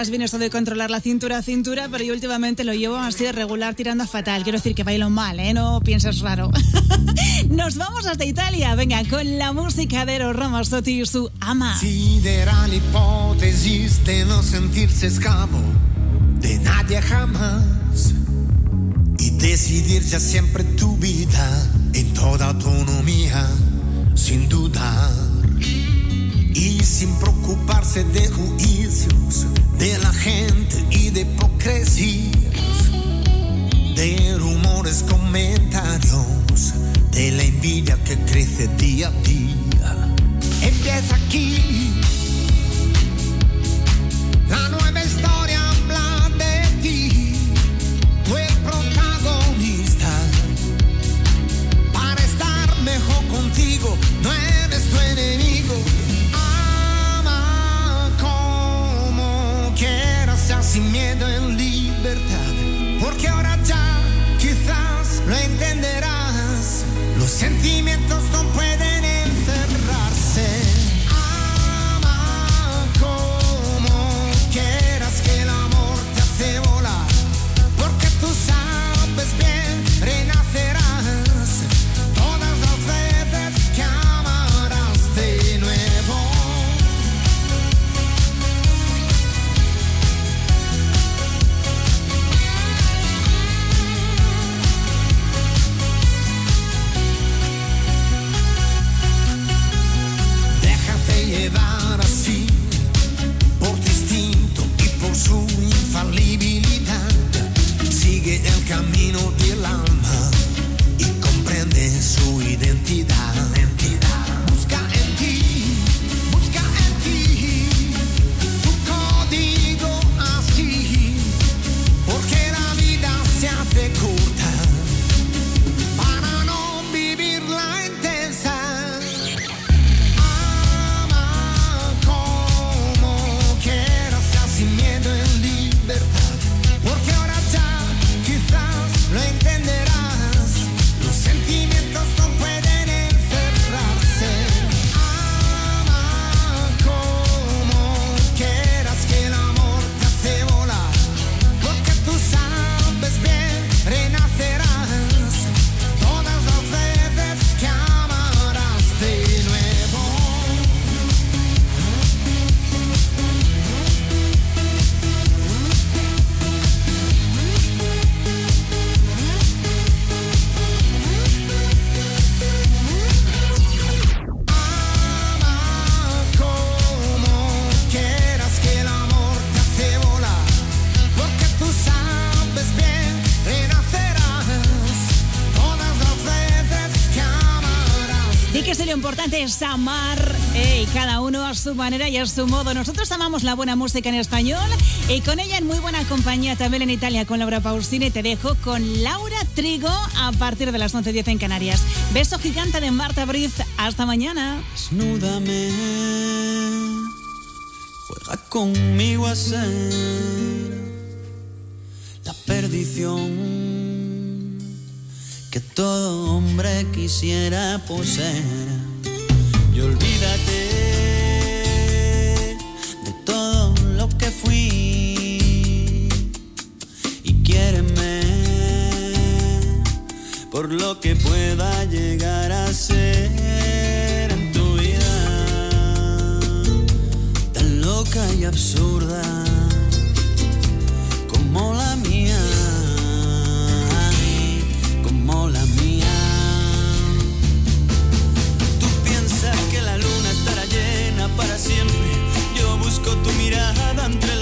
llevas bien esto de controlar la cintura a cintura, pero yo últimamente lo llevo así de regular tirando a fatal. Quiero decir que bailo mal, ¿eh? No pienses raro. Nos vamos hasta Italia, venga, con la música de los Ramazzotti y su ama. Sidera hipótesis de no sentirse esclavo de nadie jamás y decidir ya siempre tu vida en toda autonomía, sin dudar y sin preocuparse de juicios de la gente y de hipocresías, de rumores, comentarios, de la envidia que crece día a día. Empieza aquí es amar, y cada uno a su manera y a su modo. Nosotros amamos la buena música en español y con ella en muy buena compañía también en Italia con Laura Pausini. Te dejo con Laura Trigo a partir de las 11.10 en Canarias. Beso gigante de Marta Briz. Hasta mañana. Desnúdame, juega conmigo a ser la perdición que todo hombre quisiera poseer. Entre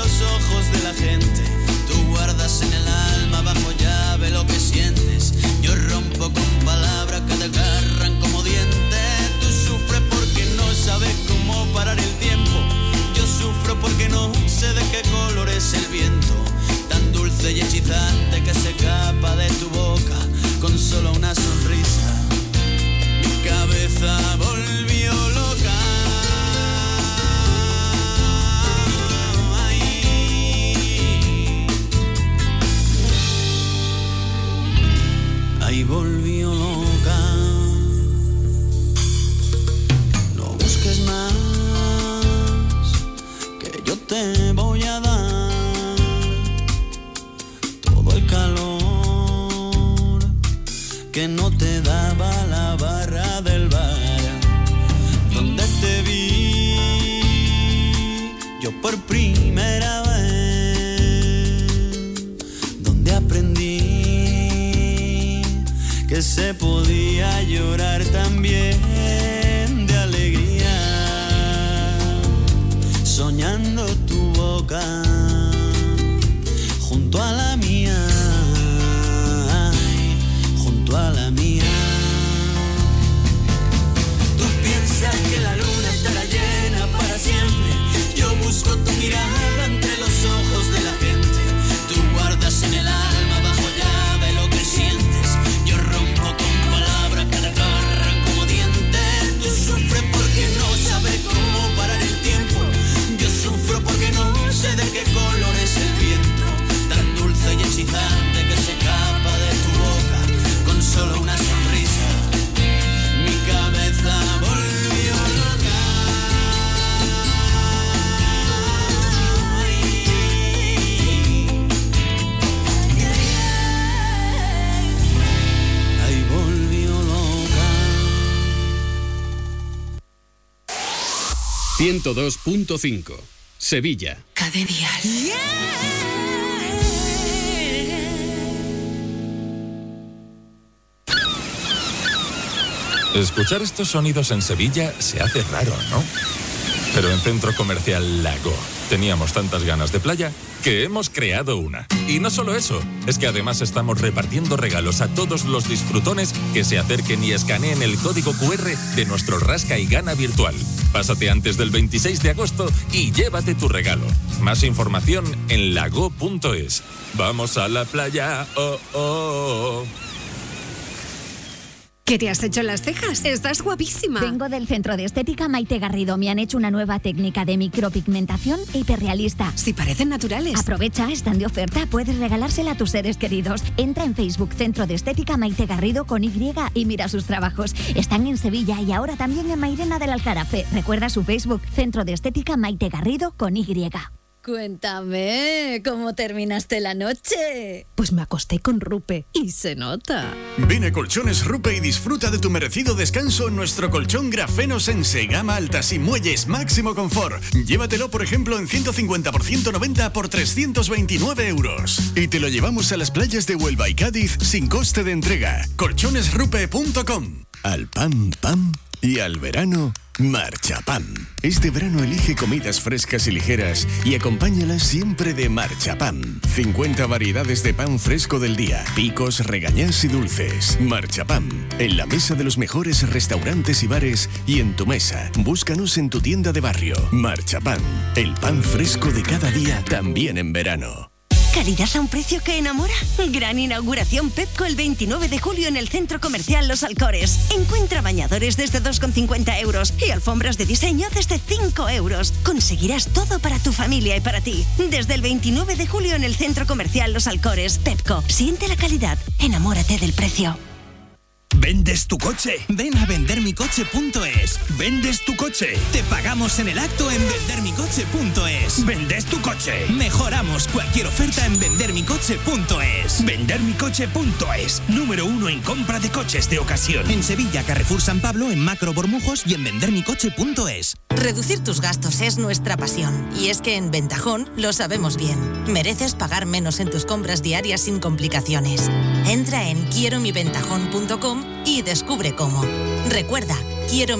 102.5 Sevilla. Escuchar estos sonidos en Sevilla se hace raro, ¿no? Pero en Centro Comercial Lago teníamos tantas ganas de playa que hemos creado una. Y no solo eso, es que además estamos repartiendo regalos a todos los disfrutones que se acerquen y escaneen el código QR de nuestro Rasca y Gana virtual. Pásate antes del 26 de agosto y llévate tu regalo. Más información en lago.es. Vamos a la playa, oh, oh, oh. ¿Qué te has hecho en las cejas? Estás guapísima. Vengo del centro de estética Maite Garrido. Me han hecho una nueva técnica de micropigmentación hiperrealista. Si parecen naturales. Aprovecha, están de oferta. Puedes regalársela a tus seres queridos. Entra en Facebook Centro de Estética Maite Garrido con Y y mira sus trabajos. Están en Sevilla y ahora también en Mairena del Aljarafe. Recuerda su Facebook Centro de Estética Maite Garrido con Y. Cuéntame, ¿cómo terminaste la noche? Pues me acosté con Rupe y se nota. Ven a Colchones Rupe y disfruta de tu merecido descanso en nuestro colchón grafeno Sense, gama alta sin muelles, máximo confort. Llévatelo, por ejemplo, en 150 por 190 por 329 euros. Y te lo llevamos a las playas de Huelva y Cádiz sin coste de entrega. Colchonesrupe.com. Al pam pam Y al verano, Marchapam. Este verano elige comidas frescas y ligeras y acompáñalas siempre de Marchapam. 50 variedades de pan fresco del día, picos, regañás y dulces. Marchapam, en la mesa de los mejores restaurantes y bares y en tu mesa. Búscanos en tu tienda de barrio. Marchapam, el pan fresco de cada día, también en verano. ¿Calidad a un precio que enamora? Gran inauguración Pepco el 29 de julio en el Centro Comercial Los Alcores. Encuentra bañadores desde 2,50 euros y alfombras de diseño desde 5 euros. Conseguirás todo para tu familia y para ti. Desde el 29 de julio en el Centro Comercial Los Alcores. Pepco, siente la calidad, enamórate del precio. ¿Vendes tu coche? Ven a vendermicoche.es. ¿Vendes tu coche? Te pagamos en el acto en vendermicoche.es. ¿Vendes tu coche? Mejoramos cualquier oferta en vendermicoche.es. Vendermicoche.es. Número uno en compra de coches de ocasión. En Sevilla, Carrefour San Pablo, en Macro Bormujos y en vendermicoche.es. Reducir tus gastos es nuestra pasión. Y es que en Ventajón lo sabemos bien. Mereces pagar menos en tus compras diarias sin complicaciones. Entra en quiero y descubre cómo. Recuerda, quiero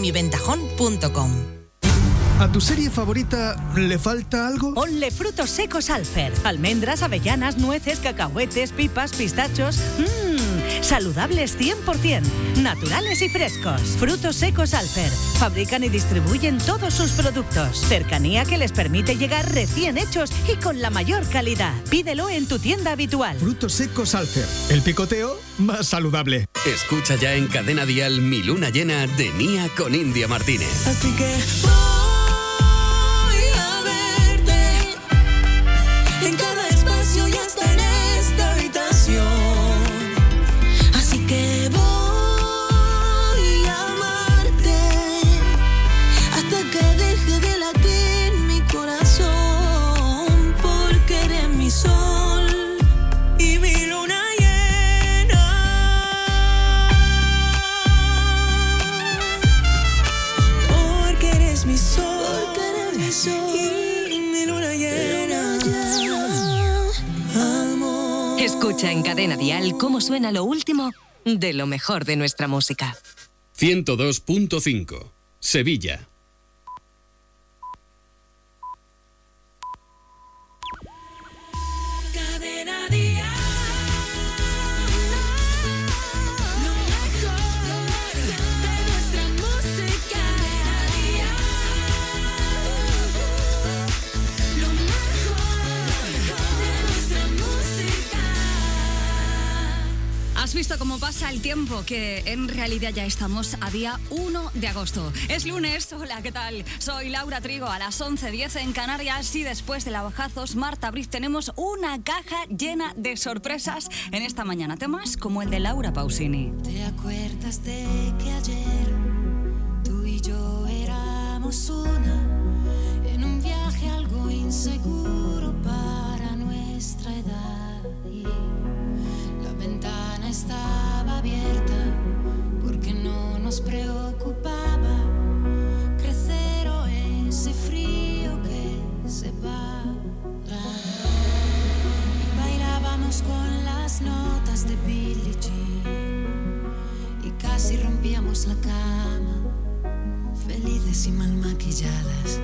¿A tu serie favorita le falta algo? Ponle frutos secos Alfer. Almendras, avellanas, nueces, cacahuetes, pipas, pistachos. Mmm, saludables 100%, naturales y frescos. Frutos secos Alfer. Fabrican y distribuyen todos sus productos. Cercanía que les permite llegar recién hechos y con la mayor calidad. Pídelo en tu tienda habitual. Frutos secos Alfer. El picoteo más saludable. Escucha ya en Cadena Dial Mi Luna Llena de Nia con India Martínez. Así que En Cadena Dial cómo suena lo último de lo mejor de nuestra música. 102.5. Sevilla. Visto cómo pasa el tiempo? Que en realidad ya estamos a día 1 de agosto. Es lunes, hola, ¿qué tal? Soy Laura Trigo a las 11.10 en Canarias y después de lavajazos, Marta Briz, tenemos una caja llena de sorpresas en esta mañana. Temas como el de Laura Pausini. ¿Te acuerdas de que ayer tú y yo éramos una en un viaje algo inseguro para nuestra edad? Estaba abierta porque no nos preocupaba crecer ese frío que se. Y bailábamos con las notas de Billie Jean y casi rompíamos la cama, felices y mal maquilladas.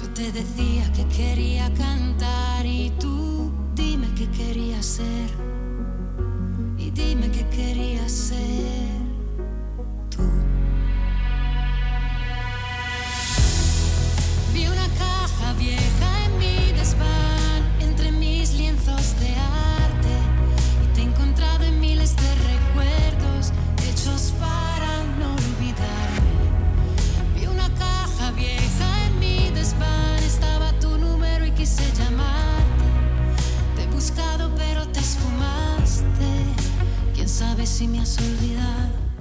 Yo te decía que quería cantar y tú dime qué querías ser. Dime qué querías ser tú. Vi una caja vieja en mi desván, entre mis lienzos de arte. Y te he encontrado en miles de recuerdos hechos para no olvidarme. Vi una caja vieja en mi desván, estaba tu número y quise llamarte. Quién sabe si me has olvidado.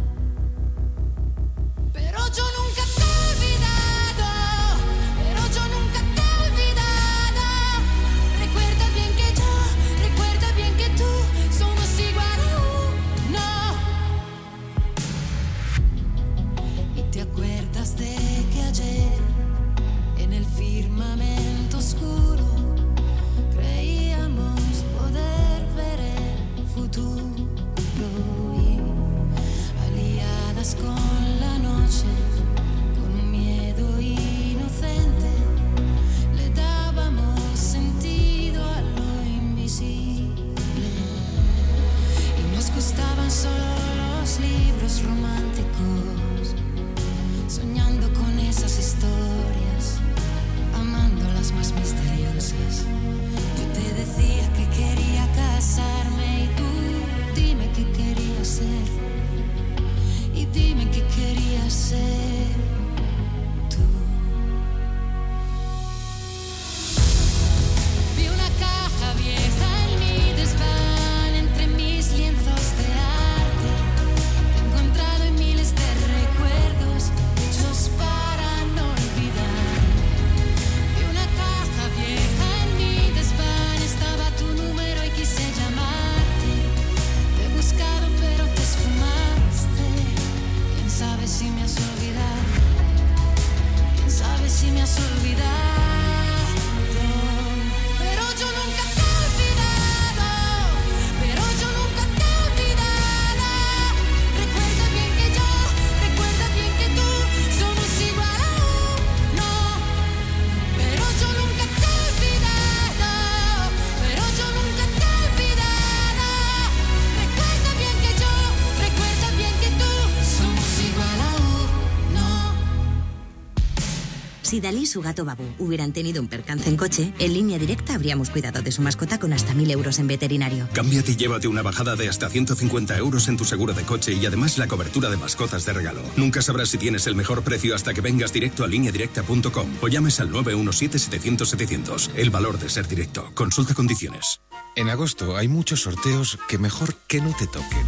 Y su gato Babu hubieran tenido un percance en coche, en línea directa habríamos cuidado de su mascota con hasta 1000 euros en veterinario. Cámbiate y llévate una bajada de hasta 150 euros en tu seguro de coche y además la cobertura de mascotas de regalo. Nunca sabrás si tienes el mejor precio hasta que vengas directo a lineadirecta.com o llames al 917-700-700. El valor de ser directo. Consulta condiciones. En agosto hay muchos sorteos que mejor que no te toquen.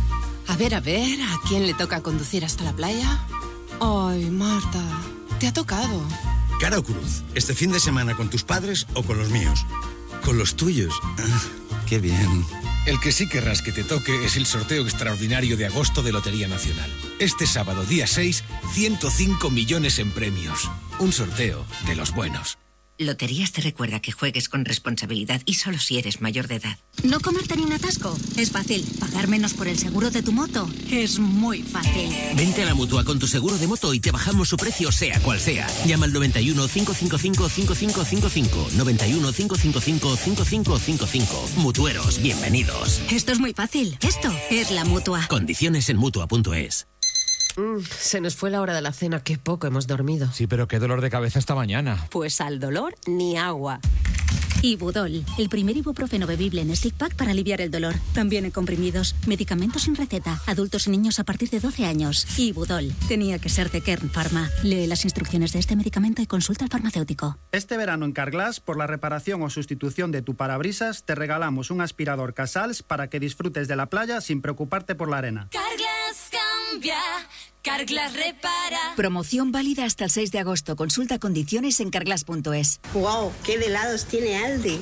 A ver, a ver, ¿a quién le toca conducir hasta la playa? Ay, Marta, te ha tocado. Cara o cruz, este fin de semana con tus padres o con los míos. Con los tuyos. Ah, qué bien. El que sí querrás que te toque es el sorteo extraordinario de agosto de Lotería Nacional. Este sábado, día 6, 105 millones en premios. Un sorteo de los buenos. Loterías te recuerda que juegues con responsabilidad y solo si eres mayor de edad. ¿No comerte ni un atasco? Es fácil. ¿Pagar menos por el seguro de tu moto? Es muy fácil. Vente a la mutua con tu seguro de moto y te bajamos su precio, sea cual sea. Llama al 91 555 5555. 91 555 5555. Mutueros, bienvenidos. Esto es muy fácil. Esto es la mutua. Condiciones en mutua.es. Mm, se nos fue la hora de la cena, qué poco hemos dormido. Sí, pero qué dolor de cabeza esta mañana. Pues al dolor ni agua. Ibudol, el primer ibuprofeno bebible en stick pack para aliviar el dolor. También en comprimidos, medicamentos sin receta, adultos y niños a partir de 12 años. Ibudol, tenía que ser de Kern Pharma. Lee las instrucciones de este medicamento y consulta al farmacéutico. Este verano en Carglass, por la reparación o sustitución de tu parabrisas, te regalamos un aspirador Casals para que disfrutes de la playa sin preocuparte por la arena. Carglass cambia, Carglass repara. Promoción válida hasta el 6 de agosto. Consulta condiciones en carglass.es. ¡Wow! ¡Qué de helados tiene Aldi!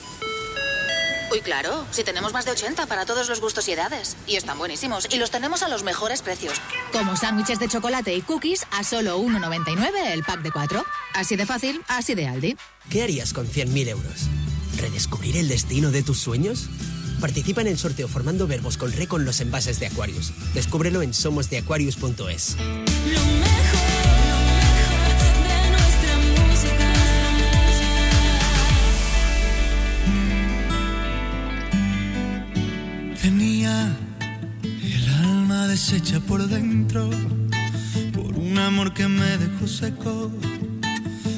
Uy, claro, si tenemos más de 80 para todos los gustos y edades. Y están buenísimos. Y los tenemos a los mejores precios. Como sándwiches de chocolate y cookies a solo 1,99 el pack de 4. Así de fácil, así de Aldi. ¿Qué harías con 100.000 euros? ¿Redescubrir el destino de tus sueños? Participa en el sorteo formando verbos con re con los envases de Aquarius. Descúbrelo en somosdeaquarius.es. Tenía el alma deshecha por dentro por un amor que me dejó seco.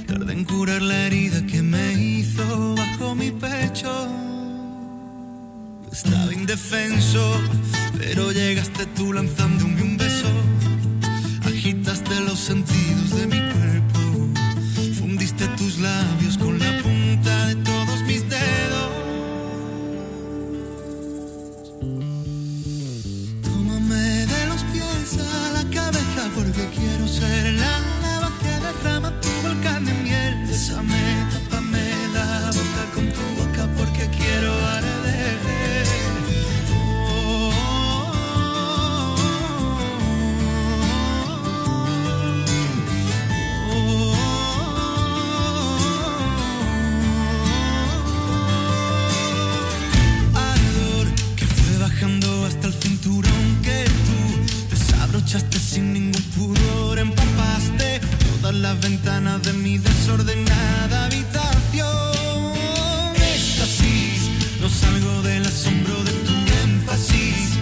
Tardé en curar la herida que me hizo bajo mi pecho. Estaba indefenso, pero llegaste tú lanzándome un beso. Agitaste los sentidos de mi cuerpo. Fundiste tus labios con la punta de todos mis dedos. Tómame de los pies a la cabeza porque quiero ser la lava que derrama tu volcán de miel. Bésame, tápame la boca con tu boca porque quiero desabrochaste sin ningún pudor, empapaste todas las ventanas de mi desordenada habitación. Éxtasis, no salgo del asombro de tu énfasis,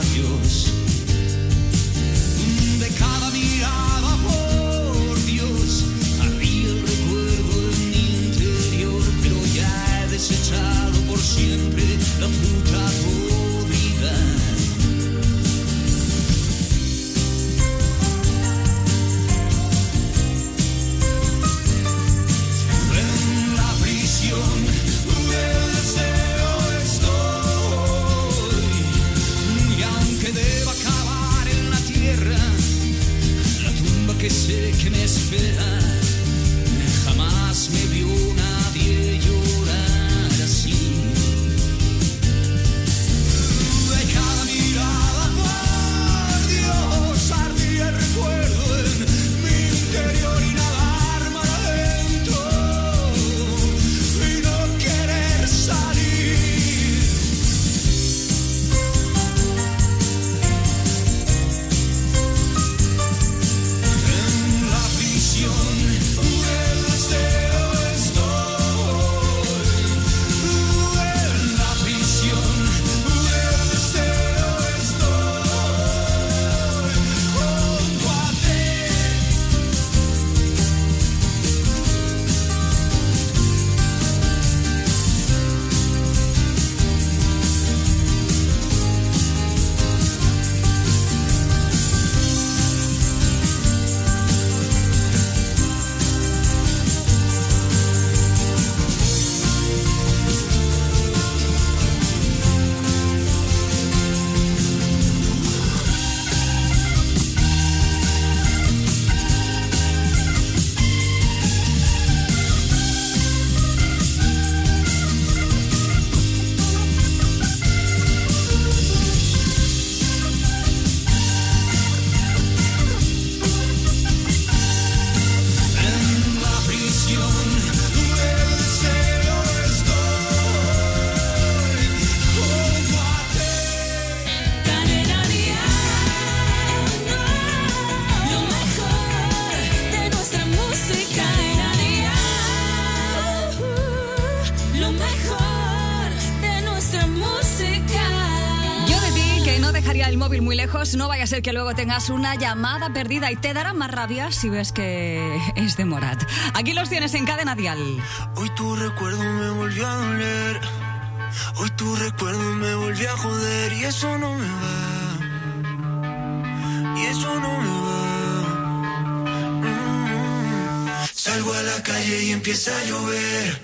tus lejos, no vaya a ser que luego tengas una llamada perdida y te dará más rabia si ves que es de Morat. Aquí los tienes en cadena dial. Hoy tu recuerdo me volvió a doler. Hoy tu recuerdo me volvió a joder y eso no me va. Y eso no me va. Mm. Salgo a la calle y empieza a llover.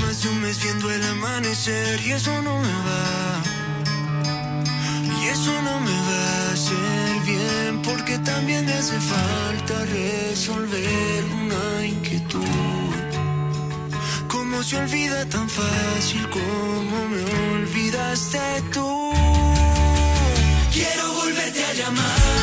Más de un mes viendo el amanecer y eso no me va. Porque también me hace falta resolver una inquietud. ¿Cómo se olvida tan fácil como me olvidaste tú? Quiero volverte a llamar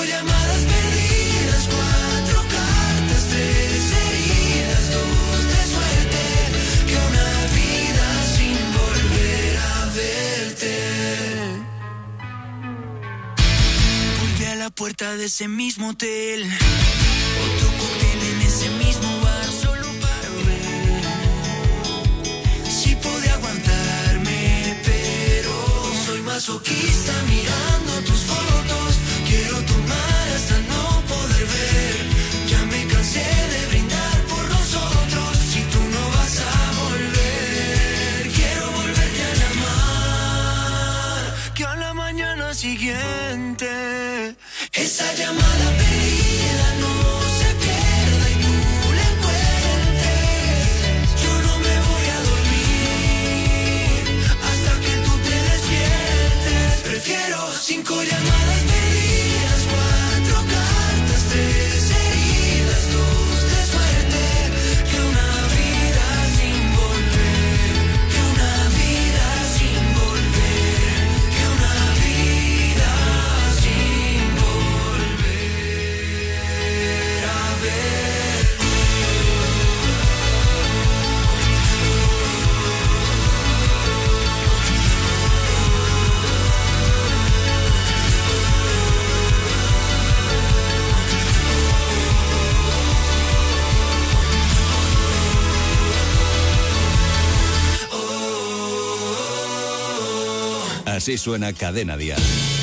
llamadas perdidas, cuatro cartas, tres heridas, dos de suerte que una vida sin volver a verte. Volví a la puerta de ese mismo hotel. así suena Cadena Dial.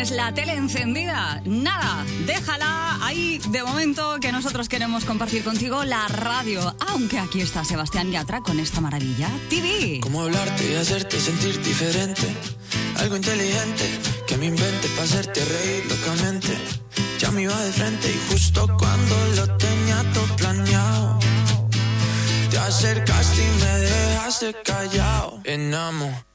tienes la tele encendida, nada, déjala ahí de momento que nosotros queremos compartir contigo la radio. Aunque aquí está Sebastián Yatra con esta maravilla, TV. ¿Cómo hablarte y hacerte sentir diferente? Algo inteligente que me invente para hacerte reír locamente. Ya me iba de frente y justo cuando lo tenía todo planeado. Te acercaste y me dejaste callado. Enamo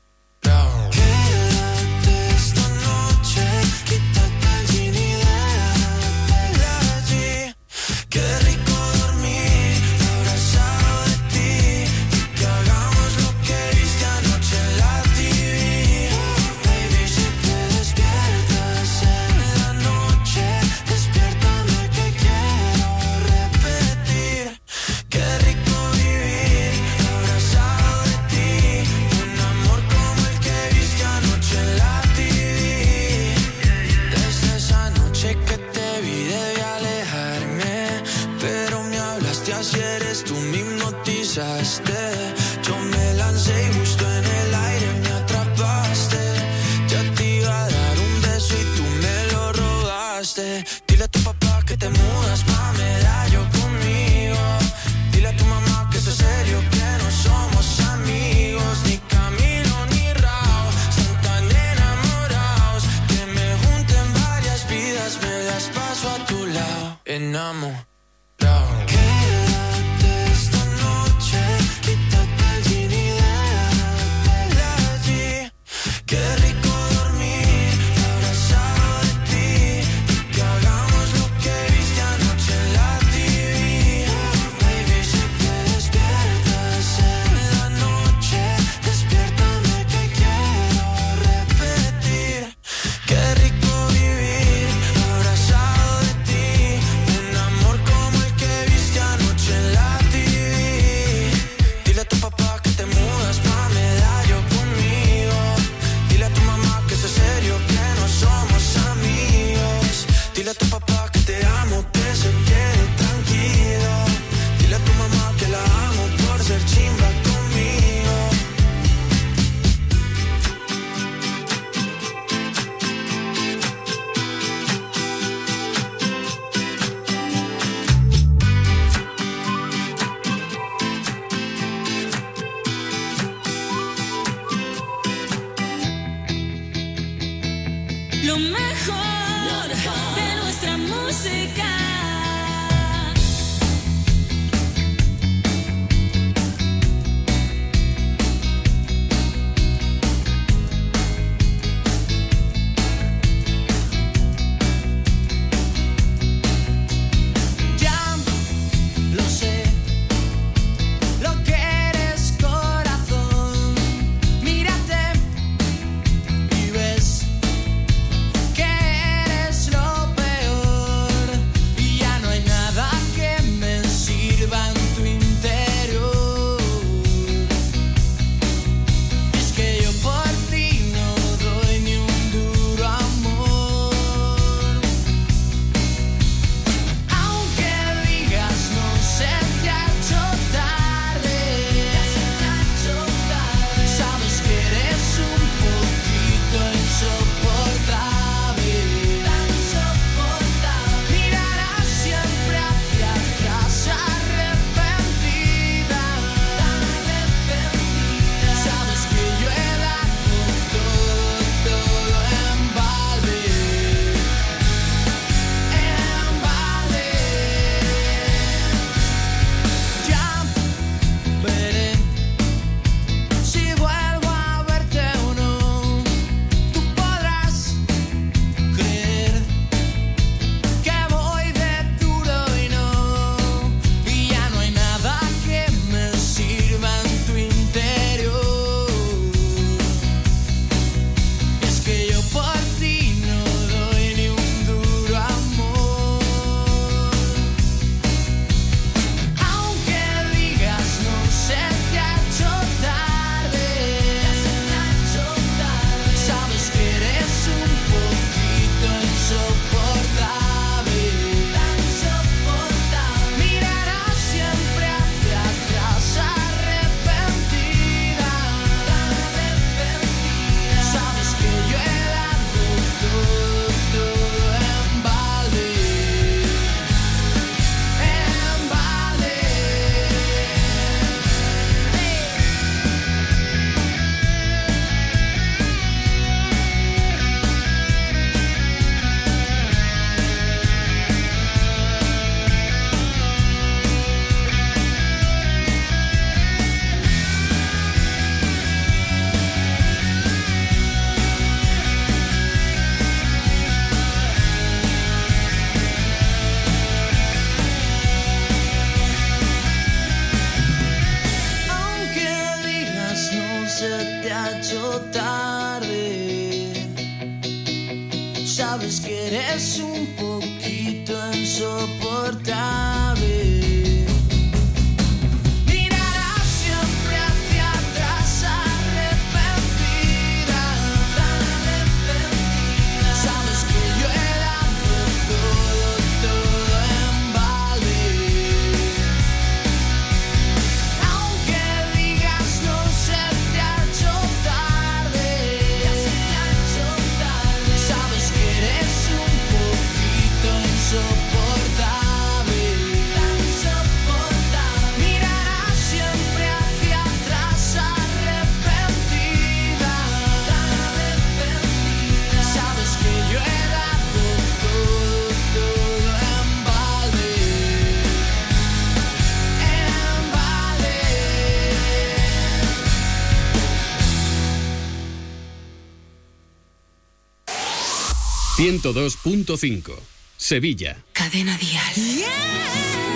102.5. Sevilla. Cadena Díaz. Yeah.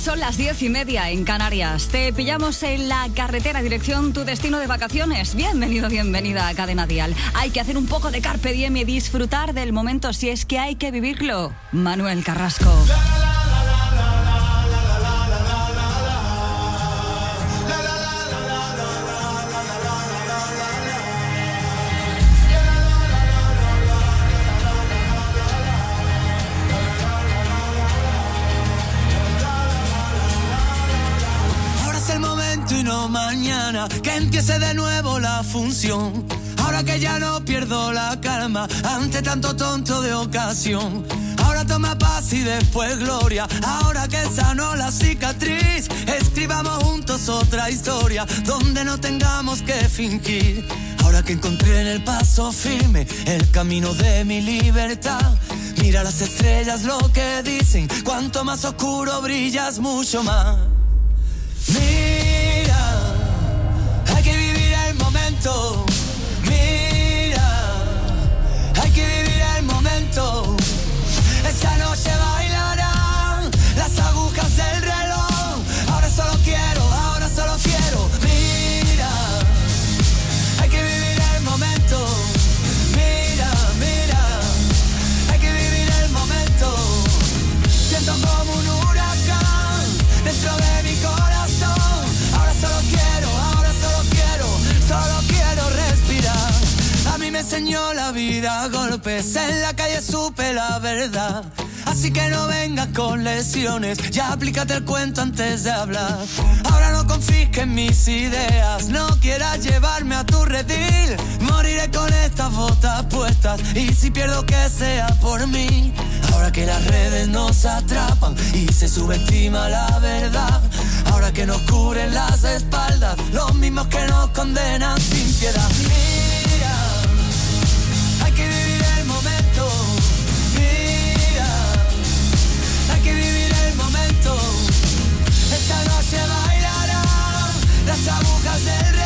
son las diez y media en Canarias. Te pillamos en la carretera, dirección tu destino de vacaciones. Bienvenido, bienvenida a Cadena Dial. Hay que hacer un poco de carpe diem y disfrutar del momento si es que hay que vivirlo. Manuel Carrasco. Ahora que ya no pierdo la calma ante tanto tonto de ocasión. Ahora toma paz y después gloria. Ahora que sanó la cicatriz, escribamos juntos otra historia donde no tengamos que fingir. Ahora que encontré en el paso firme el camino de mi libertad. Mira las estrellas lo que dicen, cuanto más oscuro brillas mucho más. Con lesiones, ya aplícate el cuento antes de hablar. Ahora no confisques mis ideas, no quieras llevarme a tu redil. Moriré con estas botas puestas y si pierdo que sea por mí. Ahora que las redes nos atrapan y se subestima la verdad. Ahora que nos cubren las espaldas, los mismos que nos condenan sin piedad. said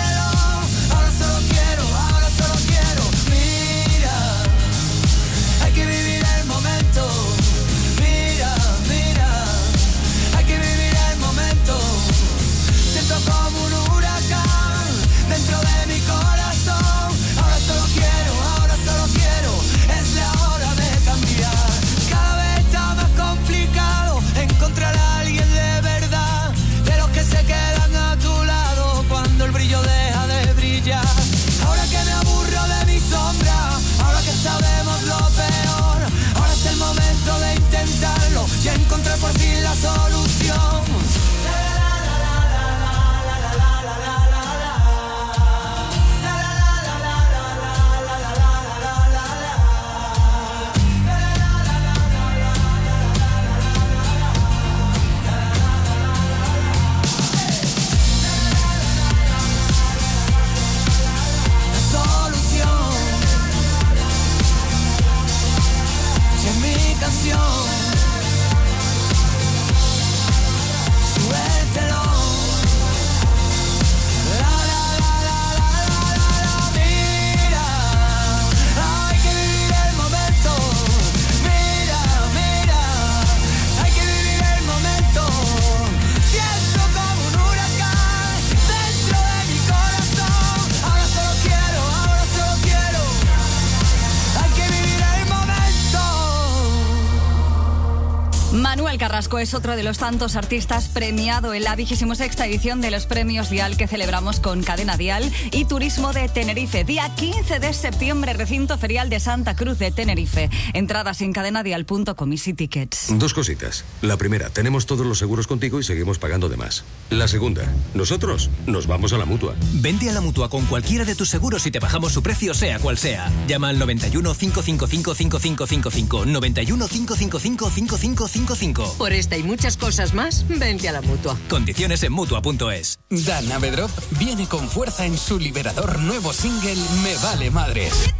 Es otro de los tantos artistas premiado en la 26 edición de los premios Dial que celebramos con Cadena Dial y Turismo de Tenerife. Día 15 de septiembre, recinto ferial de Santa Cruz de Tenerife. Entradas en cadenadial.com y Tickets. Dos cositas. La primera, tenemos todos los seguros contigo y seguimos pagando de más. La segunda, nosotros nos vamos a la mutua. Vente a la mutua con cualquiera de tus seguros y te bajamos su precio, sea cual sea. Llama al 91 555 5555. 91 555 5555. Por esta y muchas cosas más, vente a la mutua. Condiciones en mutua.es. Dan Avedrop viene con fuerza en su liberador nuevo single Me Vale Madres.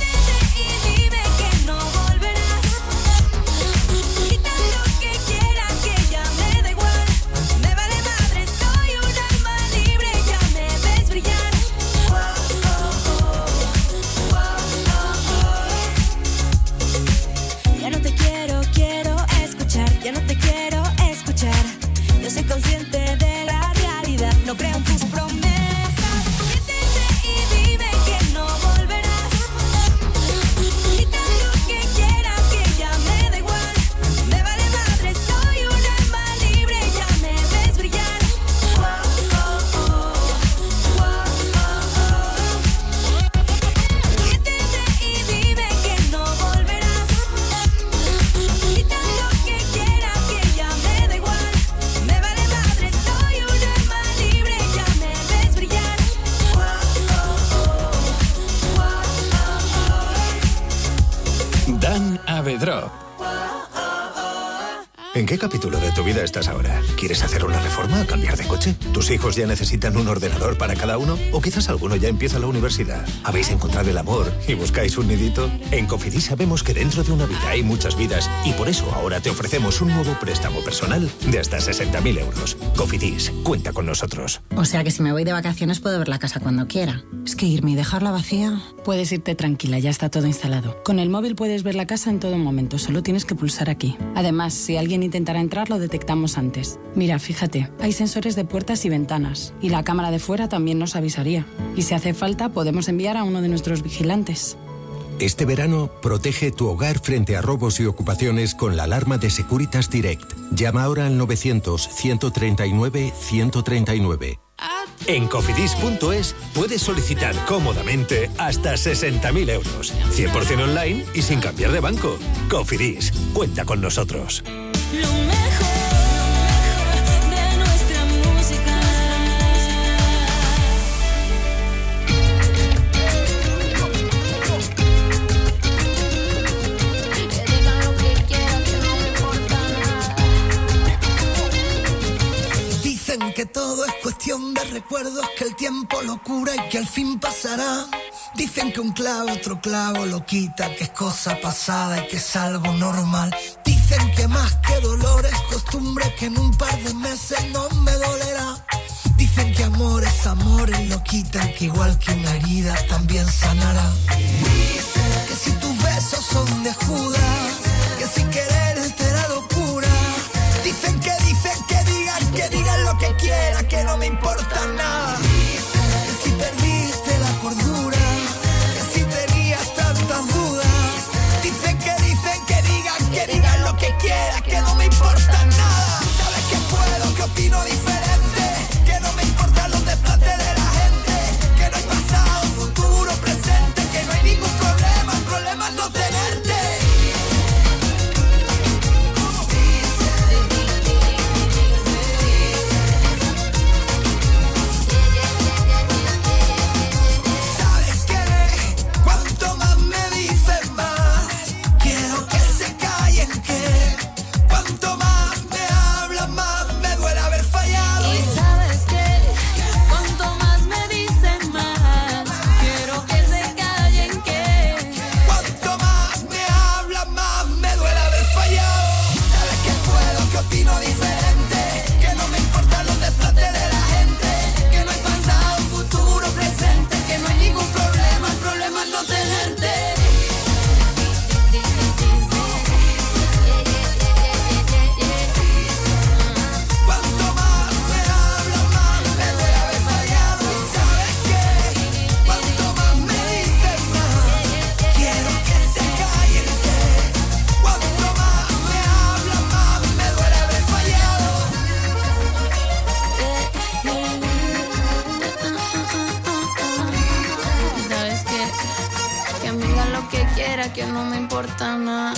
¿En qué capítulo de tu vida estás ahora? ¿Quieres hacer una reforma? ¿Cambiar de coche? ¿Tus hijos ya necesitan un ordenador para cada uno? ¿O quizás alguno ya empieza la universidad? ¿Habéis encontrado el amor y buscáis un nidito? En Cofidis sabemos que dentro de una vida hay muchas vidas y por eso ahora te ofrecemos un nuevo préstamo personal de hasta 60.000 euros. Cofidis, cuenta con nosotros. O sea que si me voy de vacaciones puedo ver la casa cuando quiera. Es que irme y dejarla vacía. Puedes irte tranquila, ya está todo instalado. Con el móvil puedes ver la casa en todo momento, solo tienes que pulsar aquí. Además, si alguien intentará entrar, lo detectamos antes. Mira, fíjate, hay sensores de puertas y ventanas, y la cámara de fuera también nos avisaría. Y si hace falta, podemos enviar a uno de nuestros vigilantes. Este verano, protege tu hogar frente a robos y ocupaciones con la alarma de Securitas Direct. Llama ahora al 900-139-139. En cofidis.es puedes solicitar cómodamente hasta 60.000 euros, 100% online y sin cambiar de banco. Cofidis, cuenta con nosotros. Lo de recuerdos, que el tiempo lo cura y que al fin pasará. Dicen que un clavo otro clavo lo quita, que es cosa pasada y que es algo normal. Dicen que más que dolor es costumbre, que en un par de meses no me dolerá. Dicen que amor es amor y lo quitan, que igual que una herida también sanará. Dicen que si tus besos son de Judas, que sin querer te da locura. Dicen que que quieran, que no me importa nada. Que no me importa nada.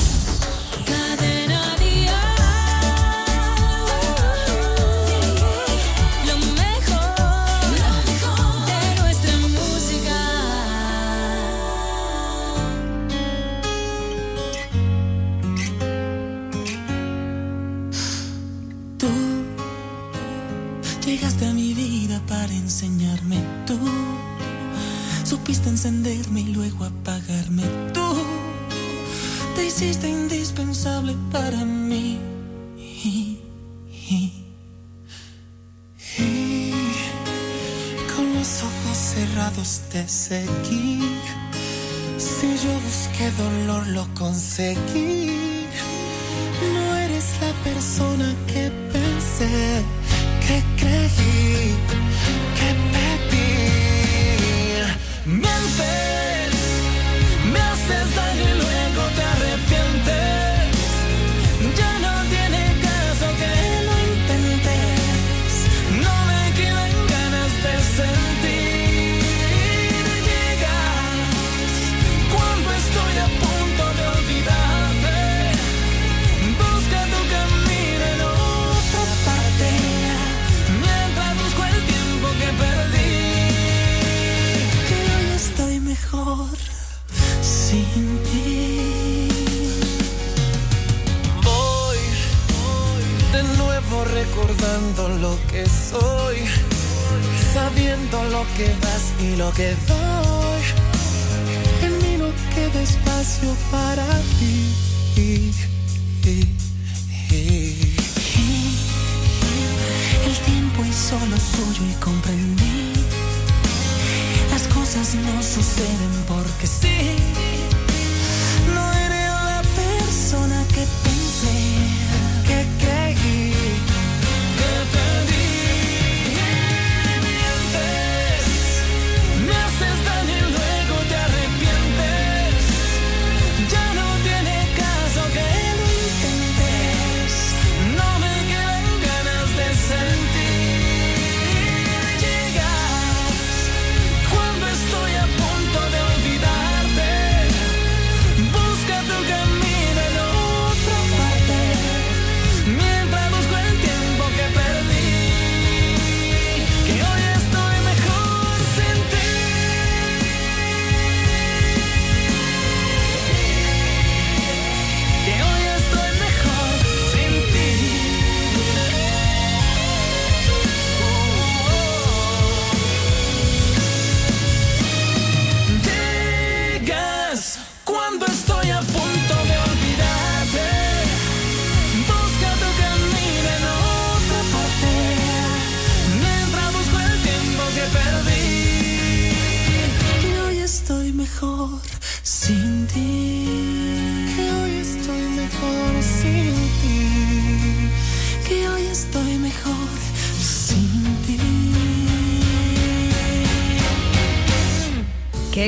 Cadena Dial. Lo mejor de nuestra música. Tú llegaste a mi vida para enseñarme. Tú supiste encenderme y luego apagarme. Para mí. Con los ojos cerrados te seguí. Si yo busqué dolor, lo conseguí.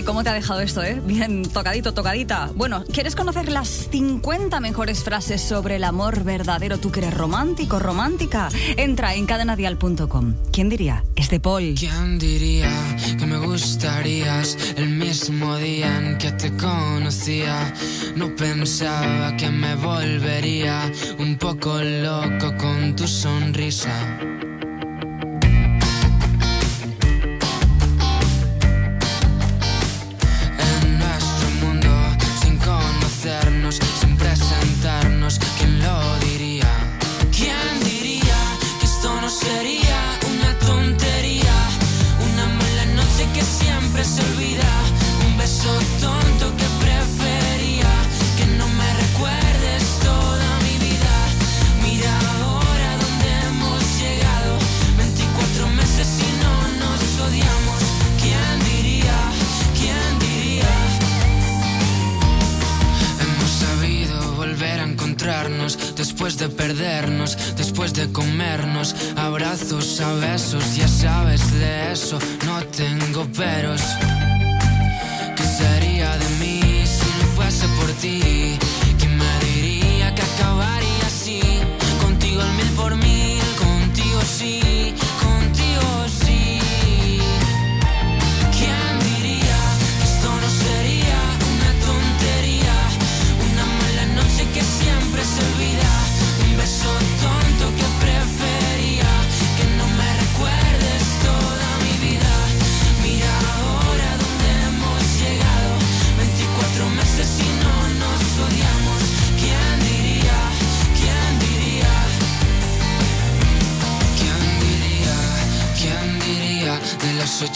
¿Cómo te ha dejado esto, eh? Bien, tocadito, tocadita. Bueno, ¿quieres conocer las 50 mejores frases sobre el amor verdadero? ¿Tú que eres romántico, romántica? Entra en cadenadial.com. ¿Quién diría? Es de Paul. ¿Quién diría que me gustarías el mismo día en que te conocía? No pensaba que me volvería un poco loco con tu sonrisa. de perdernos, después de comernos, abrazos a besos, ya sabes de eso, no tengo peros. ¿Qué sería?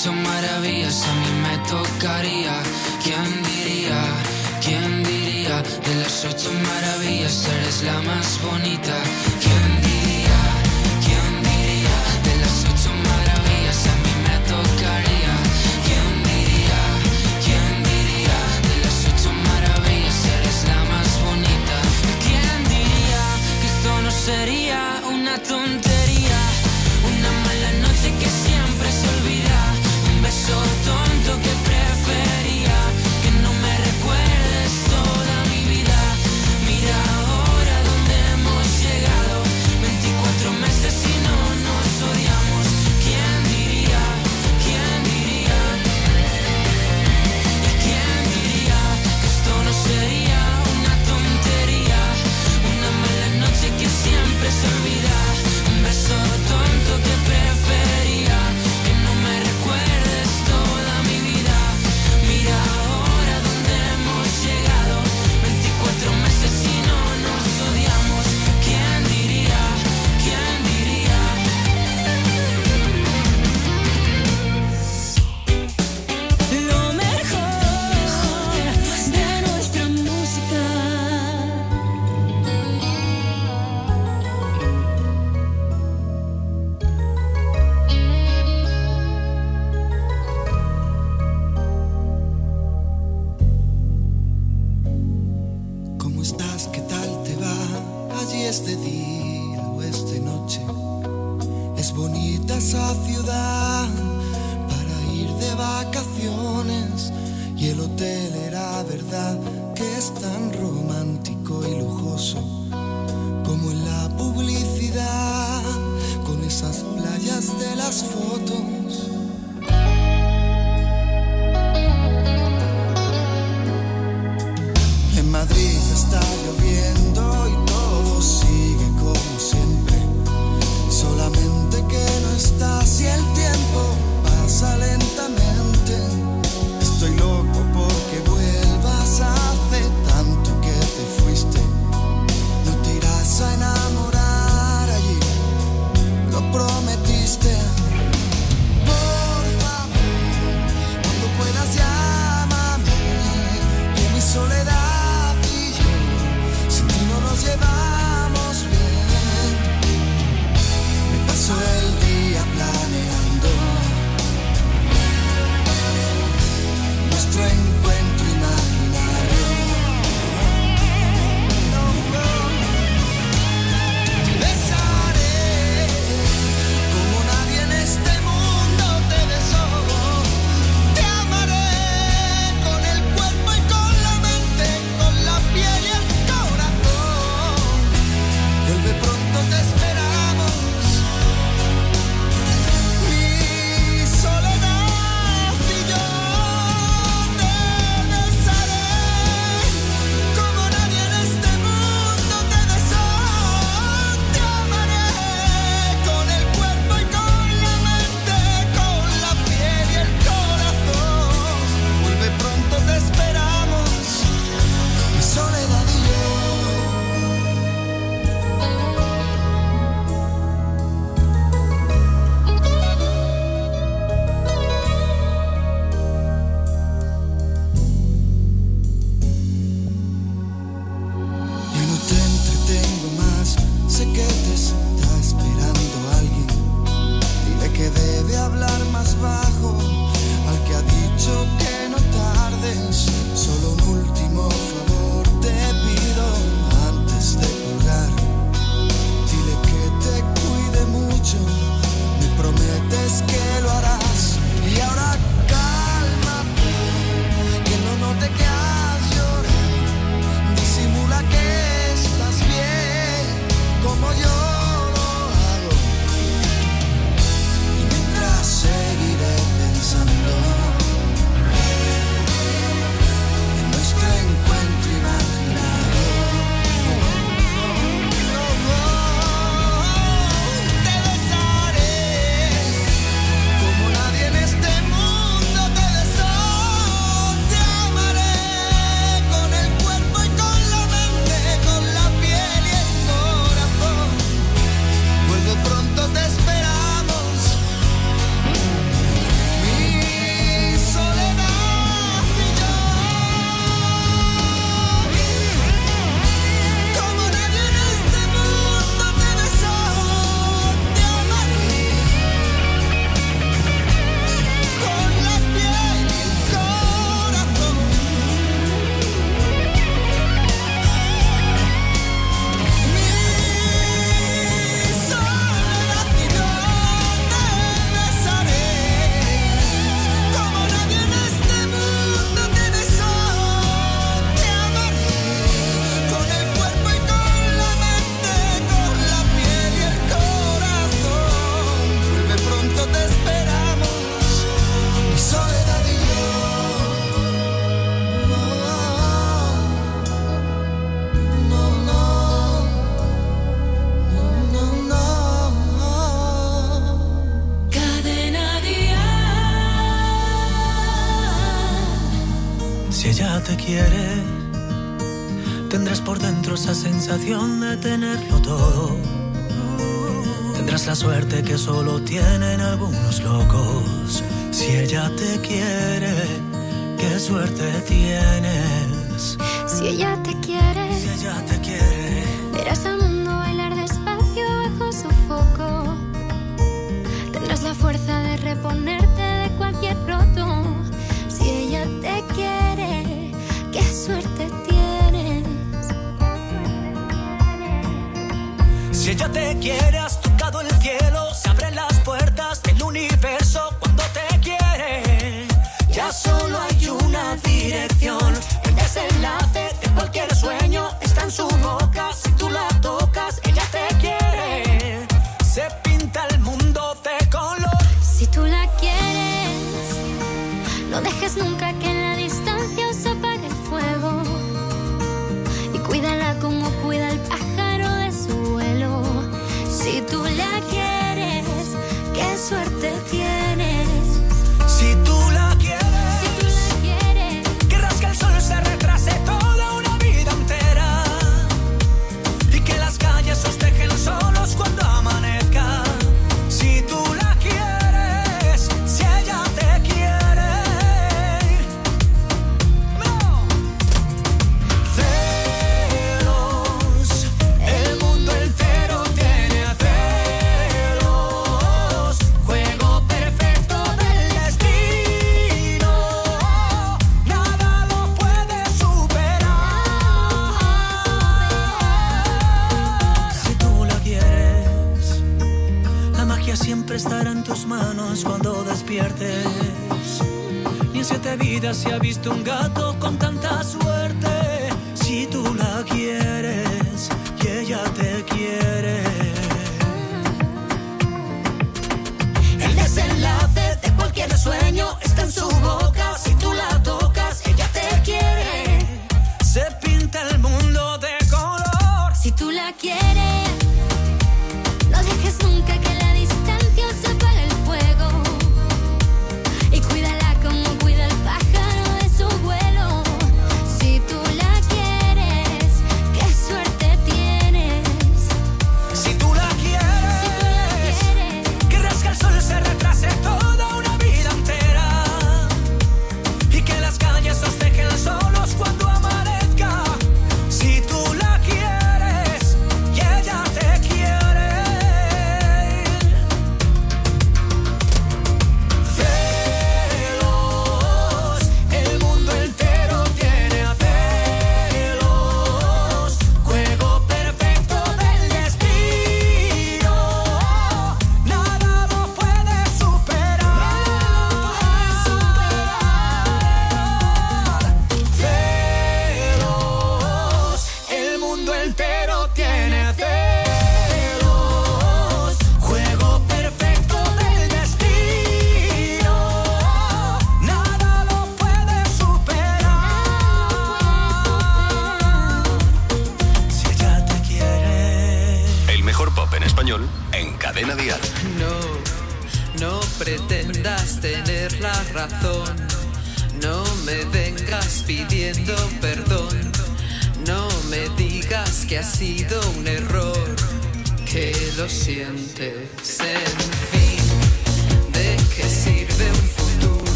hecho maravillas, a mí me tocaría. ¿Quién diría? ¿Quién diría? De las ocho maravillas eres la más bonita. ¿Quién diría? ¿Quién diría? De las ocho maravillas a mí me tocaría. ¿Quién diría? ¿Quién diría? De las ocho maravillas eres la más bonita. ¿Quién diría que esto no sería una tontería? ilusión de tenerlo todo. Tendrás la suerte que solo tienen algunos locos. Si ella te quiere, qué suerte tienes. Si ella te quiere, si ella te quiere, verás al mundo bailar despacio bajo su foco. Tendrás la fuerza de reponer Si ella te quiere, has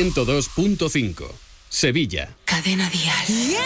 102.5. Sevilla. Cadena Dial.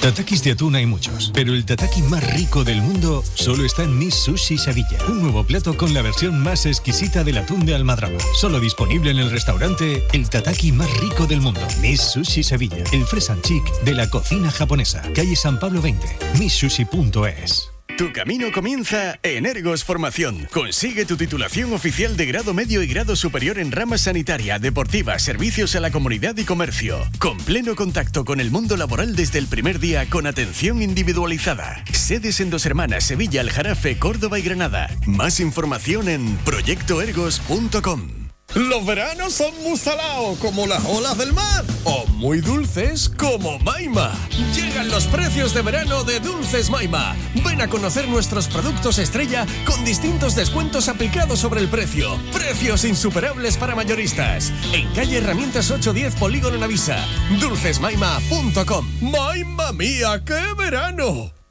Tatakis de atún hay muchos, pero el tataki más rico del mundo solo está en Miss Sushi Sevilla. Un nuevo plato con la versión más exquisita del atún de Almadraba. Solo disponible en el restaurante El Tataki más rico del mundo. Miss Sushi Sevilla, el fresh and chic de la cocina japonesa. Calle San Pablo 20, missushi.es. Tu camino comienza en Ergos Formación. Consigue tu titulación oficial de grado medio y grado superior en rama sanitaria, deportiva, servicios a la comunidad y comercio. Con pleno contacto con el mundo laboral desde el primer día con atención individualizada. Sedes en Dos Hermanas, Sevilla, Aljarafe, Córdoba y Granada. Más información en proyectoergos.com. Los veranos son muy salados como las olas del mar o muy dulces como Maima. Llegan los precios de verano de Dulces Maima. Ven a conocer nuestros productos estrella con distintos descuentos aplicados sobre el precio. Precios insuperables para mayoristas. En calle Herramientas 810 Polígono Navisa. Dulcesmaima.com. ¡Maima mía, qué verano!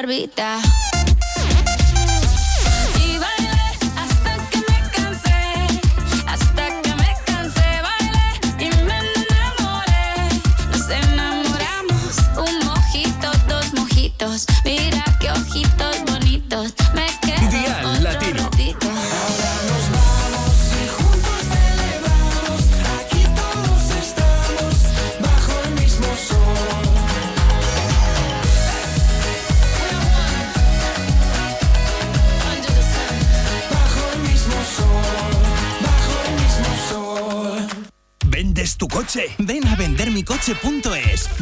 Barbita.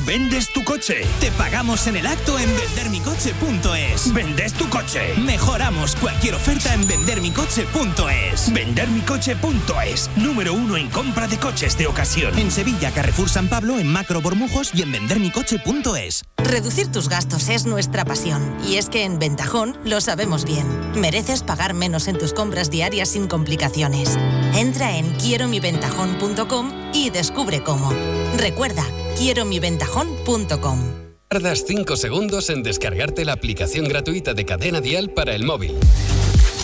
¿Vendes tu coche? Te pagamos en el acto en vendermicoche.es. ¿Vendes tu coche? Mejoramos cualquier oferta en vendermicoche.es. Vendermicoche.es. Número uno en compra de coches de ocasión. En Sevilla, Carrefour San Pablo, en Macro Bormujos y en vendermicoche.es. Reducir tus gastos es nuestra pasión y es que en Ventajón lo sabemos bien. Mereces pagar menos en tus compras diarias sin complicaciones. Entra en quieromiventajón.com y descubre cómo. Recuerda, quieromiventajón.com. Tardas 5 segundos en descargarte la aplicación gratuita de Cadena Dial para el móvil.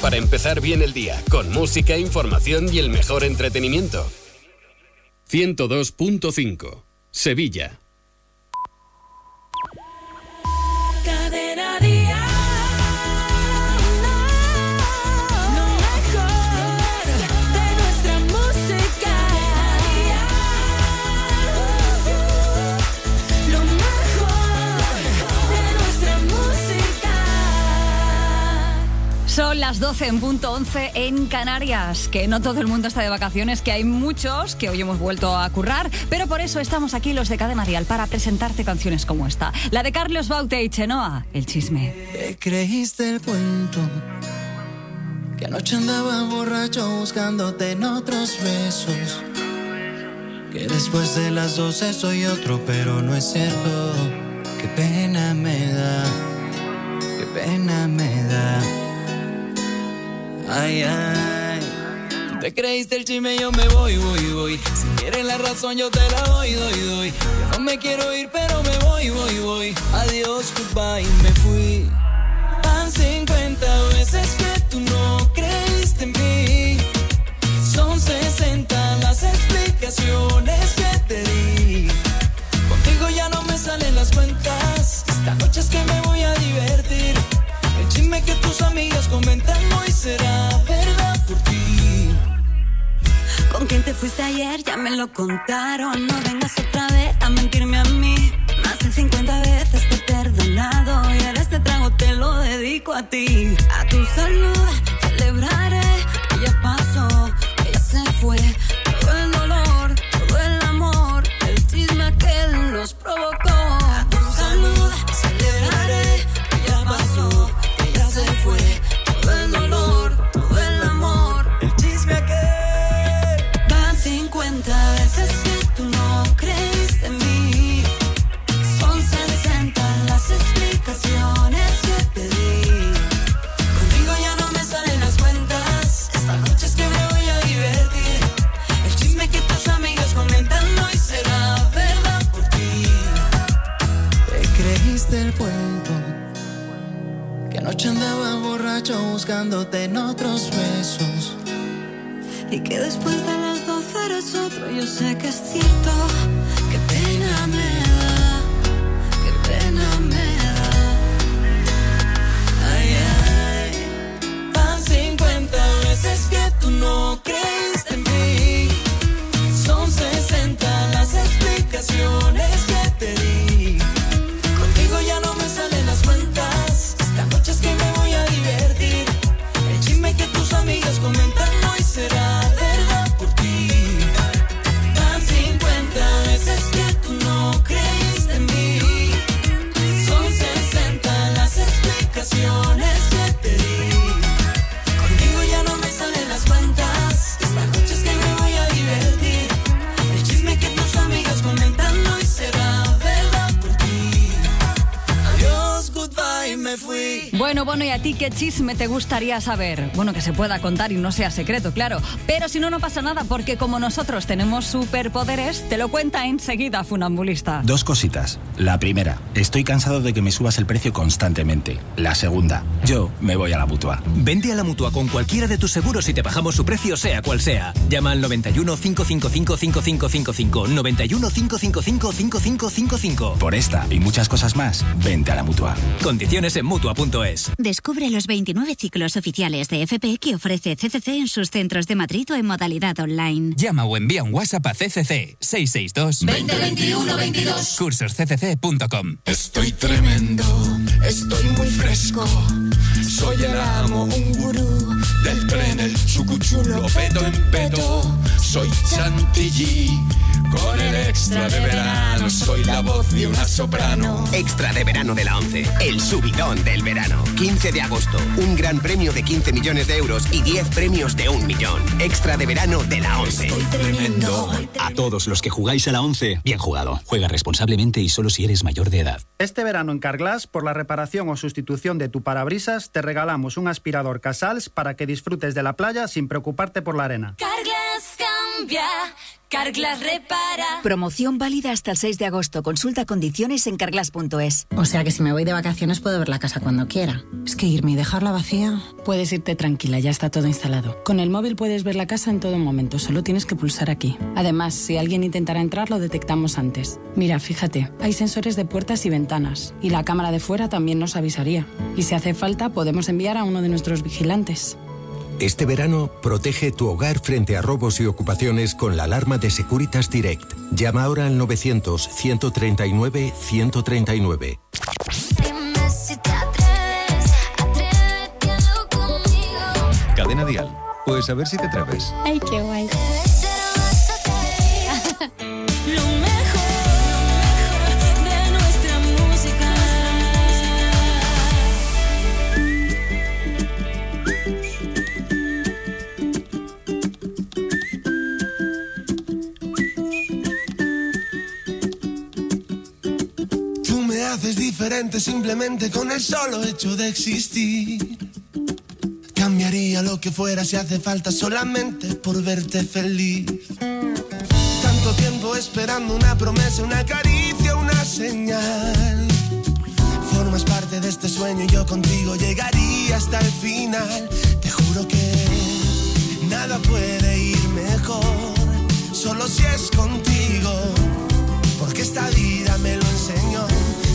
Para empezar bien el día, con música, información y el mejor entretenimiento. 102.5 Sevilla. Son las 12 en punto 11 en Canarias, que no todo el mundo está de vacaciones, que hay muchos que hoy hemos vuelto a currar, pero por eso estamos aquí los de Cadena Dial para presentarte canciones como esta. La de Carlos Baute y Chenoa, El Chisme. Te creíste el cuento que anoche andaba borracho buscándote en otros besos. Que después de las 12 soy otro, pero no es cierto. Qué pena me da, qué pena me da. Ay, ay. Te creíste el chisme, yo me voy, voy, voy. Si quieres la razón, yo te la doy, doy, doy. Yo no me quiero ir, pero me voy, voy, voy. Adiós, goodbye, me fui. Van 50 veces que tú no creíste en mí. Son 60 las explicaciones que te di. Contigo ya no me salen las cuentas. Esta noche es que me voy a divertir. El chisme que tus amigas comentan hoy será verdad por ti. ¿Con quién te fuiste ayer? Ya me lo contaron. No vengas otra vez a mentirme a mí. Más de 50 veces te he perdonado. Y ahora este trago te lo dedico a ti. A tu salud celebraré que ya pasó, ya se fue. Todo el dolor, todo el amor, el chisme que los provocó. Buscándote en otros besos Y que después de las 12 eres otro, yo sé que es cierto. Qué pena me da, qué pena me da. Ay, ay. Van 50 veces que tú no creíste Bueno, bueno, ¿y a ti qué chisme te gustaría saber? Bueno, que se pueda contar y no sea secreto, claro. Pero si no, no pasa nada, porque como nosotros tenemos superpoderes, te lo cuenta enseguida, funambulista. Dos cositas. La primera, estoy cansado de que me subas el precio constantemente. La segunda, yo me voy a la mutua. Vente a la mutua con cualquiera de tus seguros y te bajamos su precio, sea cual sea. Llama al 91 555 5555. 91 555 5555. Por esta y muchas cosas más, vente a la mutua. Condiciones en mutua.es. Descubre los 29 ciclos oficiales de FP que ofrece CCC en sus centros de Madrid o en modalidad online. Llama o envía un WhatsApp a CCC 662 20 21 22. cursosccc.com. Estoy tremendo, estoy muy fresco. Soy el amo, un gurú del tren, el chucuchulo, pedo en pedo. Soy chantilly, con el extra de verano. Soy la voz de una soprano. Extra de verano de la 11. El subidón del verano. 15 de agosto. Un gran premio de 15 millones de euros y 10 premios de un millón. Extra de verano de la 11. A todos los que jugáis a la 11, bien jugado. Juega responsablemente y solo si eres mayor de edad. Este verano en Carglass, por la reparación o sustitución de tu parabrisas, te regalamos un aspirador Casals para que disfrutes de la playa sin preocuparte por la arena. Carglass cambia, Carglass repara. Promoción válida hasta el 6 de agosto. Consulta condiciones en carglass.es. O sea que si me voy de vacaciones puedo ver la casa cuando quiera. Es que irme y dejarla vacía. Puedes irte tranquila, ya está todo instalado. Con el móvil puedes ver la casa en todo momento, solo tienes que pulsar aquí. Además, si alguien intentara entrar, lo detectamos antes. Mira, fíjate, hay sensores de puertas y ventanas, y la cámara de fuera también nos avisaría. Y si hace falta, podemos enviar a uno de nuestros vigilantes. Este verano, protege tu hogar frente a robos y ocupaciones con la alarma de Securitas Direct. Llama ahora al 900-139-139. Dime si te atreves, atrévete a lo conmigo. Cadena Dial. Pues a ver si te atreves. Ay, qué guay. Haces diferente simplemente con el solo hecho de existir. Cambiaría lo que fuera si hace falta solamente por verte feliz. Tanto tiempo esperando una promesa, una caricia, una señal. Formas parte de este sueño y yo contigo llegaría hasta el final. Te juro que nada puede ir mejor, solo si es contigo porque esta vida me lo enseñó.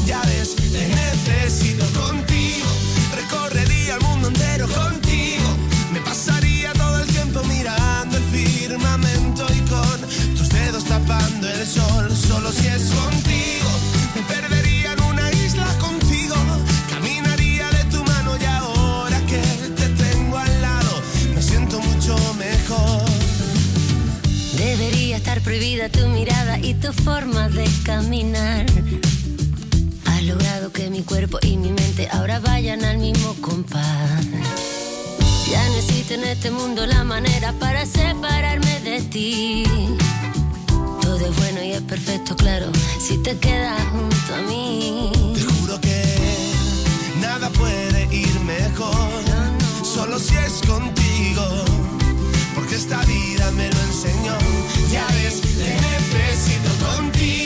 Te necesito contigo. Recorrería el mundo entero contigo. Me pasaría todo el tiempo mirando el firmamento y Solo si es contigo, me perdería en una isla contigo. Caminaría de tu mano y ahora que te tengo al lado, me siento mucho mejor. Debería estar prohibida tu mirada y tu forma de caminar. Logrado que mi cuerpo y mi mente ahora vayan al mismo compás. Ya no existe en este mundo la manera para separarme de ti. Todo es bueno y es perfecto, claro, si te quedas junto a mí. Te juro que nada puede ir mejor, solo si es contigo, porque esta vida me lo enseñó. Ya ves, te necesito contigo,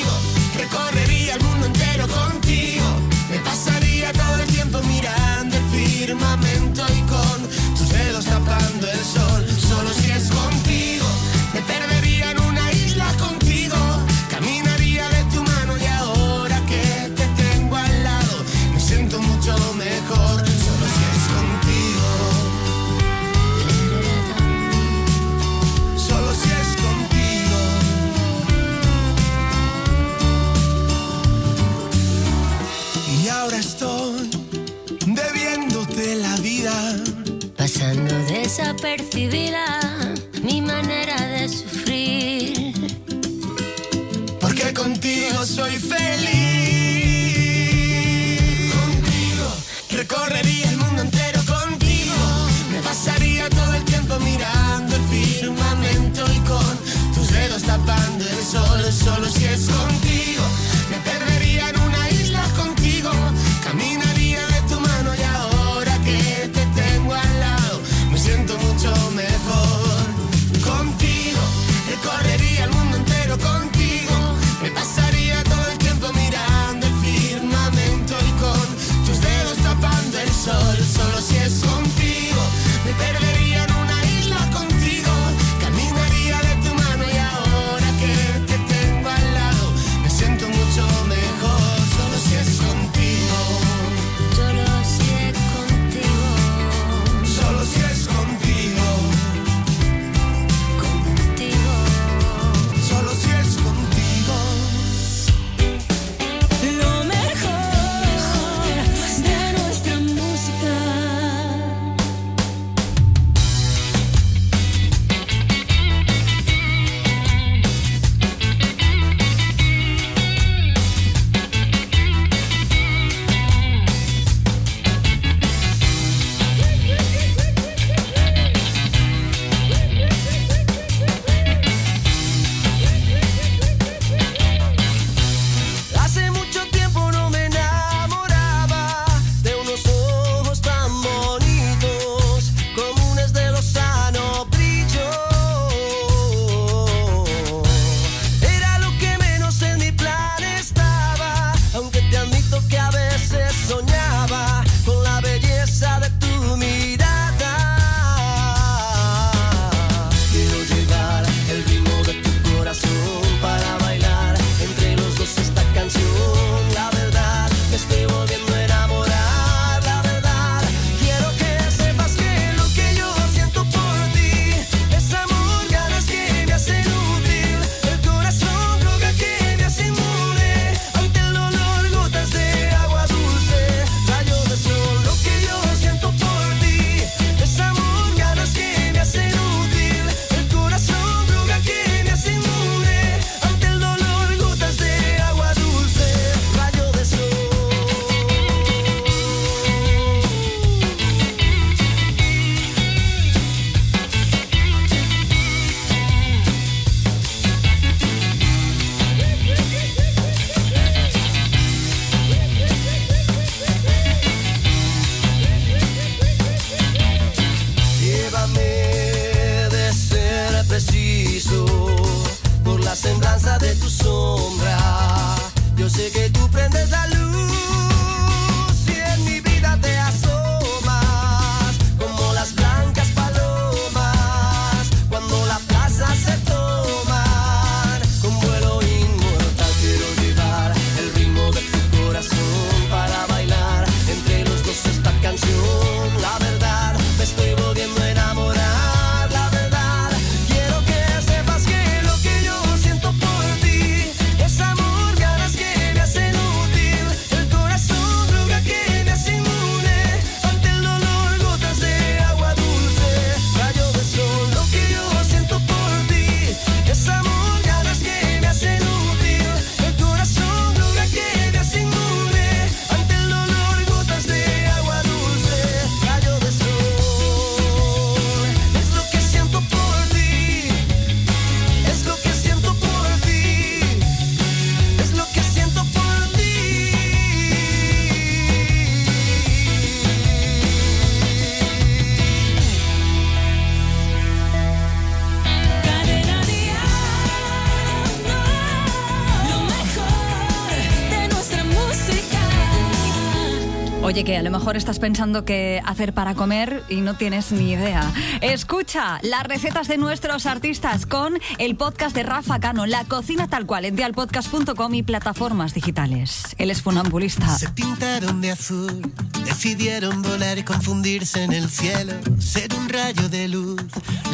Que a lo mejor estás pensando qué hacer para comer y no tienes ni idea. Escucha las recetas de nuestros artistas con el podcast de Rafa Cano, La Cocina Tal Cual, en dialpodcast.com y plataformas digitales. Él es funambulista. Se pintaron de azul, decidieron volar y confundirse en el cielo, ser un rayo de luz,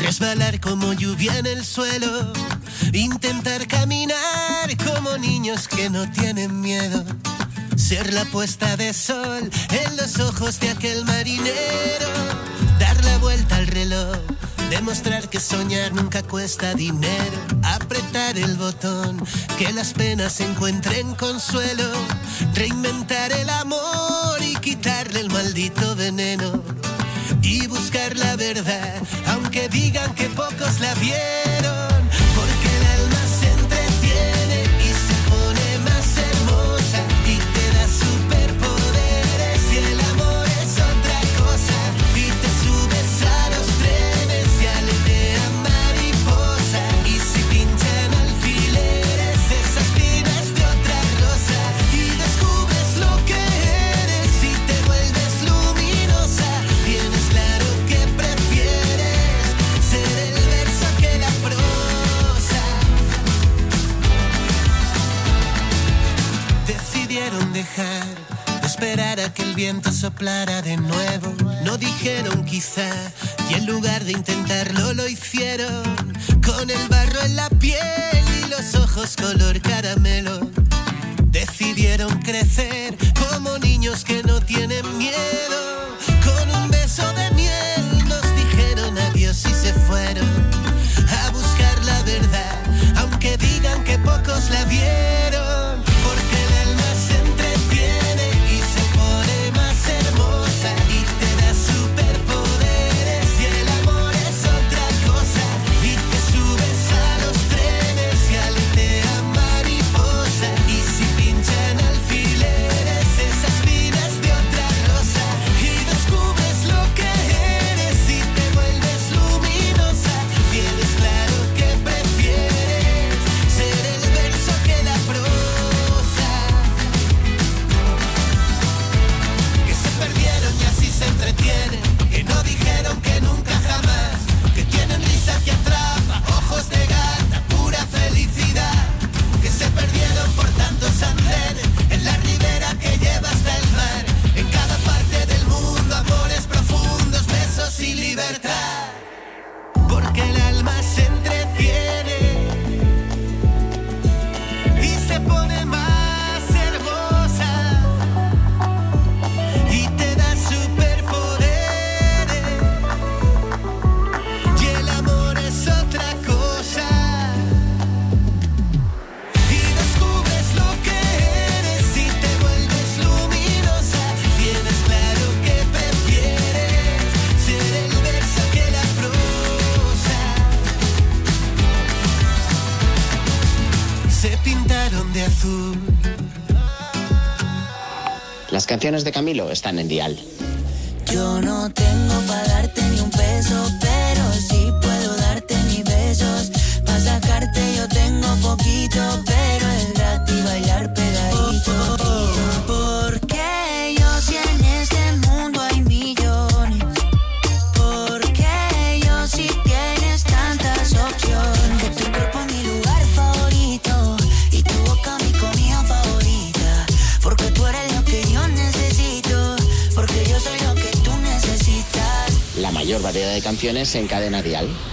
resbalar como lluvia en el suelo, intentar caminar como niños que no tienen miedo. Ser la puesta de sol en los ojos de aquel marinero, dar la vuelta al reloj, demostrar que soñar nunca cuesta dinero, apretar el botón, que las penas encuentren consuelo, reinventar el amor y quitarle el maldito veneno. Y buscar la verdad, aunque digan que pocos la vieron, viento soplara de nuevo. No dijeron quizá y en lugar de intentarlo lo hicieron con el barro en la piel y los ojos color caramelo. Decidieron crecer como niños que no tienen miedo. Con un beso de miel nos dijeron adiós y se fueron a buscar la verdad, aunque digan que pocos la vieron. Canciones de Camilo están en Dial. Canciones en cadena Dial.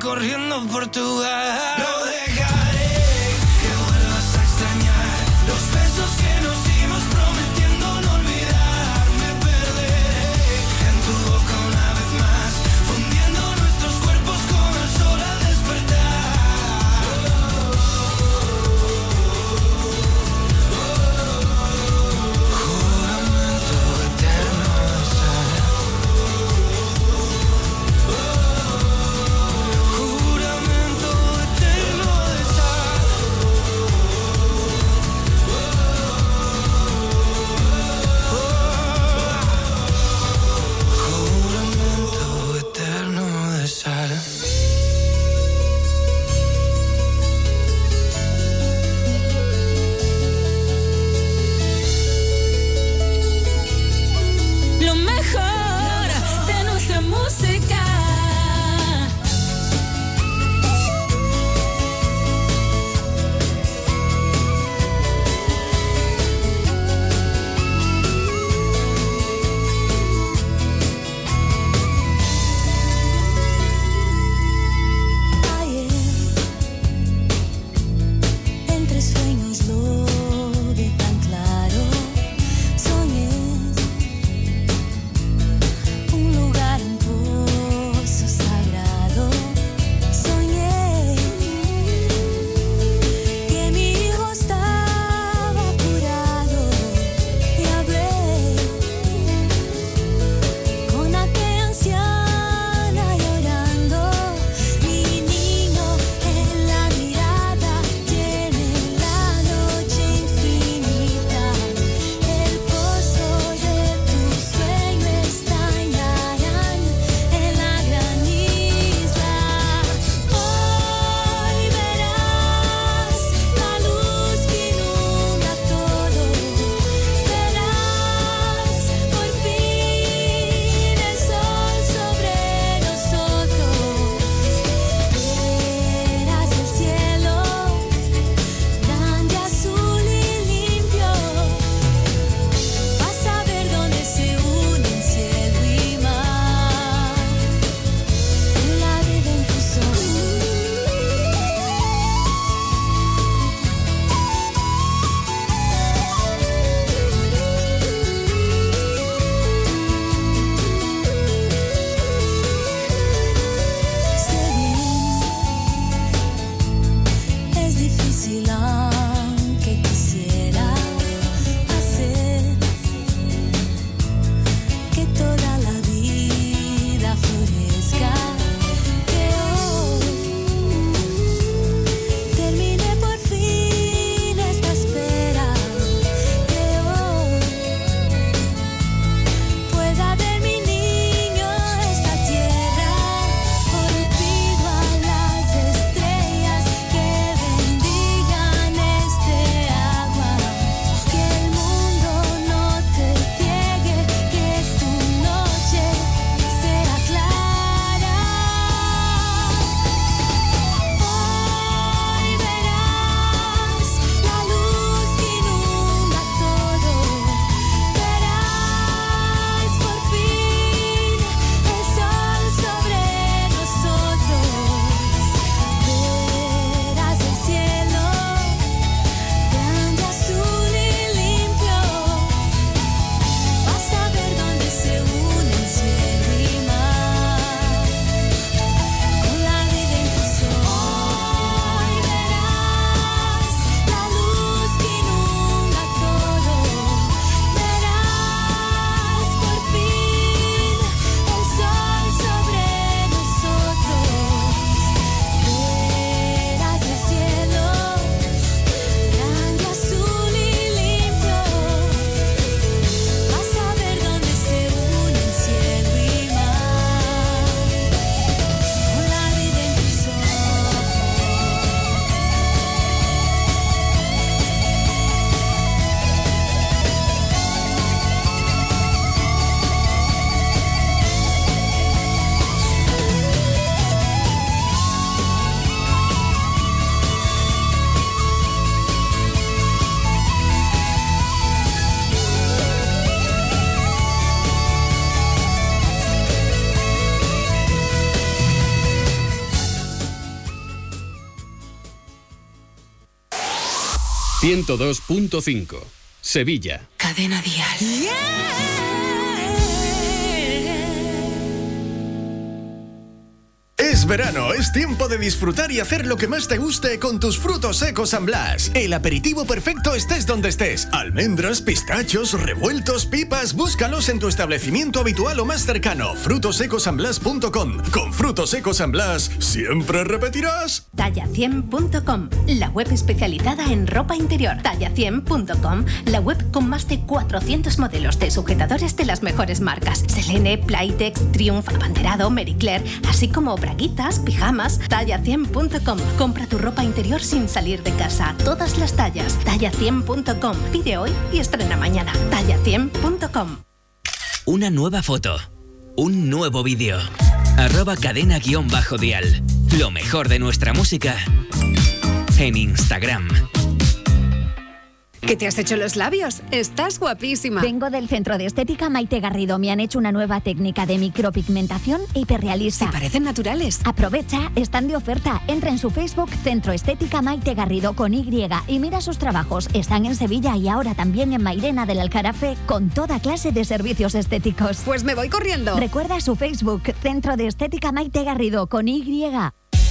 corriendo por tu 102.5. Sevilla. Cadena Dial. Es verano, es tiempo de disfrutar y hacer lo que más te guste con tus frutos secos San Blas. El aperitivo perfecto estés donde estés. Almendras, pistachos, revueltos, pipas, búscalos en tu establecimiento habitual o más cercano. frutosecosanblas.com. Con frutos secos San Blas, siempre repetirás. Talla100.com, la web especializada en ropa interior. Talla100.com, la web con más de 400 modelos de sujetadores de las mejores marcas. Selene, Playtex, Triumph, Abanderado, Marie Claire, así como braguitas, pijamas. Talla100.com, compra tu ropa interior sin salir de casa. Todas las tallas. Talla100.com, pide hoy y estrena mañana. Talla100.com. Una nueva foto. Un nuevo vídeo. Arroba cadena guion bajo dial. Lo mejor de nuestra música. En Instagram. ¿Qué te has hecho los labios? Estás guapísima. Vengo del centro de estética Maite Garrido. Me han hecho una nueva técnica de micropigmentación hiperrealista. Sí, parecen naturales. Aprovecha, están de oferta. Entra en su Facebook Centro Estética Maite Garrido con Y y mira sus trabajos. Están en Sevilla y ahora también en Mairena del Alcarafe con toda clase de servicios estéticos. Pues me voy corriendo. Recuerda su Facebook Centro de Estética Maite Garrido con Y.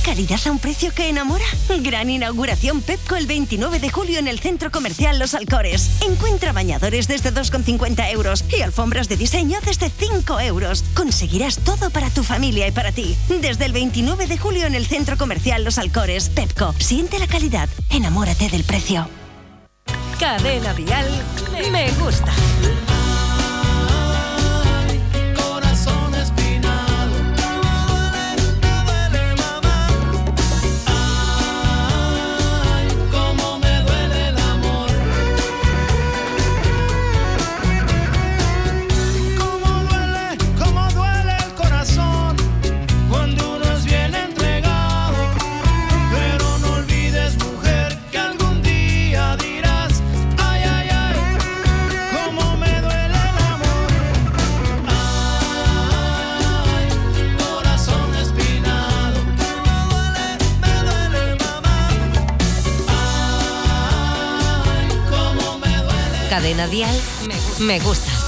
¿Calidad a un precio que enamora? Gran inauguración Pepco el 29 de julio en el Centro Comercial Los Alcores. Encuentra bañadores desde 2,50 euros y alfombras de diseño desde 5 euros. Conseguirás todo para tu familia y para ti. Desde el 29 de julio en el Centro Comercial Los Alcores. Pepco, siente la calidad, enamórate del precio. Cadena Vial me gusta. Cadena Dial me gusta.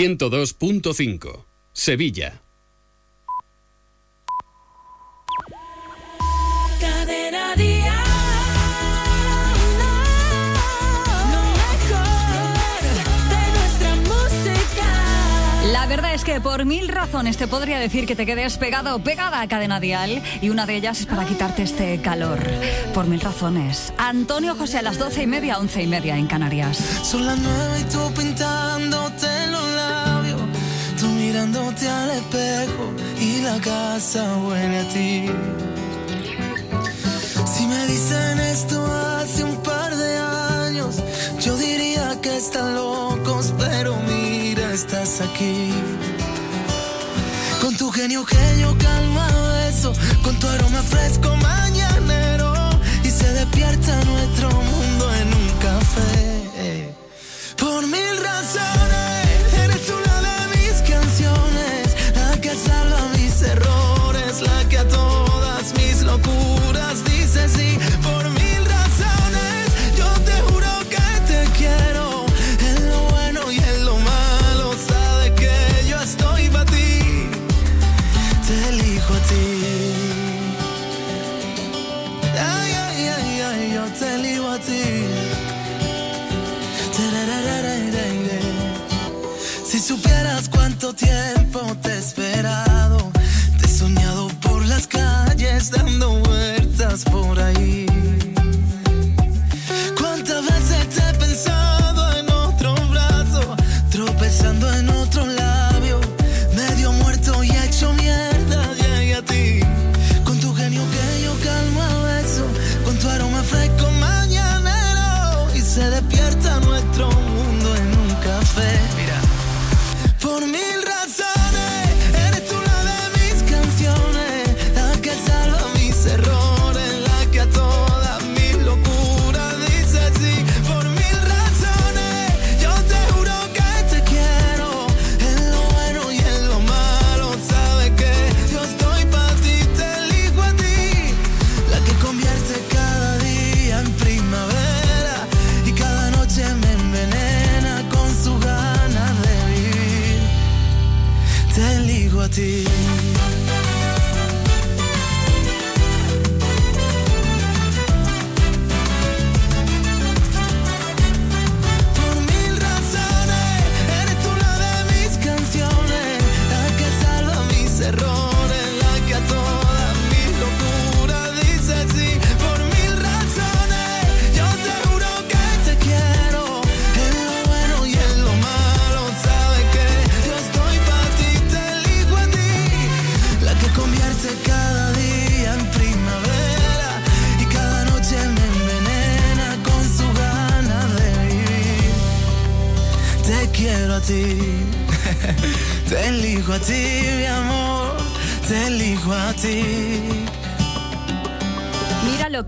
102.5. Sevilla. Cadena Dial. Lo mejor de nuestra música. La verdad es que por mil razones te podría decir que te quedes pegado o pegada a cadena dial y una de ellas es para quitarte este calor. Por mil razones. Antonio José a las doce y media, once y media en Canarias. Son las nueve y tú mirándote al espejo y la casa huele a ti. Si me dicen esto hace un par de años, yo diría que están locos, pero mira, estás aquí. Con tu genio genio calma eso, con tu aroma fresco mañanero y se despierta nuestro mundo en un café. Por mil razones,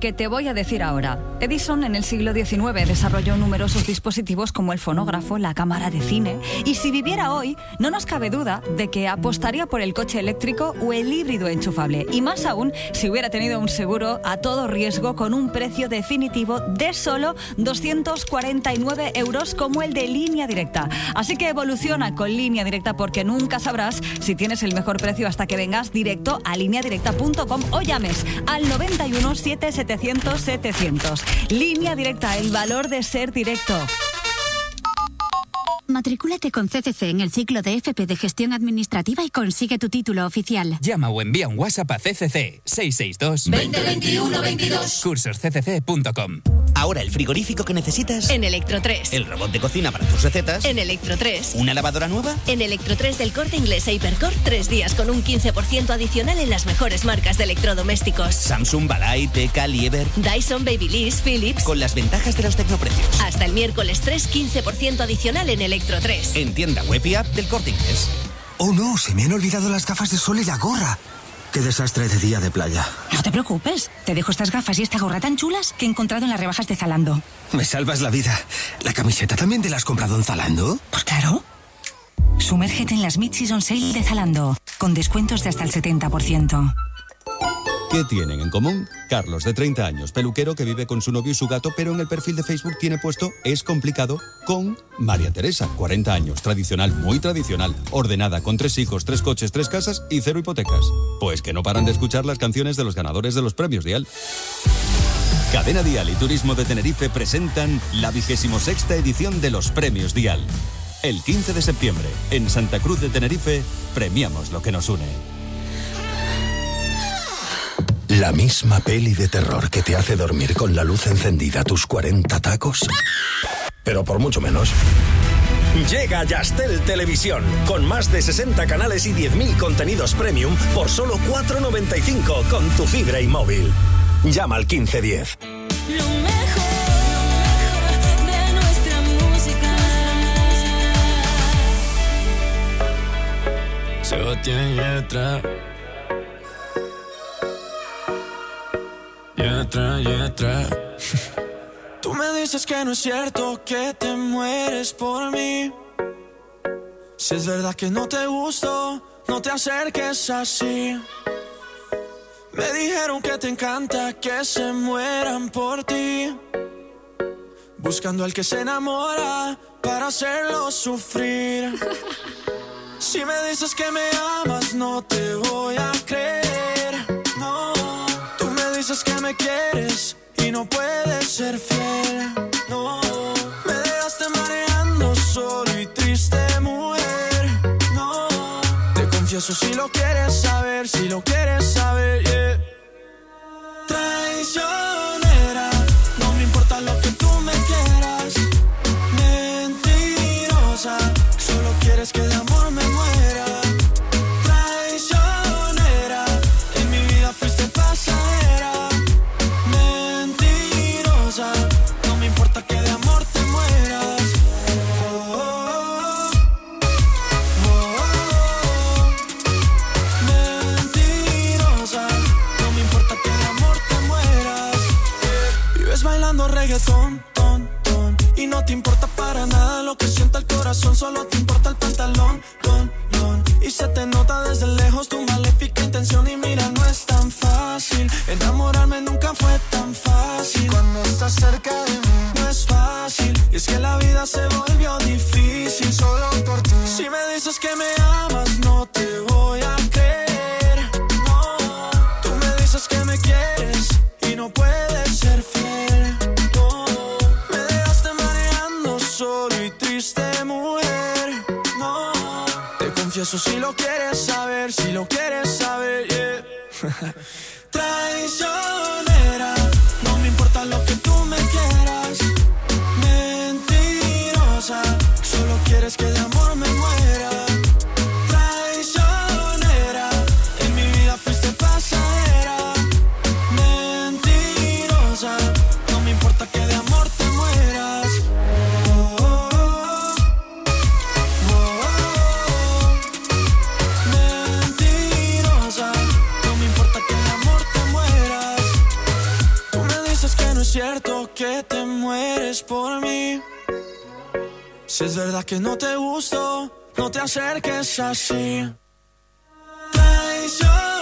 que te voy a decir ahora. Edison en el siglo XIX desarrolló numerosos dispositivos como el fonógrafo, la cámara de cine, y si viviera hoy, no nos cabe duda de que apostaría por el coche eléctrico o el híbrido enchufable, y más aún si hubiera tenido un seguro a todo riesgo con un precio definitivo de solo 249 euros como el de línea directa. Así que evoluciona con línea directa porque nunca sabrás si tienes el mejor precio hasta que vengas directo a lineadirecta.com o llames al 91 7700 700. Línea directa, el valor de ser directo. Matricúlate con CCC en el ciclo de FP de Gestión Administrativa y consigue tu título oficial. Llama o envía un WhatsApp a CCC 662 2021 22. cursosccc.com. Ahora el frigorífico que necesitas. En Electro 3. El robot de cocina para tus recetas. En Electro 3. ¿Una lavadora nueva? En Electro 3 del corte inglés e Hypercore, tres días con un 15% adicional en las mejores marcas de electrodomésticos. Samsung, Balay, Teca, Lieber. Dyson, Babyliss, Philips. Con las ventajas de los tecnoprecios. Hasta el miércoles 3, 15% adicional en Electro 3. En tienda web y app del corte inglés. Oh no, se me han olvidado las gafas de sol y la gorra. Qué desastre de día de playa. No te preocupes, te dejo estas gafas y esta gorra tan chulas que he encontrado en las rebajas de Zalando. Me salvas la vida. ¿La camiseta también te la has comprado en Zalando? Pues claro. Sumérgete en las Mid-Season Sale de Zalando, con descuentos de hasta el 70%. ¿Qué tienen en común? Carlos, de 30 años, peluquero que vive con su novio y su gato, pero en el perfil de Facebook tiene puesto Es complicado con María Teresa, 40 años, tradicional, muy tradicional, ordenada, con tres hijos, tres coches, tres casas y cero hipotecas. Pues que no paran de escuchar las canciones de los ganadores de los premios Dial. Cadena Dial y Turismo de Tenerife presentan la vigésimo sexta edición de los premios Dial. El 15 de septiembre, en Santa Cruz de Tenerife, premiamos lo que nos une. La misma peli de terror que te hace dormir con la luz encendida tus 40 tacos. Pero por mucho menos. Llega Yastel Televisión, con más de 60 canales y 10.000 contenidos premium por solo 4,95 con tu fibra y móvil. Llama al 1510. Lo mejor, lo mejor de nuestra música. Sebastián Yatra. Yatra, Yatra. Tú me dices que no es cierto que te mueres por mí. Si es verdad que no te gusto, no te acerques así. Me dijeron que te encanta que se mueran por ti. Buscando al que se enamora para hacerlo sufrir. Si me dices que me amas, no te voy a creer dices que me quieres y no puedes ser fiel. No, me dejaste mareando solo y triste, mujer. No, te confieso si lo quieres saber, si lo quieres saber. Yeah. corazón solo te importa el pantalón, don, don. Y se te nota desde lejos tu maléfica intención. Y mira, no es tan fácil. Enamorarme nunca fue tan fácil. Cuando estás cerca de mí, no es fácil. Y es que la vida se volvió difícil. Eso si lo quieres saber, si lo quieres saber, yeah. Traicionera, no me importa lo que tú me quieras. Mentirosa, solo quieres que la que te mueres por mí. Si es verdad que no te gusto, no te acerques así. Traición.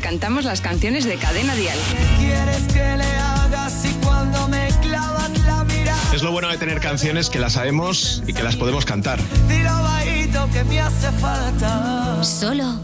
cantamos las canciones de Cadena Dial. ¿Qué quieres que le haga si cuando me clavas la mirada? Es lo bueno de tener canciones que las sabemos y que las podemos cantar. Solo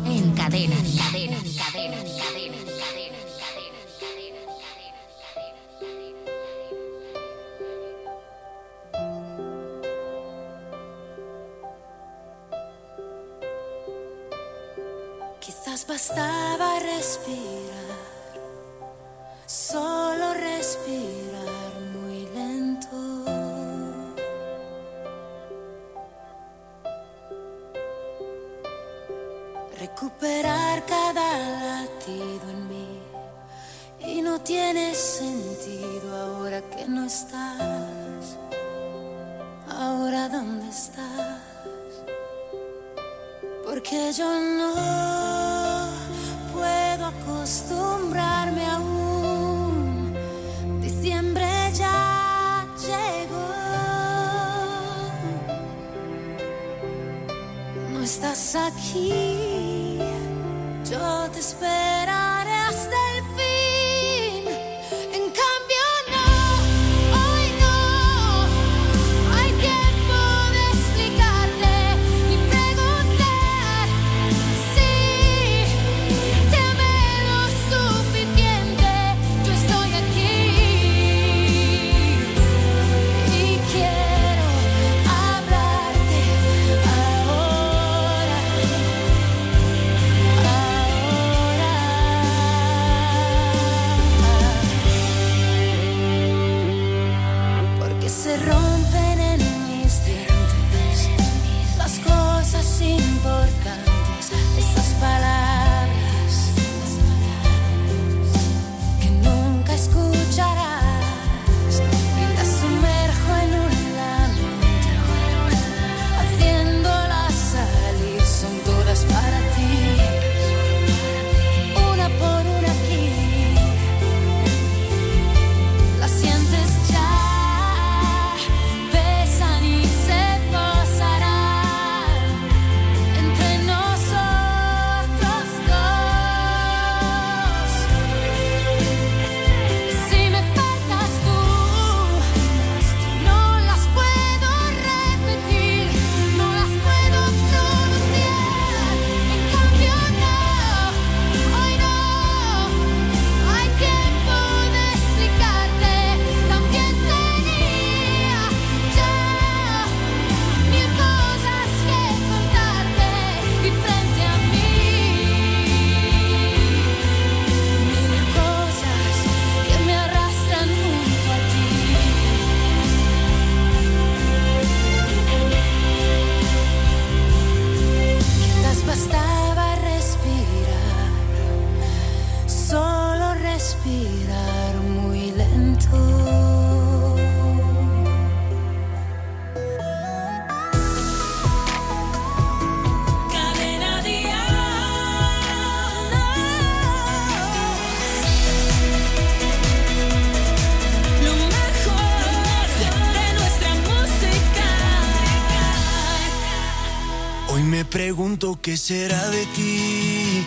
¿Qué será de ti?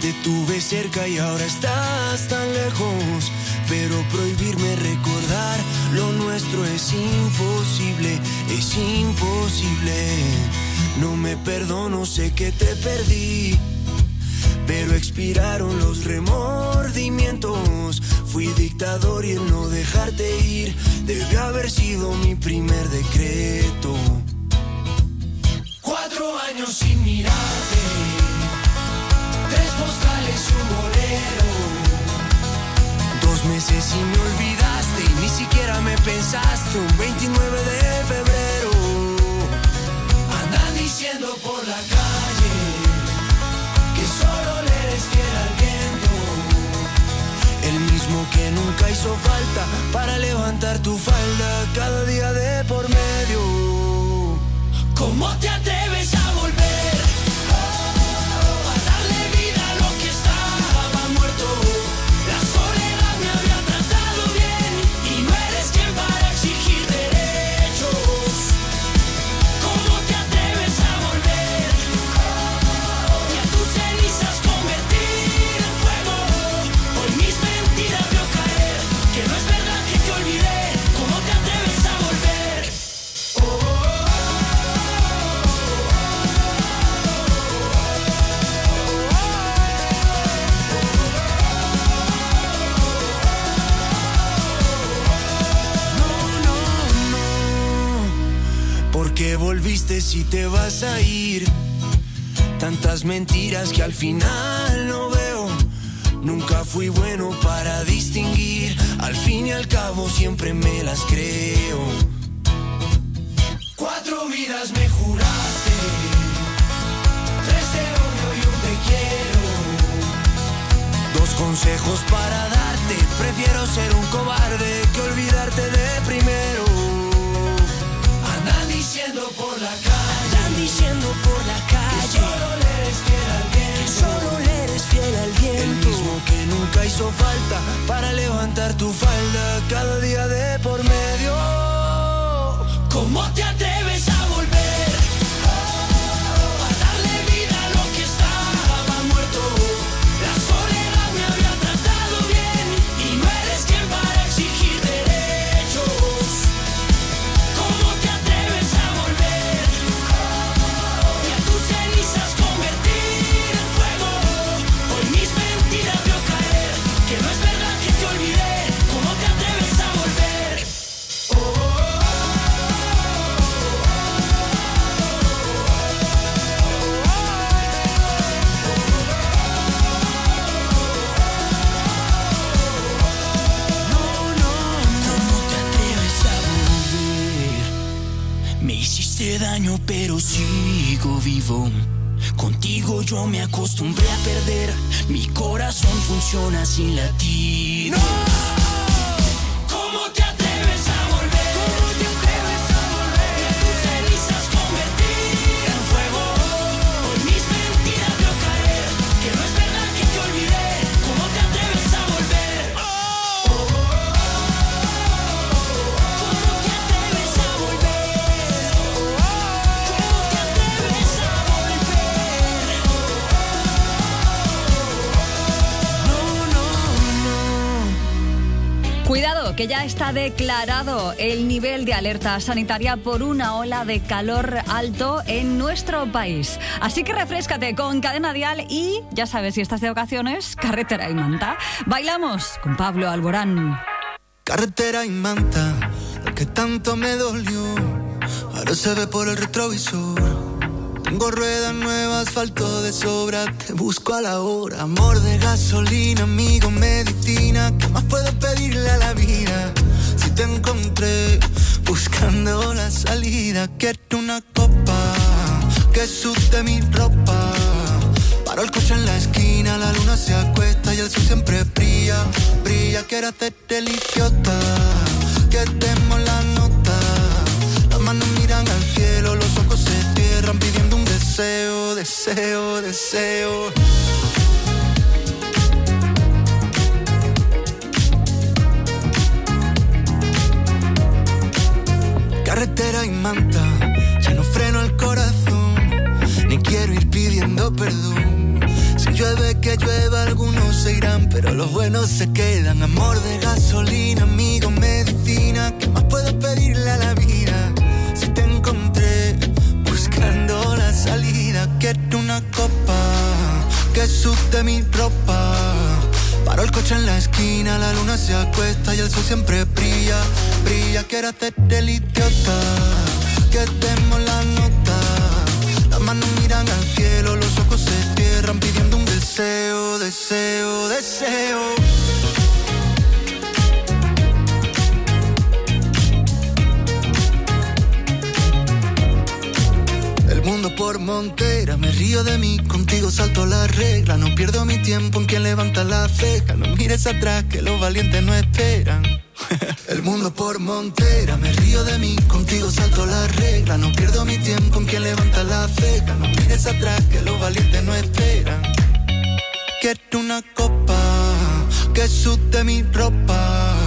Te tuve cerca y ahora estás tan lejos, pero prohibirme recordar lo nuestro es imposible, es imposible. No me perdono, sé que te perdí, pero expiraron los remordimientos. Fui dictador y el no dejarte ir debe haber sido mi primer decreto. Hizo falta para levantar tu falda cada día de por medio. ¿Cómo te si te vas a ir? Tantas mentiras que al final no veo. Nunca fui bueno para distinguir. Al fin y al cabo siempre me las creo. Cuatro vidas me juraste. Tres te odio y un te quiero. Dos consejos para darte. Prefiero ser un cobarde que olvidarte de primero. Andan diciendo por la calle. Diciendo por la calle. Que solo le eres fiel al viento. Que solo le eres fiel al viento. El mismo que nunca hizo falta para levantar tu falda cada día de por medio. ¿Cómo te vivo. Contigo yo me acostumbré a perder. Mi corazón funciona sin latir. ¿Cómo que ya está declarado el nivel de alerta sanitaria por una ola de calor alto en nuestro país. Así que refrescate con cadena dial y, ya sabes, si estás de vacaciones, carretera y manta. Bailamos con Pablo Alborán. Carretera y manta, lo que tanto me dolió, ahora se ve por el retrovisor. Tengo ruedas nuevas, asfalto de sobra, te busco a la hora. Amor de gasolina, amigo, medicina, ¿qué más puedo pedirle a la vida? Si te encontré buscando la salida, quiero una copa que sude mi ropa. Paro el coche en la esquina, la luna se acuesta y el sol siempre brilla, brilla. Quiero hacerte el idiota, que demos la nota. Las manos miran al cielo, los ojos se cierran pidiendo deseo, deseo, deseo. Carretera y manta, ya no freno el corazón, ni quiero ir pidiendo perdón. Si llueve, que llueva, algunos se irán, pero los buenos se quedan. Amor de gasolina, amigo, medicina, ¿qué más puedo pedirle a la vida? Ahora quiero una copa que sube mi ropa. Paro el coche en la esquina, la luna se acuesta y el sol siempre brilla. Brilla, quiero hacer el idiota. Que demos la nota. Las manos miran al cielo, los ojos se cierran pidiendo un deseo, deseo, deseo. Por montera, me río de mí, contigo salto la regla, no pierdo mi tiempo en quien levanta la ceja, no mires atrás que los valientes no esperan. El mundo por montera, me río de mí, contigo salto la regla, no pierdo mi tiempo en quien levanta la ceja, no mires atrás que los valientes no esperan. Quiero una copa que sude mi ropa.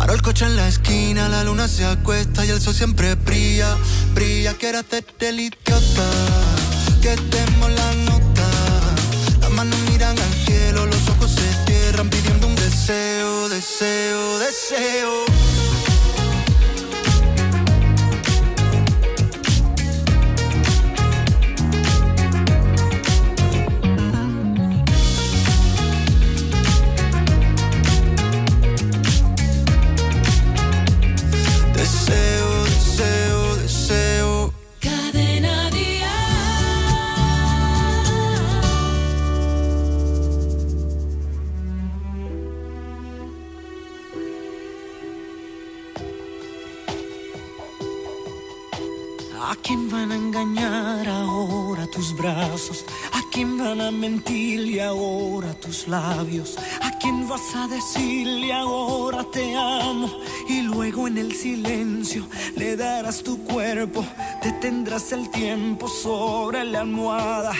Paro el coche en la esquina, la luna se acuesta y el sol siempre brilla, brilla. Quiero hacer el idiota, que demos la nota. Las manos miran al cielo, los ojos se cierran pidiendo un deseo, deseo. Deseo, quién van a engañar ahora tus brazos? ¿A quién van a mentirle ahora tus labios? ¿A quién vas a decirle ahora te amo? Y luego en el silencio le darás tu cuerpo, detendrás el tiempo sobre la almohada.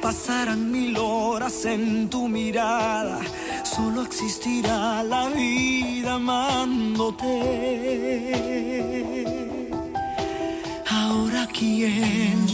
Pasarán mil horas en tu mirada, solo existirá la vida amándote. Quién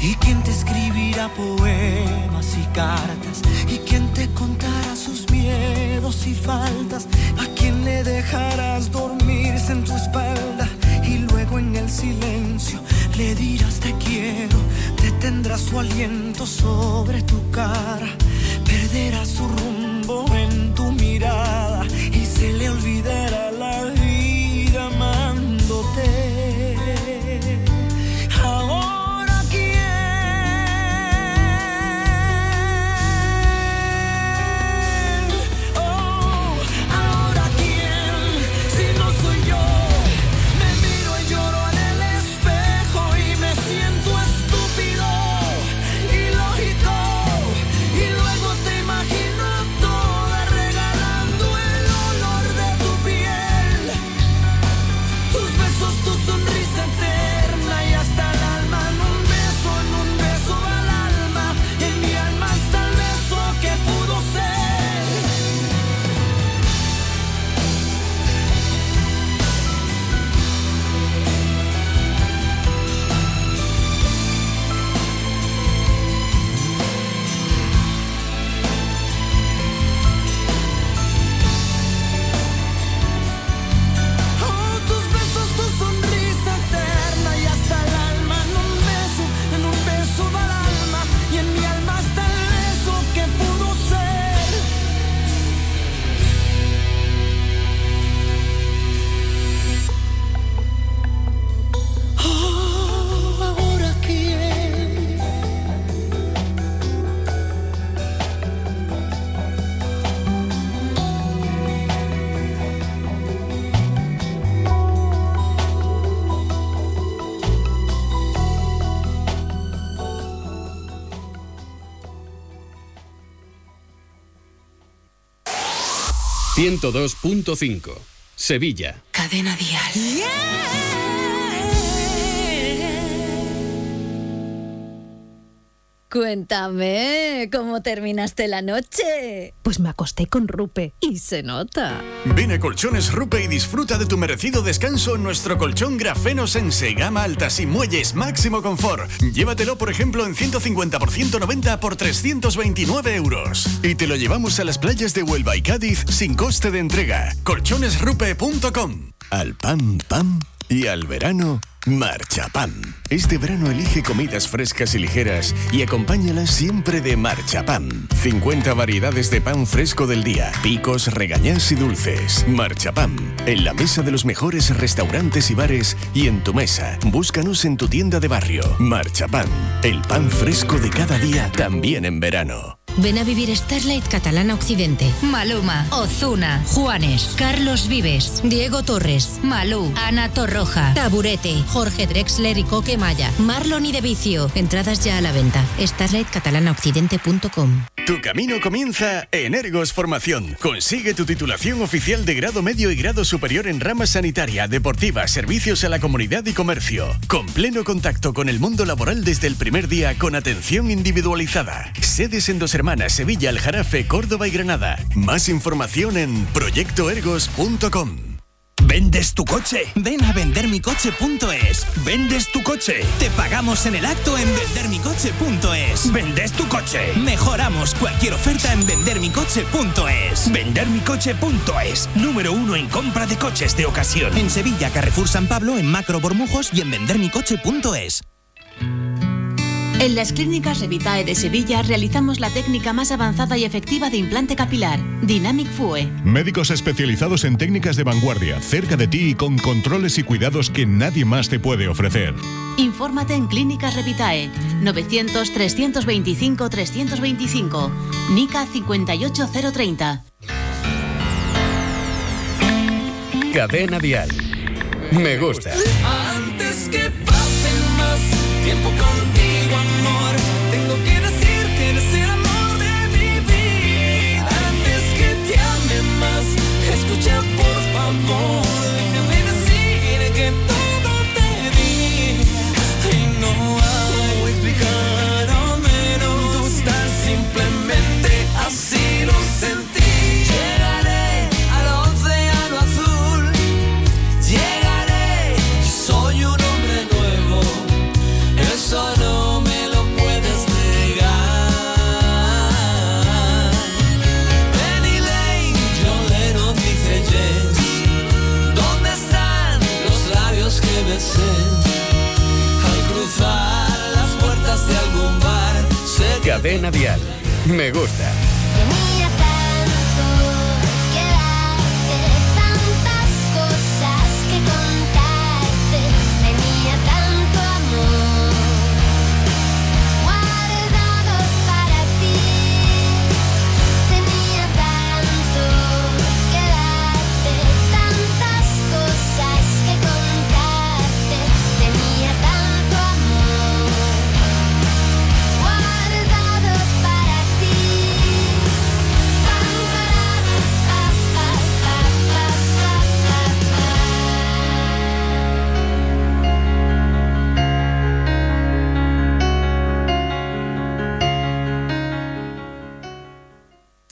y quién te escribirá poemas y cartas y quién te contará sus miedos y faltas a quién le dejarás dormirse en tu espalda y luego en el silencio le dirás te quiero detendrás su aliento sobre tu cara perderá su rumbo en tu mirada y se le olvidará 102.5. Sevilla. Cadena Dial. Cuéntame, ¿cómo terminaste la noche? Pues me acosté con Rupe y se nota. Ven a Colchones Rupe y disfruta de tu merecido descanso en nuestro colchón grafeno Sense, gama alta sin muelles, máximo confort. Llévatelo, por ejemplo, en 150 por 190 por 329 euros. Y te lo llevamos a las playas de Huelva y Cádiz sin coste de entrega. Colchonesrupe.com. Al pam pam y al verano Marchapam. Este verano elige comidas frescas y ligeras y acompáñalas siempre de Marchapam. 50 variedades de pan fresco del día, picos, regañás y dulces. Marchapam. En la mesa de los mejores restaurantes y bares y en tu mesa. Búscanos en tu tienda de barrio. Marchapam. El pan fresco de cada día, también en verano. Ven a vivir Starlight Catalana Occidente. Maluma, Ozuna, Juanes, Carlos Vives, Diego Torres, Malú, Ana Torroja, Taburete, Jorge Drexler y Coque Maya, Marlon y De Vicio. Entradas ya a la venta. StarlightCatalanaOccidente.com Tu camino comienza en Ergos Formación. Consigue tu titulación oficial de grado medio y grado superior en rama sanitaria, deportiva, servicios a la comunidad y comercio. Con pleno contacto con el mundo laboral desde el primer día con atención individualizada. Sedes en Dos Sevilla, Aljarafe, Córdoba y Granada. Más información en proyectoergos.com. ¿Vendes tu coche? Ven a vendermicoche.es. ¿Vendes tu coche? Te pagamos en el acto en vendermicoche.es. ¿Vendes tu coche? Mejoramos cualquier oferta en vendermicoche.es. Vendermicoche.es. Número uno en compra de coches de ocasión. En Sevilla, Carrefour San Pablo, en Macro Bormujos y en vendermicoche.es. En las clínicas Revitae de Sevilla realizamos la técnica más avanzada y efectiva de implante capilar, Dynamic Fue. Médicos especializados en técnicas de vanguardia, cerca de ti y con controles y cuidados que nadie más te puede ofrecer. Infórmate en Clínicas Revitae 900 325 325 NICA 58030. Cadena Dial. Me gusta. Antes que pase más tiempo contigo, por Cadena Dial. Me gusta.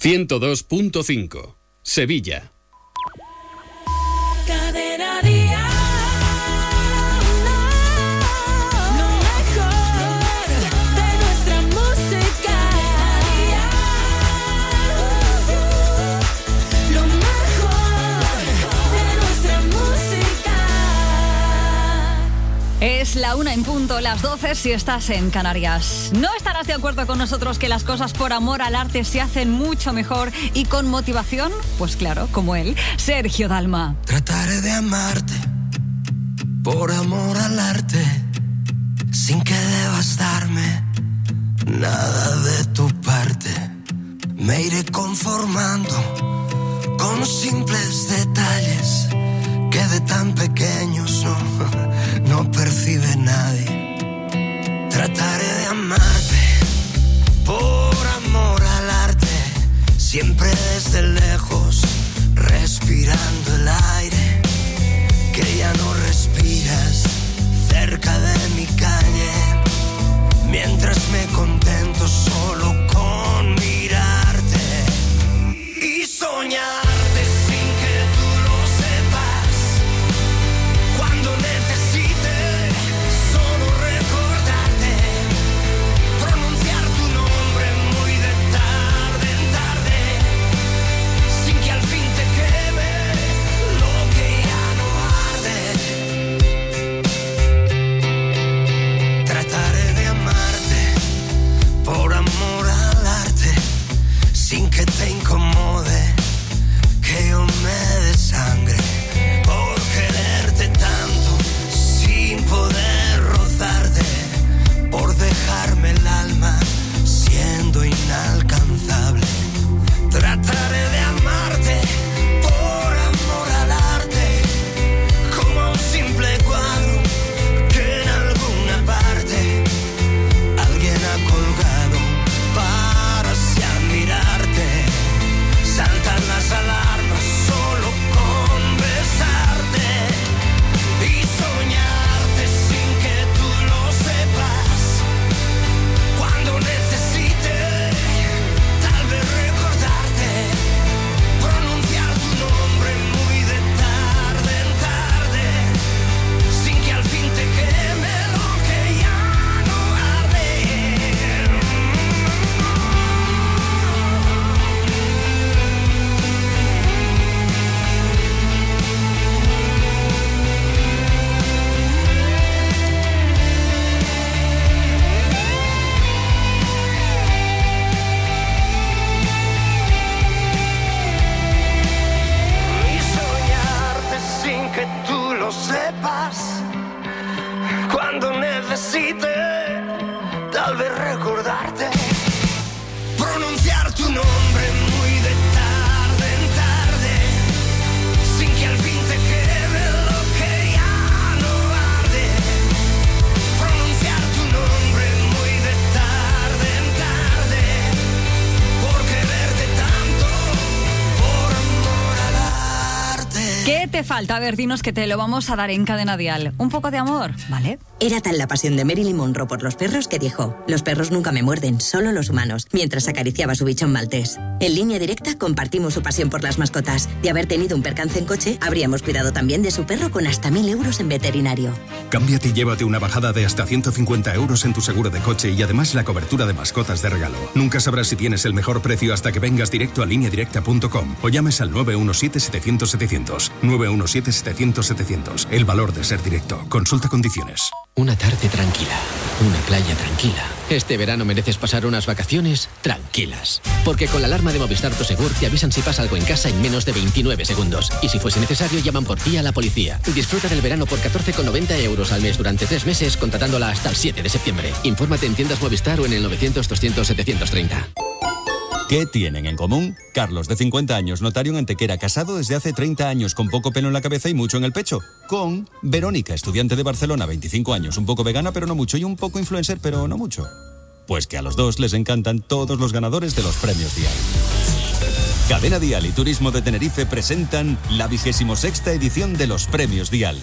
102.5. Sevilla. La una en punto, las 12 si estás en Canarias. No estarás de acuerdo con nosotros que las cosas por amor al arte se hacen mucho mejor y con motivación? Pues claro, como él, Sergio Dalma. Trataré de amarte por amor al arte, sin que debas darme nada de tu parte. Me iré conformando con simples detalles que de tan pequeños no, no percibe nadie. Trataré de amarte por amor al arte, siempre desde lejos, respirando el aire que ya no respiras cerca de mi calle, mientras me contento solo te falta? A ver, dinos que te lo vamos a dar en cadena dial. Un poco de amor, ¿vale? Era tal la pasión de Marilyn Monroe por los perros que dijo, los perros nunca me muerden, solo los humanos, mientras acariciaba su bichón maltés. En línea directa compartimos su pasión por las mascotas. De haber tenido un percance en coche, habríamos cuidado también de su perro con hasta mil euros en veterinario. Cámbiate y llévate una bajada de hasta 150 euros en tu seguro de coche y además la cobertura de mascotas de regalo. Nunca sabrás si tienes el mejor precio hasta que vengas directo a lineadirecta.com o llames al 917-700-700. 917-700-700. El valor de ser directo. Consulta condiciones. Una tarde tranquila, una playa tranquila. Este verano mereces pasar unas vacaciones tranquilas. Porque con la alarma de Movistar Prosegur te avisan si pasa algo en casa en menos de 29 segundos. Y si fuese necesario, llaman por ti a la policía. Disfruta del verano por 14,90 euros al mes durante tres meses, contratándola hasta el 7 de septiembre. Infórmate en tiendas Movistar o en el 900-200-730. ¿Qué tienen en común? Carlos, de 50 años, notario en Antequera, casado desde hace 30 años, con poco pelo en la cabeza y mucho en el pecho. Con Verónica, estudiante de Barcelona, 25 años, un poco vegana pero no mucho, y un poco influencer pero no mucho. Pues que a los dos les encantan todos los ganadores de los premios Dial. Cadena Dial y Turismo de Tenerife presentan la vigésimo sexta edición de los premios Dial.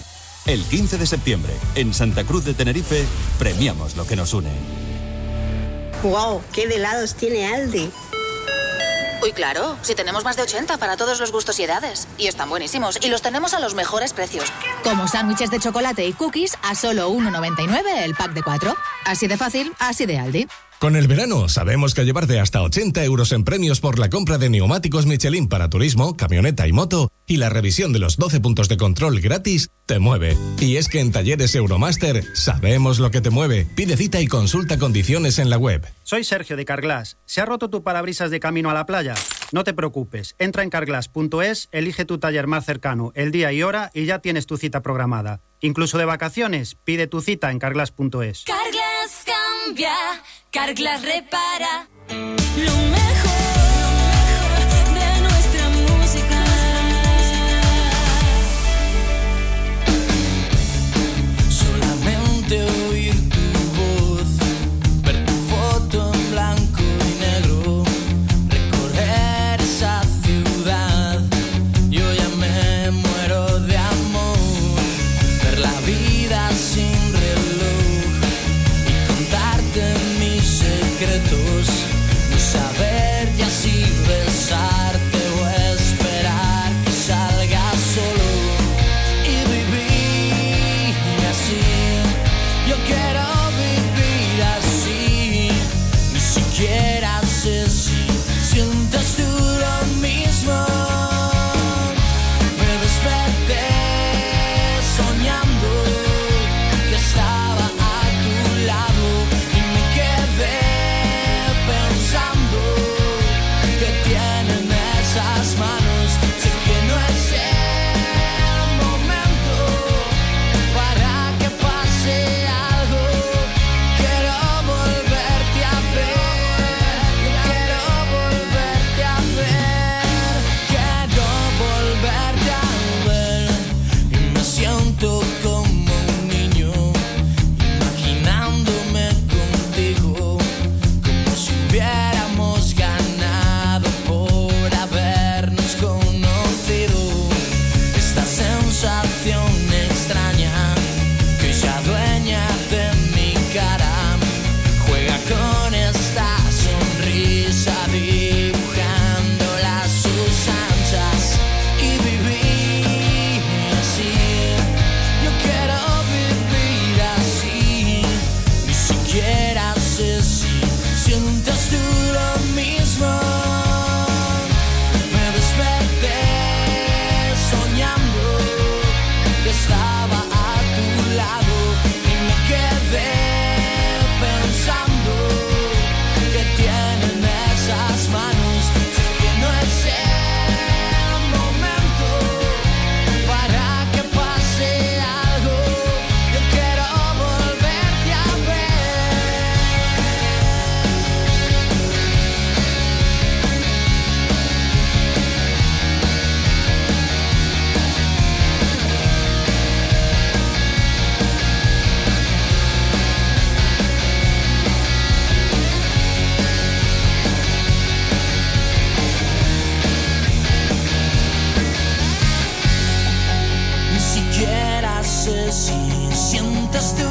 El 15 de septiembre, en Santa Cruz de Tenerife, premiamos lo que nos une. ¡Wow! ¡Qué de helados tiene Aldi! Uy, claro, si tenemos más de 80 para todos los gustos y edades. Y están buenísimos. Y los tenemos a los mejores precios. Como sándwiches de chocolate y cookies a solo 1,99 el pack de 4. Así de fácil, así de Aldi. Con el verano sabemos que llevarte hasta 80 euros en premios por la compra de neumáticos Michelin para turismo, camioneta y moto y la revisión de los 12 puntos de control gratis te mueve. Y es que en Talleres Euromaster sabemos lo que te mueve. Pide cita y consulta condiciones en la web. Soy Sergio de Carglass. ¿Se ha roto tu parabrisas de camino a la playa? No te preocupes. Entra en carglass.es, elige tu taller más cercano, el día y hora y ya tienes tu cita programada. Incluso de vacaciones, pide tu cita en carglass.es. Carglass cambia, Carglass repara. de understood.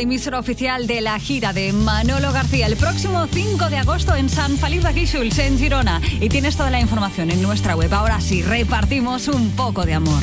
emisora oficial de la gira de Manolo García el próximo 5 de agosto en San Feliu de Guíxols, en Girona. Y tienes toda la información en nuestra web. Ahora sí, repartimos un poco de amor.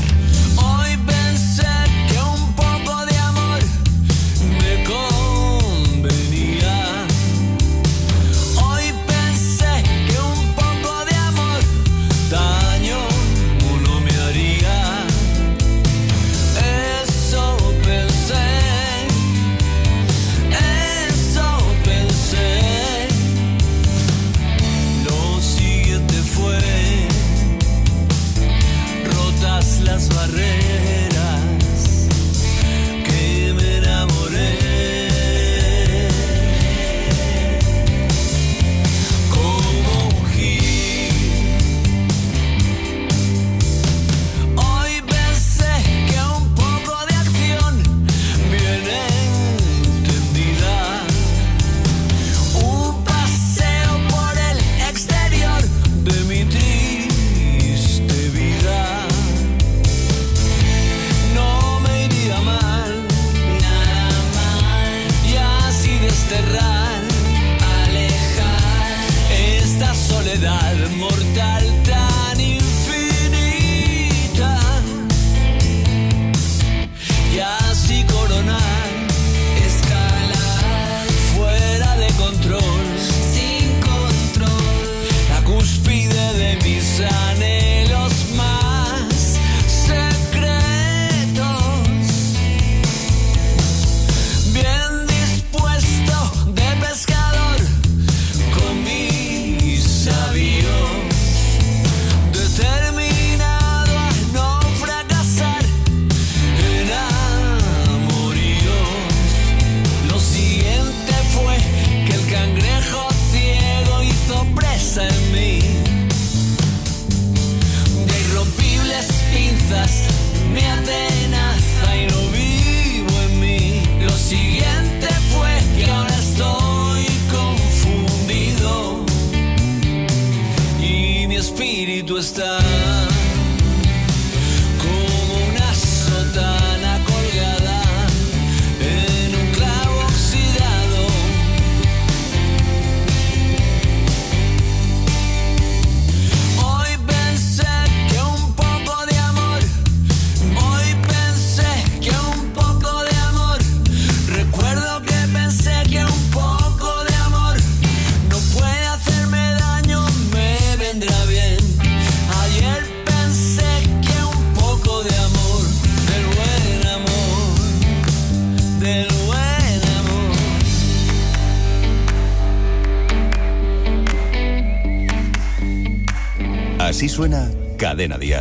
cadena.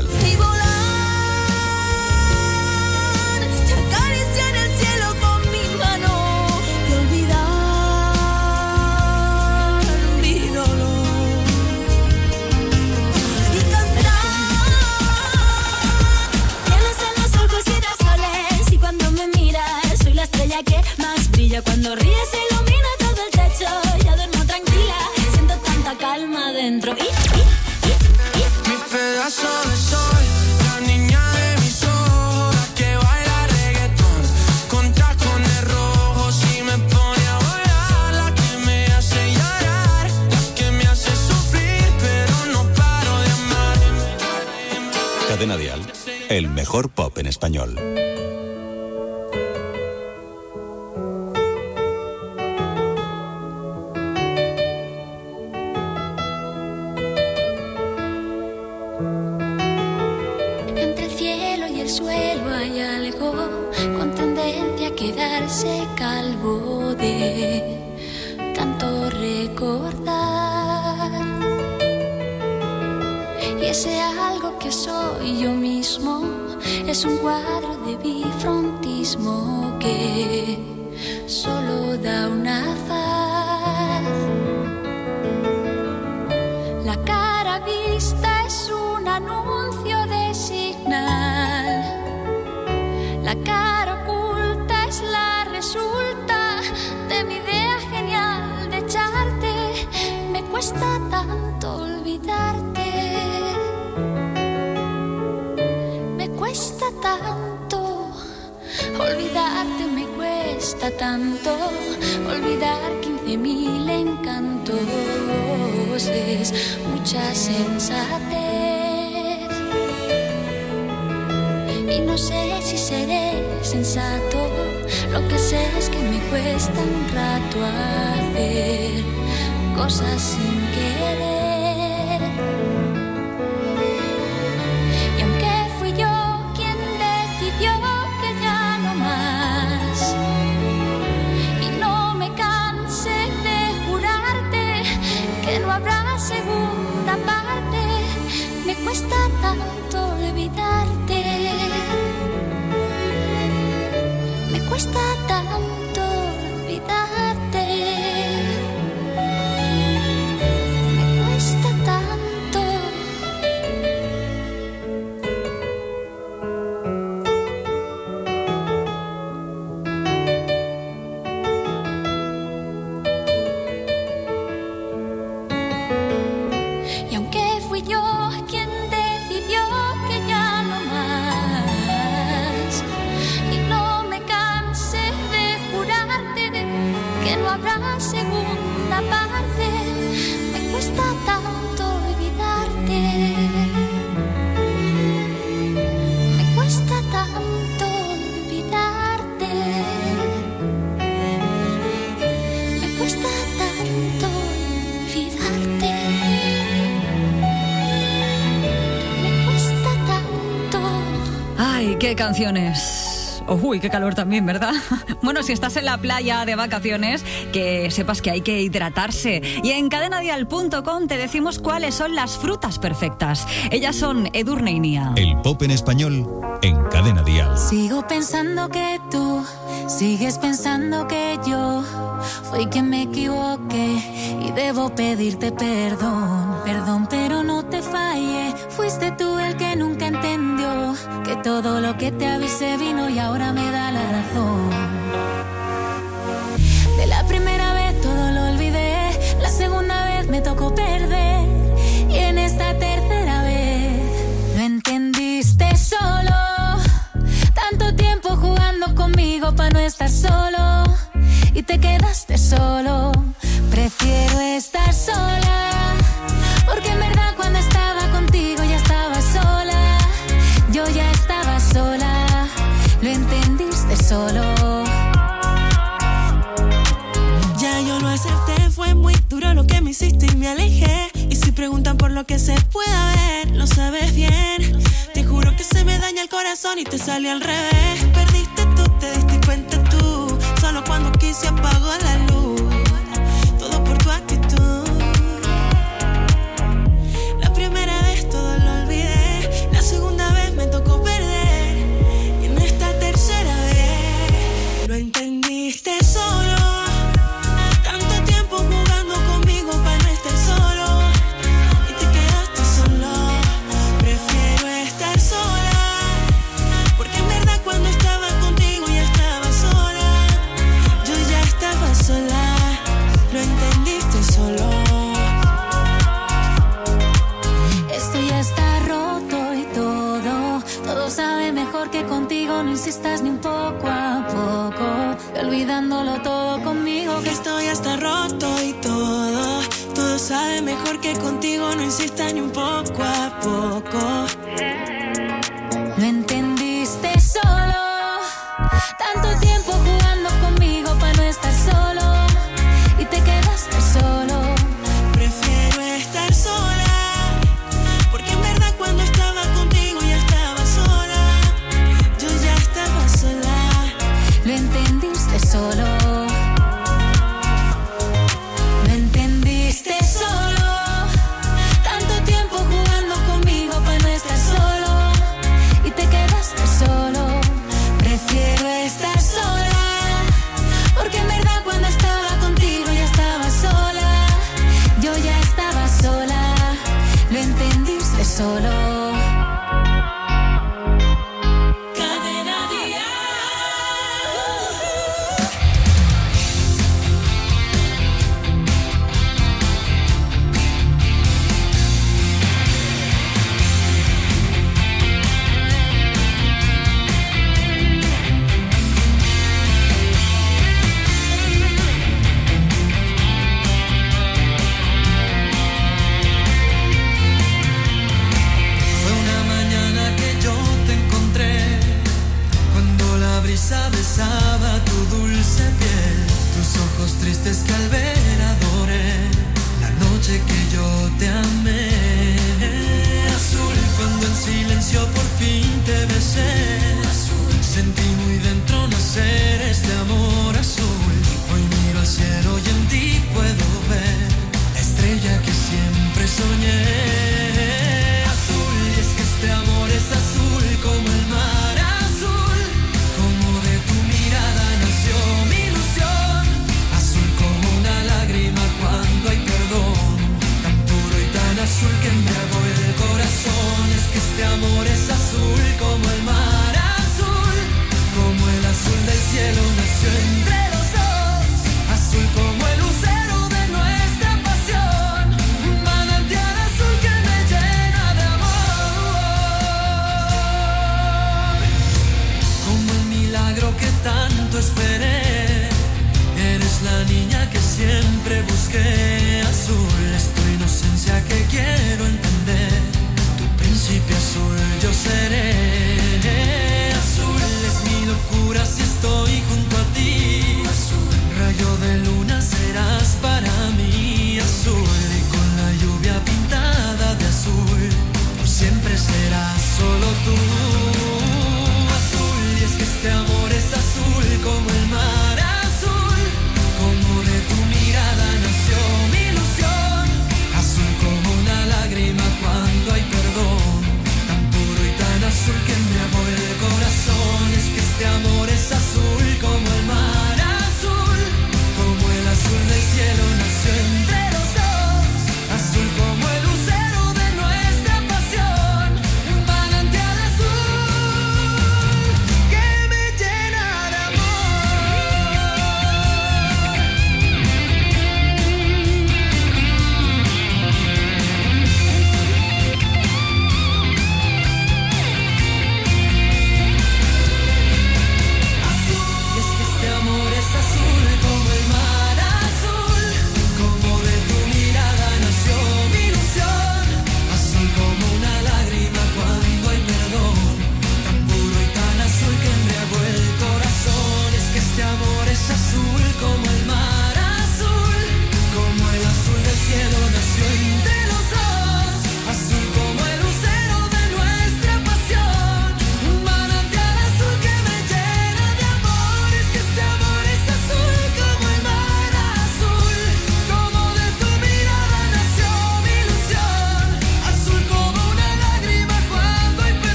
Canciones. Oh, Uy, qué calor también, ¿verdad? Bueno, si estás en la playa de vacaciones, que sepas que hay que hidratarse. Y en cadenadial.com te decimos cuáles son las frutas perfectas. Ellas son Edurne y Nia. El pop en español en Cadena Dial. Sigo pensando que tú sigues pensando que yo fui quien me equivoqué y debo pedirte perdón. Perdón, pero no te fallé. Fuiste tú el que nunca entendió que todo lo que te avisé vino y ahora me da la razón. De la primera vez todo lo olvidé, la segunda vez me tocó perder y en esta tercera vez lo entendiste solo. Tanto tiempo jugando conmigo para no estar solo y te quedaste solo. Prefiero estar Ya yo lo acepté, fue muy duro lo que me hiciste y me alejé. Y si preguntan por lo que se pueda ver, lo sabes bien. Te juro que se me daña el corazón y te sale al revés. Perdiste contigo. No insistas ni un poco.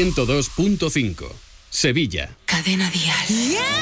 102.5. Sevilla. Cadena Dial. Te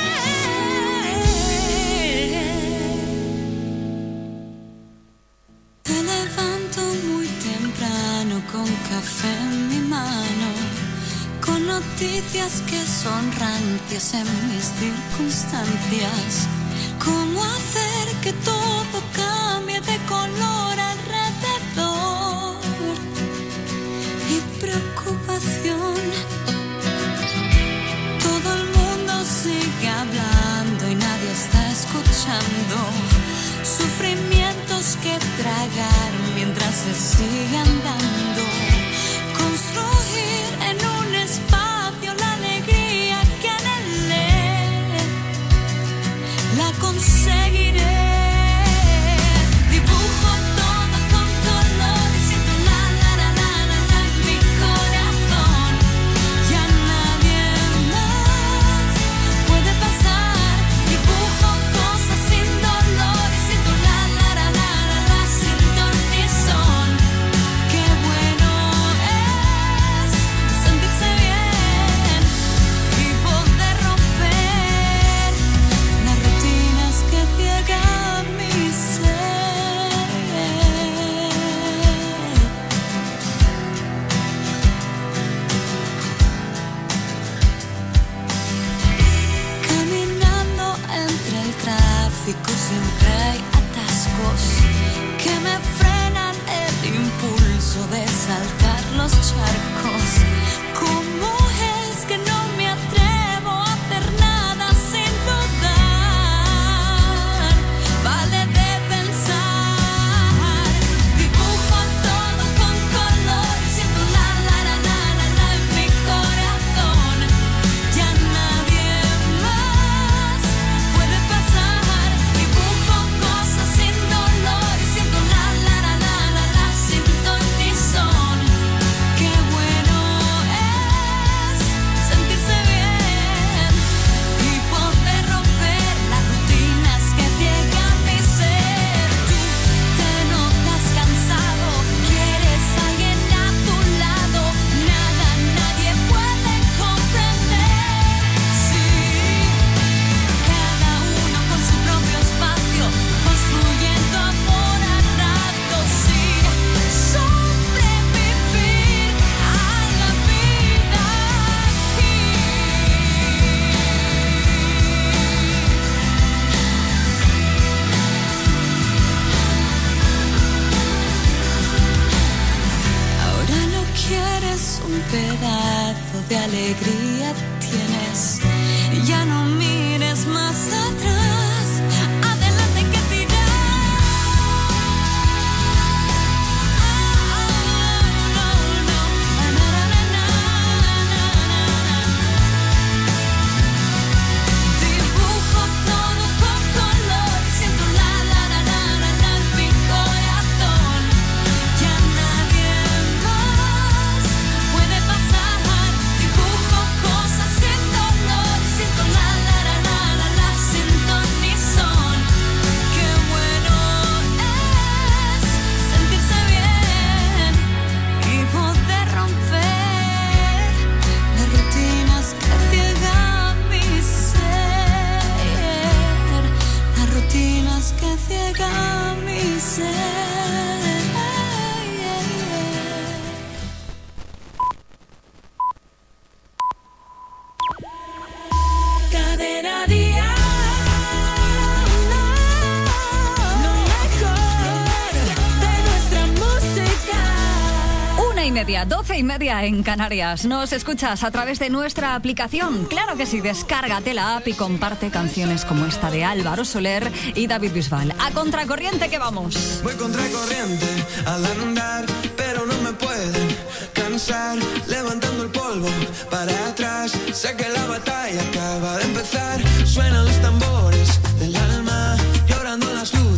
en Canarias. Nos escuchas a través de nuestra aplicación. Claro que sí, descárgate la app y comparte canciones como esta de Álvaro Soler y David Bisbal. A contracorriente que vamos. Voy contracorriente al andar, pero no me pueden cansar. Levantando el polvo para atrás, sé que la batalla acaba de empezar. Suenan los tambores del alma, llorando las luces.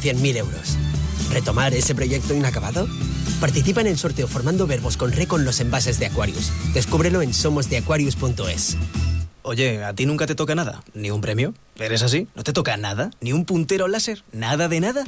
100.000 euros? ¿Retomar ese proyecto inacabado? Participa en el sorteo formando verbos con re con los envases de Aquarius. Descúbrelo en somosdeaquarius.es. Oye, ¿a ti nunca te toca nada? ¿Ni un premio? ¿Eres así? ¿No te toca nada? ¿Ni un puntero láser? ¿Nada de nada?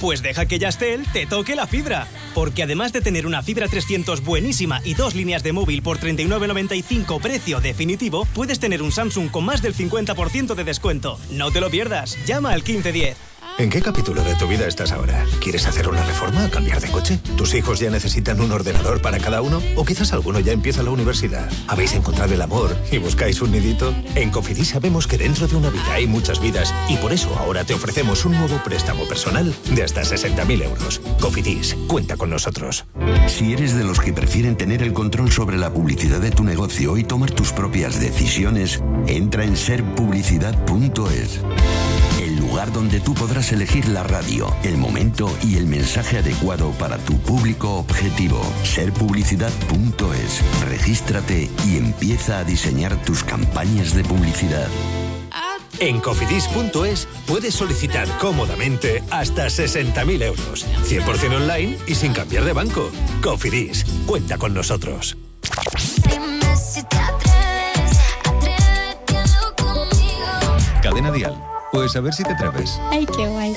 Pues deja que Yastel te toque la fibra. Porque además de tener una fibra 300 buenísima y dos líneas de móvil por 39.95 precio definitivo, puedes tener un Samsung con más del 50% de descuento. No te lo pierdas. Llama al 1510. ¿En qué capítulo de tu vida estás ahora? ¿Quieres hacer una reforma cambiar de coche? ¿Tus hijos ya necesitan un ordenador para cada uno? ¿O quizás alguno ya empieza la universidad? ¿Habéis encontrado el amor y buscáis un nidito? En Cofidis sabemos que dentro de una vida hay muchas vidas y por eso ahora te ofrecemos un nuevo préstamo personal de hasta 60.000 euros. Cofidis, cuenta con nosotros. Si eres de los que prefieren tener el control sobre la publicidad de tu negocio y tomar tus propias decisiones, entra en serpublicidad.es. Lugar donde tú podrás elegir la radio, el momento y el mensaje adecuado para tu público objetivo. Serpublicidad.es. Regístrate y empieza a diseñar tus campañas de publicidad. En cofidis.es puedes solicitar cómodamente hasta 60.000 euros. 100% online y sin cambiar de banco. Cofidis, cuenta con nosotros. Cadena Dial. Pues a ver si te atreves. Ay, qué guay.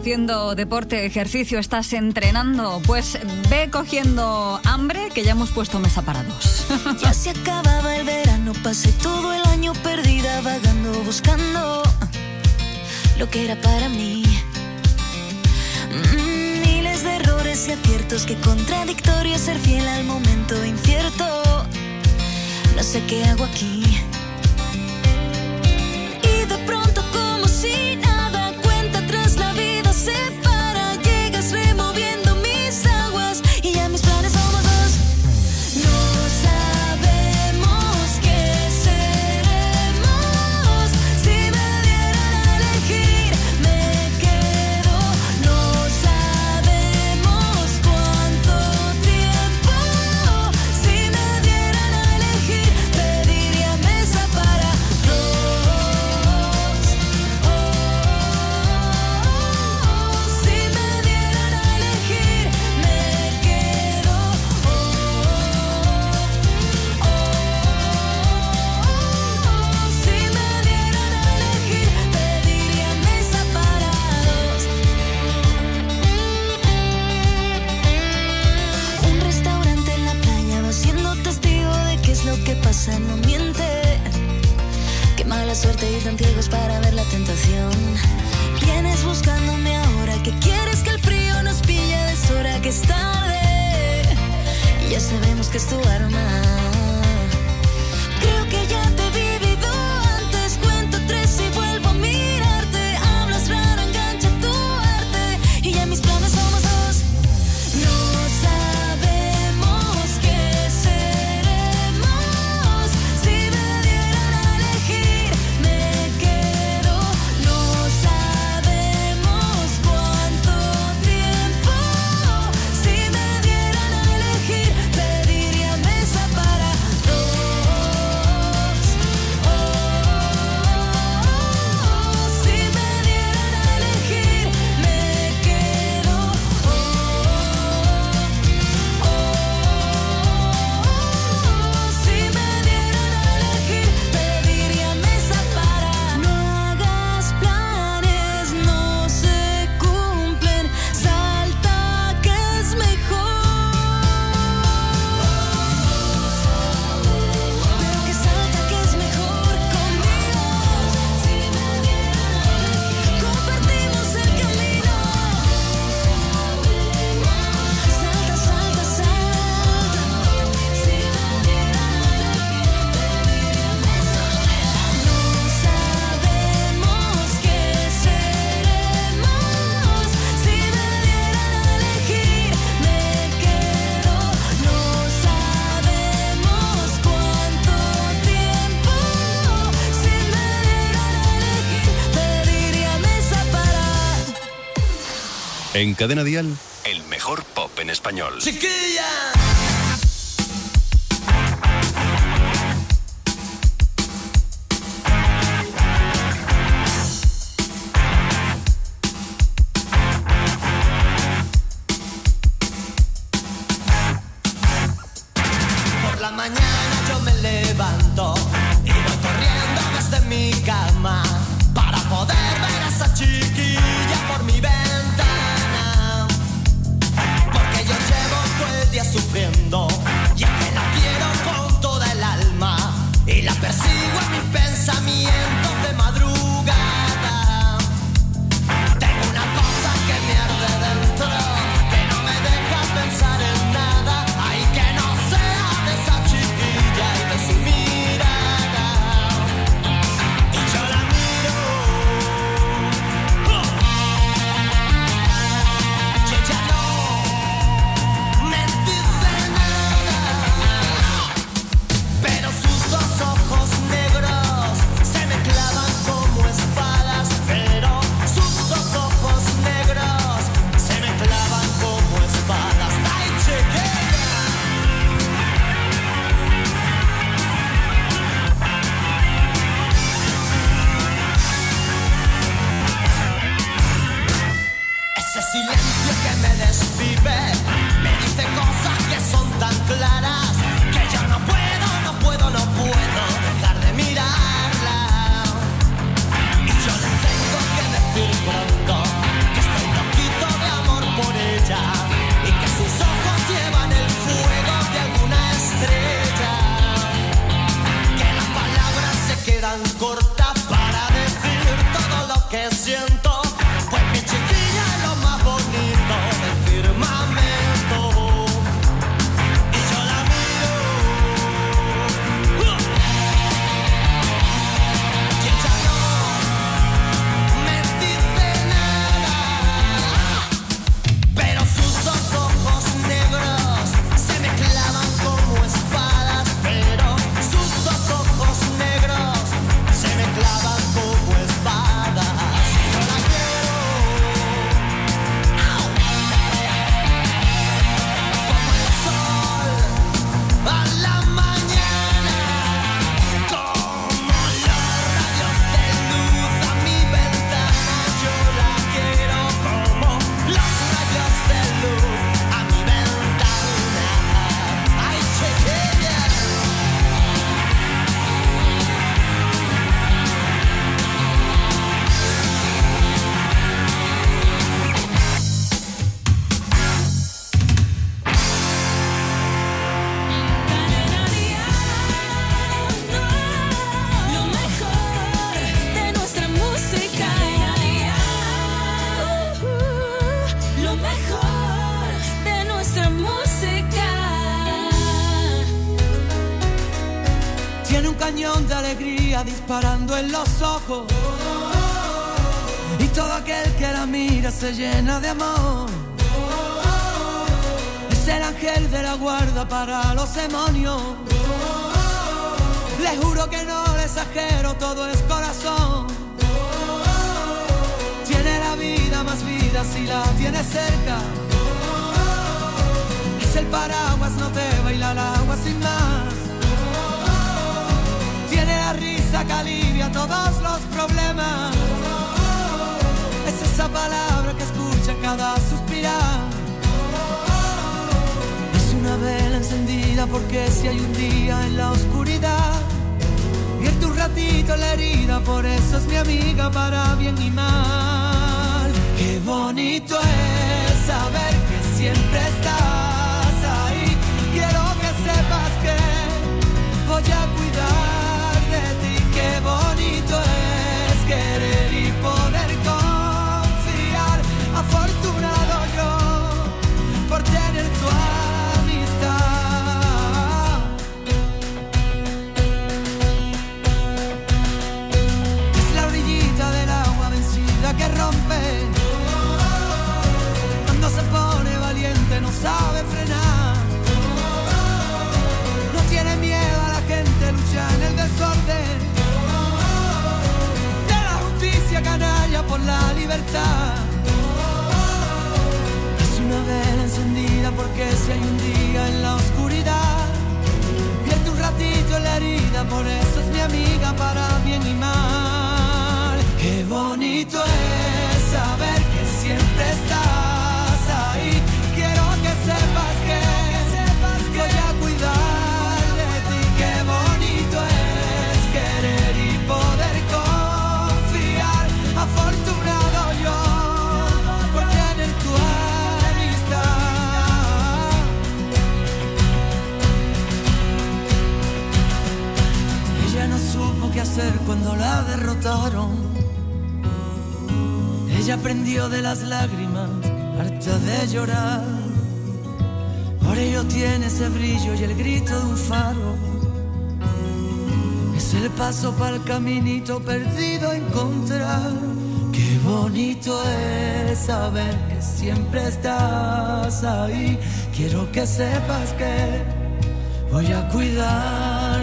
haciendo deporte, ejercicio, estás entrenando, pues ve cogiendo hambre que ya hemos puesto mesa para dos. Ya se acababa el verano, pasé todo el año perdida vagando, buscando lo que era para mí. Mm, miles de errores y aciertos, que contradictorio ser fiel al momento incierto. No sé qué hago aquí. En Cadena Dial, el mejor pop en español. ¡Chiquilla! en los ojos. Y todo aquel que la mira se llena de amor. Es el ángel de la guarda para los demonios. Les juro que no les exagero, todo es corazón. Tiene la vida más vida si la tiene cerca. Es el paraguas, no te bailará palabra que alivia todos los problemas. Es esa palabra que escucha cada suspirar. Es una vela encendida porque si hay un día en la oscuridad, vierte un ratito la herida, por eso es mi amiga para bien y mal. Qué bonito es eternity por la libertad. Es una vela encendida porque si hay un día en la oscuridad, vierte un ratito en la herida, por eso es mi amiga para bien y mal. Qué bonito es saber que siempre estás ahí. Quiero que sepas que, que sepas que voy a cuidar. ser cuando la derrotaron. Ella aprendió de las lágrimas, harta de llorar. Por ello tiene ese brillo y el grito de un faro. Es el paso para el caminito perdido encontrar. Qué bonito es saber que siempre estás ahí. Quiero que sepas que voy a cuidar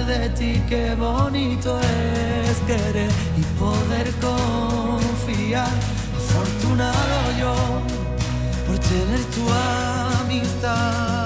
de ti, qué bonito es querer y poder confiar. Afortunado yo por tener tu amistad.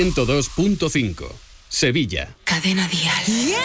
102.5. Sevilla. Cadena Dial.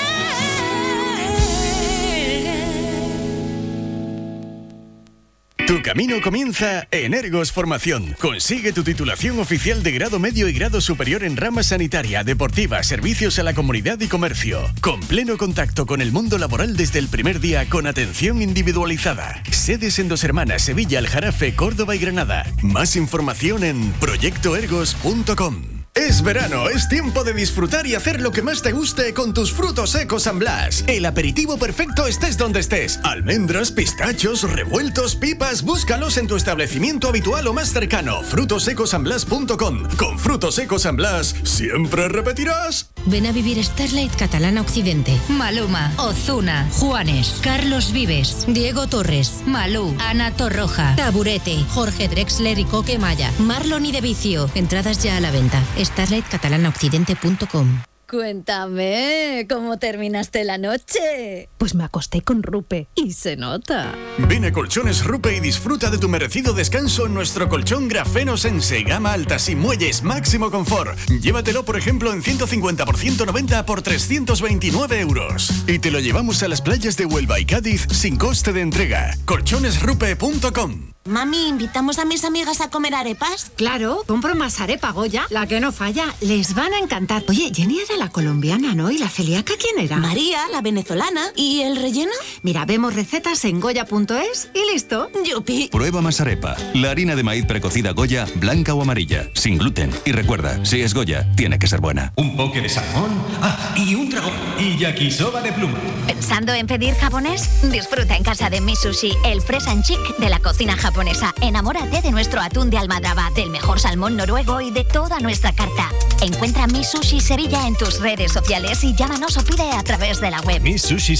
Tu camino comienza en Ergos Formación. Consigue tu titulación oficial de grado medio y grado superior en rama sanitaria, deportiva, servicios a la comunidad y comercio. Con pleno contacto con el mundo laboral desde el primer día con atención individualizada. Sedes en Dos Hermanas, Sevilla, Aljarafe, Córdoba y Granada. Más información en proyectoergos.com. Es verano, es tiempo de disfrutar y hacer lo que más te guste con tus frutos secos San Blas. El aperitivo perfecto estés donde estés. Almendras, pistachos, revueltos, pipas, búscalos en tu establecimiento habitual o más cercano. frutosecosanblas.com. Con frutos secos San Blas, siempre repetirás. Ven a vivir Starlight Catalana Occidente. Maluma, Ozuna, Juanes, Carlos Vives, Diego Torres, Malú, Ana Torroja, Taburete, Jorge Drexler y Coque Maya, Marlon y De Vicio. Entradas ya a la venta. StarlightCatalanaOccidente.com Cuéntame, ¿cómo terminaste la noche? Pues me acosté con Rupe y se nota. Ven a Colchones Rupe y disfruta de tu merecido descanso en nuestro colchón grafeno Sense, gama alta sin muelles, máximo confort. Llévatelo, por ejemplo, en 150 por 190 por 329 euros. Y te lo llevamos a las playas de Huelva y Cádiz sin coste de entrega. Colchonesrupe.com Mami, ¿invitamos a mis amigas a comer arepas? Claro, compro más arepa Goya, la que no falla. Les van a encantar. Oye, Jenny era la colombiana, ¿no? ¿Y la celíaca quién era? María, la venezolana. ¿Y el relleno? Mira, vemos recetas en goya.es y listo. Yupi. Prueba más arepa, la harina de maíz precocida Goya, blanca o amarilla, sin gluten. Y recuerda, si es Goya, tiene que ser buena. Un poke de salmón. Ah, y un dragón. Y yakisoba de pluma. ¿Pensando en pedir japonés? Disfruta en casa de Mi Sushi, el fresh and chic de la cocina japonesa. Enamórate de nuestro atún de almadraba, del mejor salmón noruego y de toda nuestra carta. Encuentra Mi Sushi Sevilla en tus redes sociales y llámanos o pide a través de la web. Mi Sushi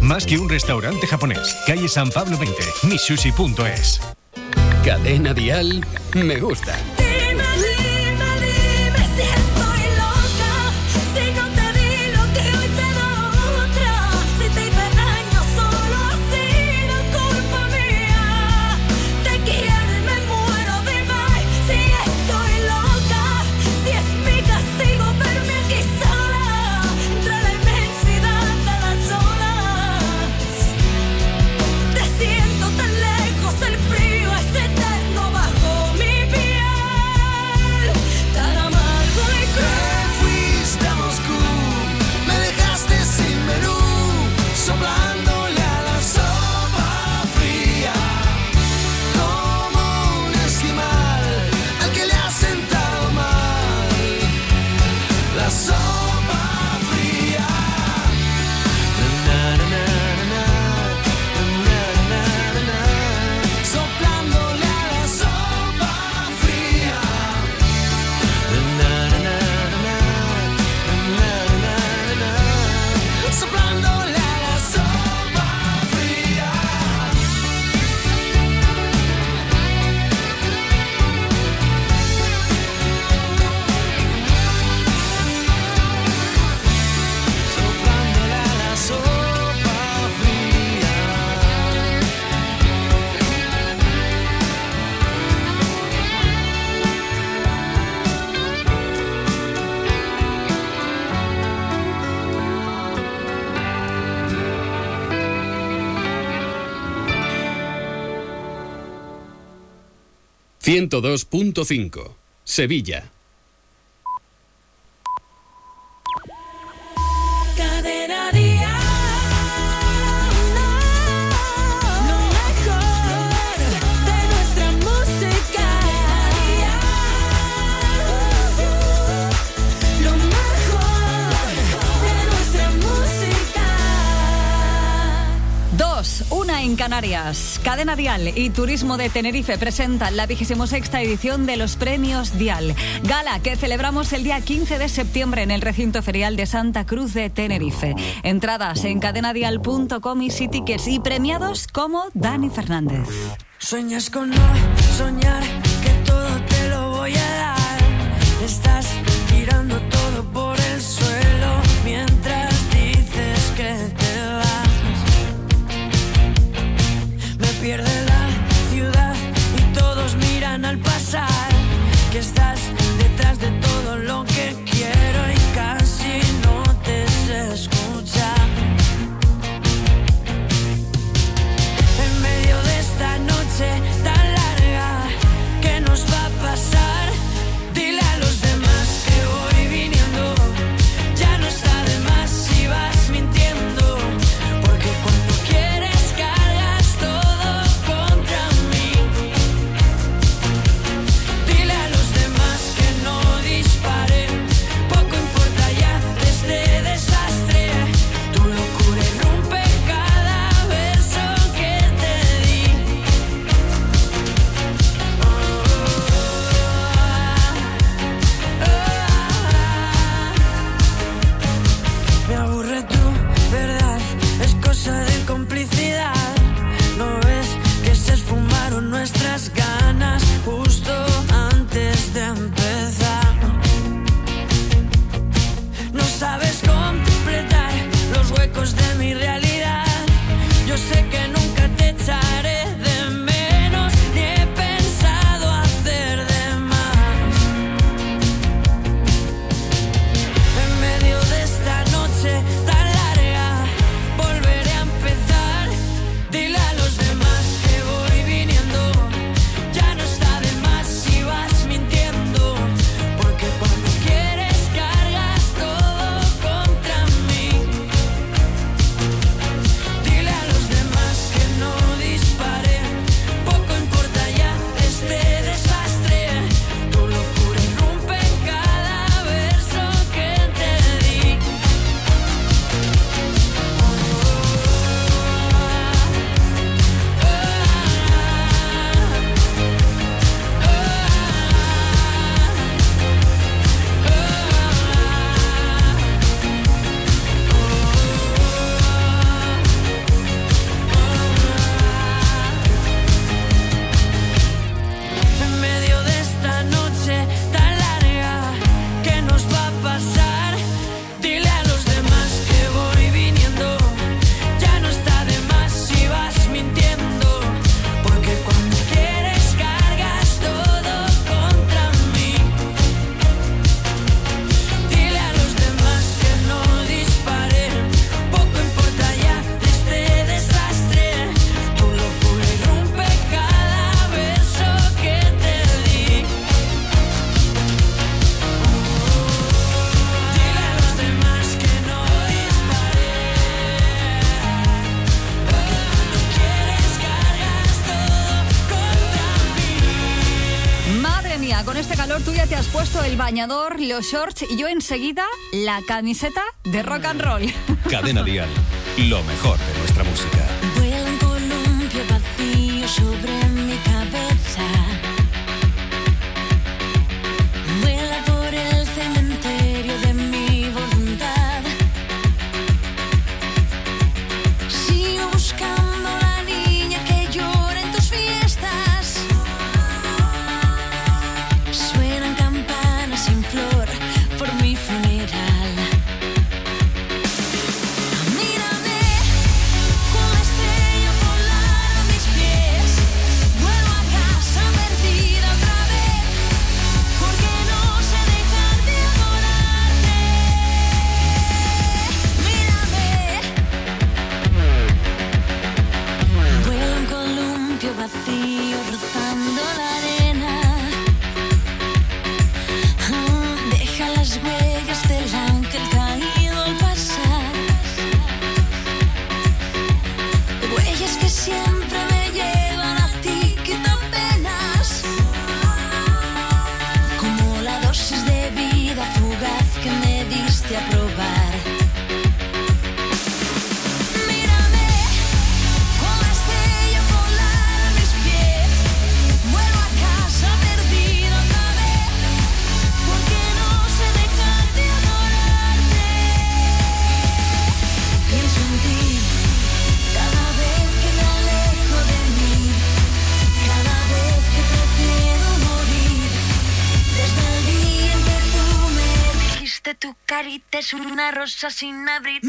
Más que un restaurante japonés. Calle San Pablo 20. misushi.es. Cadena Dial. Me gusta. 102.5. Sevilla. en Canarias. Cadena Dial y Turismo de Tenerife presentan la 26 edición de los Premios Dial. Gala que celebramos el día 15 de septiembre en el recinto ferial de Santa Cruz de Tenerife. Entradas en cadenadial.com y tickets y premiados como Dani Fernández. Sueñas con soñar bañador, los shorts y yo enseguida la camiseta de rock and roll. Cadena Dial, lo mejor de nuestra música. rosa sin abrir.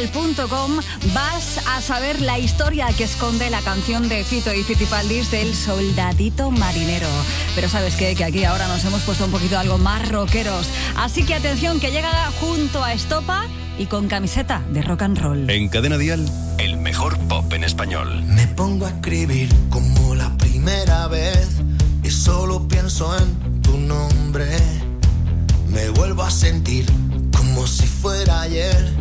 metal.com vas a saber la historia que esconde la canción de Fito y Fitipaldis del soldadito marinero. Pero sabes qué? que aquí ahora nos hemos puesto un poquito algo más rockeros. Así que atención que llega junto a Estopa y con camiseta de rock and roll. En Cadena Dial, el mejor pop en español. Me pongo a escribir como la primera vez y solo pienso en tu nombre. Me vuelvo a sentir como si fuera ayer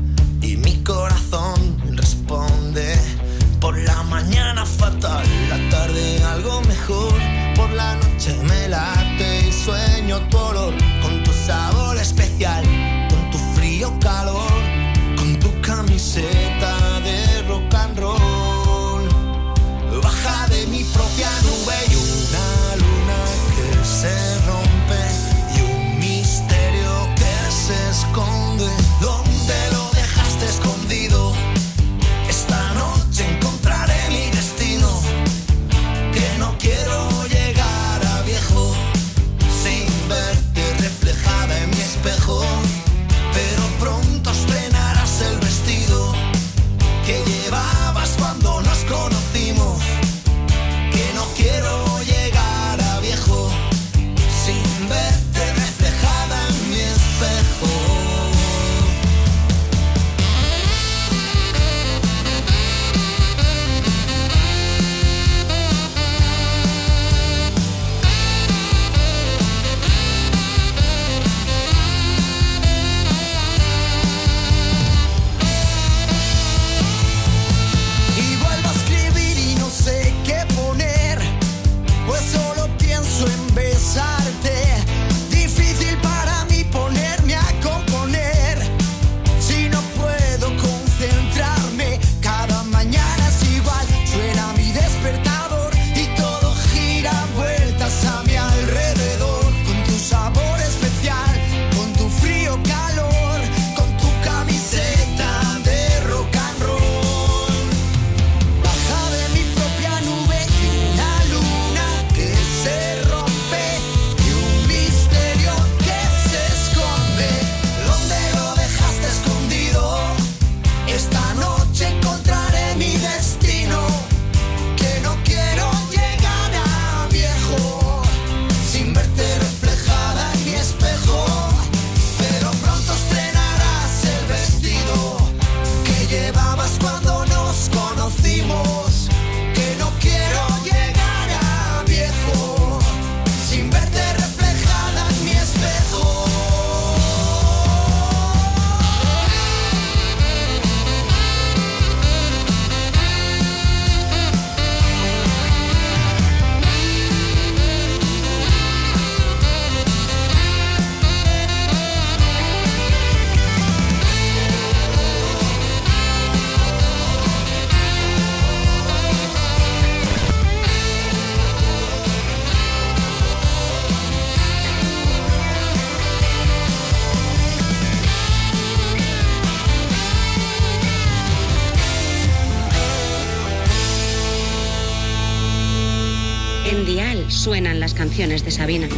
de Sabina.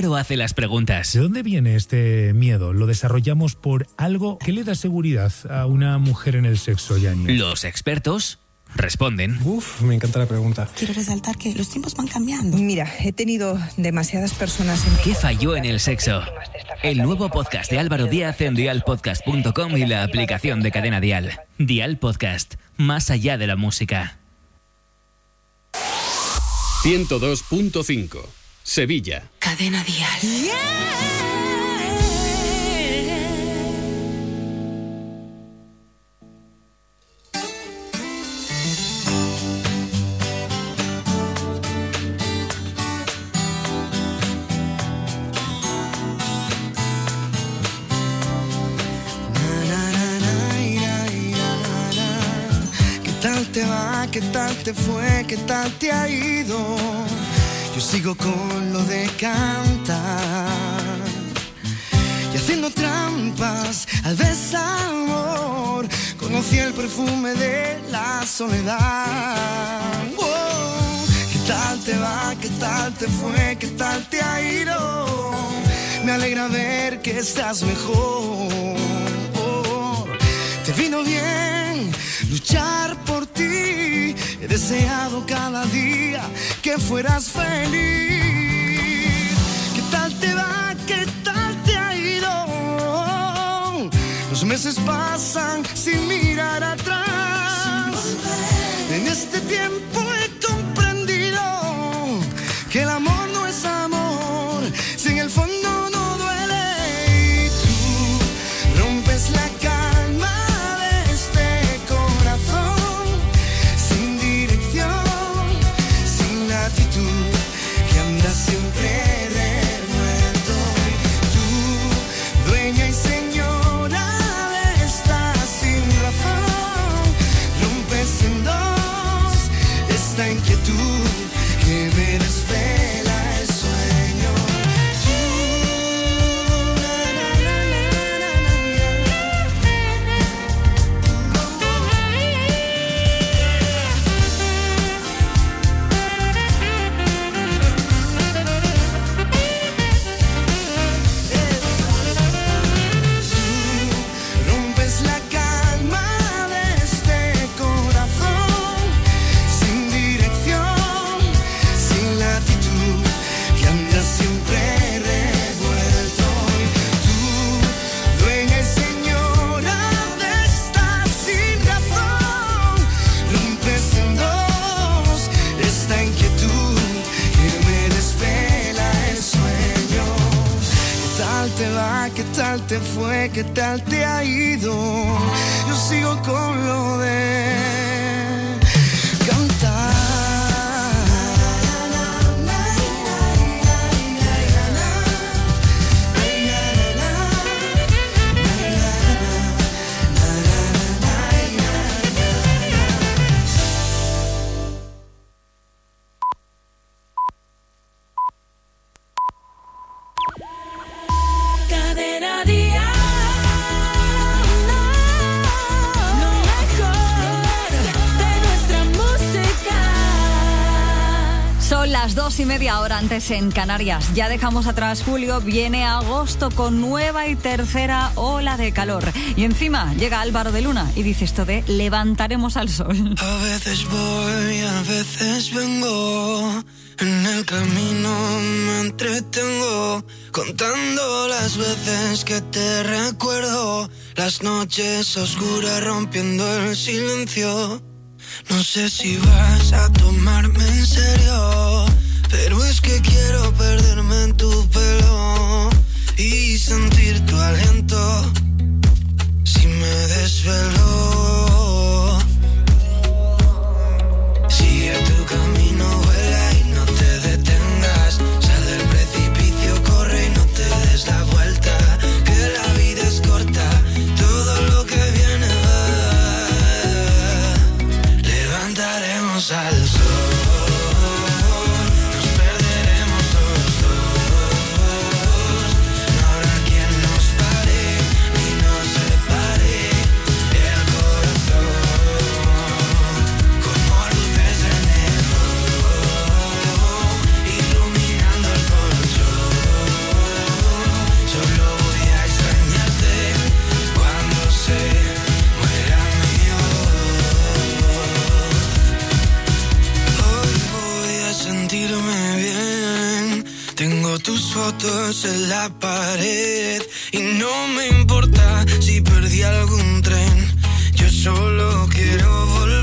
Álvaro hace las preguntas. ¿De dónde viene este miedo? ¿Lo desarrollamos por algo que le da seguridad a una mujer en el sexo, Yanni? Los expertos responden. Uf, me encanta la pregunta. Quiero resaltar que los tiempos van cambiando. Mira, he tenido demasiadas personas en ¿Qué falló en el sexo? El nuevo podcast de Álvaro Díaz en dialpodcast.com y la aplicación de Cadena Dial. Dial Podcast, más allá de la música. 102.5. Sevilla. Cadena Dial. ¿Qué tal te va? ¿Qué tal te fue? ¿Qué tal te ha ido? Yo sigo con lo de cantar y haciendo trampas al desamor. Conocí el perfume de la soledad. Wow. ¿Qué tal te va? ¿Qué tal te fue? ¿Qué tal te ha ido? Me alegra ver que estás mejor. Te vino bien luchar por ti. He deseado cada día que fueras feliz. ¿Qué tal te va? ¿Qué tal te ha ido? Los meses pasan sin mirar atrás. En este tiempo he fue? ¿Qué tal te ha ido? Yo sigo con lo de media hora antes en Canarias. Ya dejamos atrás julio, viene agosto con nueva y tercera ola de calor. Y encima llega Álvaro de Luna y dice esto de levantaremos al sol. A veces voy, a veces vengo. En el camino me entretengo. Contando las veces que te recuerdo. Las noches oscuras rompiendo el silencio. No sé si vas a tomarme en serio. Pero es que quiero perderme en tu pelo. Y sentir tu aliento. Si me desvelo. Sigue tu camino, vuela y no te detengas. Sal del precipicio, corre y no te des la vuelta. Que la vida es corta, todo lo que viene va. Levantaremos al tus fotos en la pared y no me importa si perdí algún tren. Yo solo quiero volver.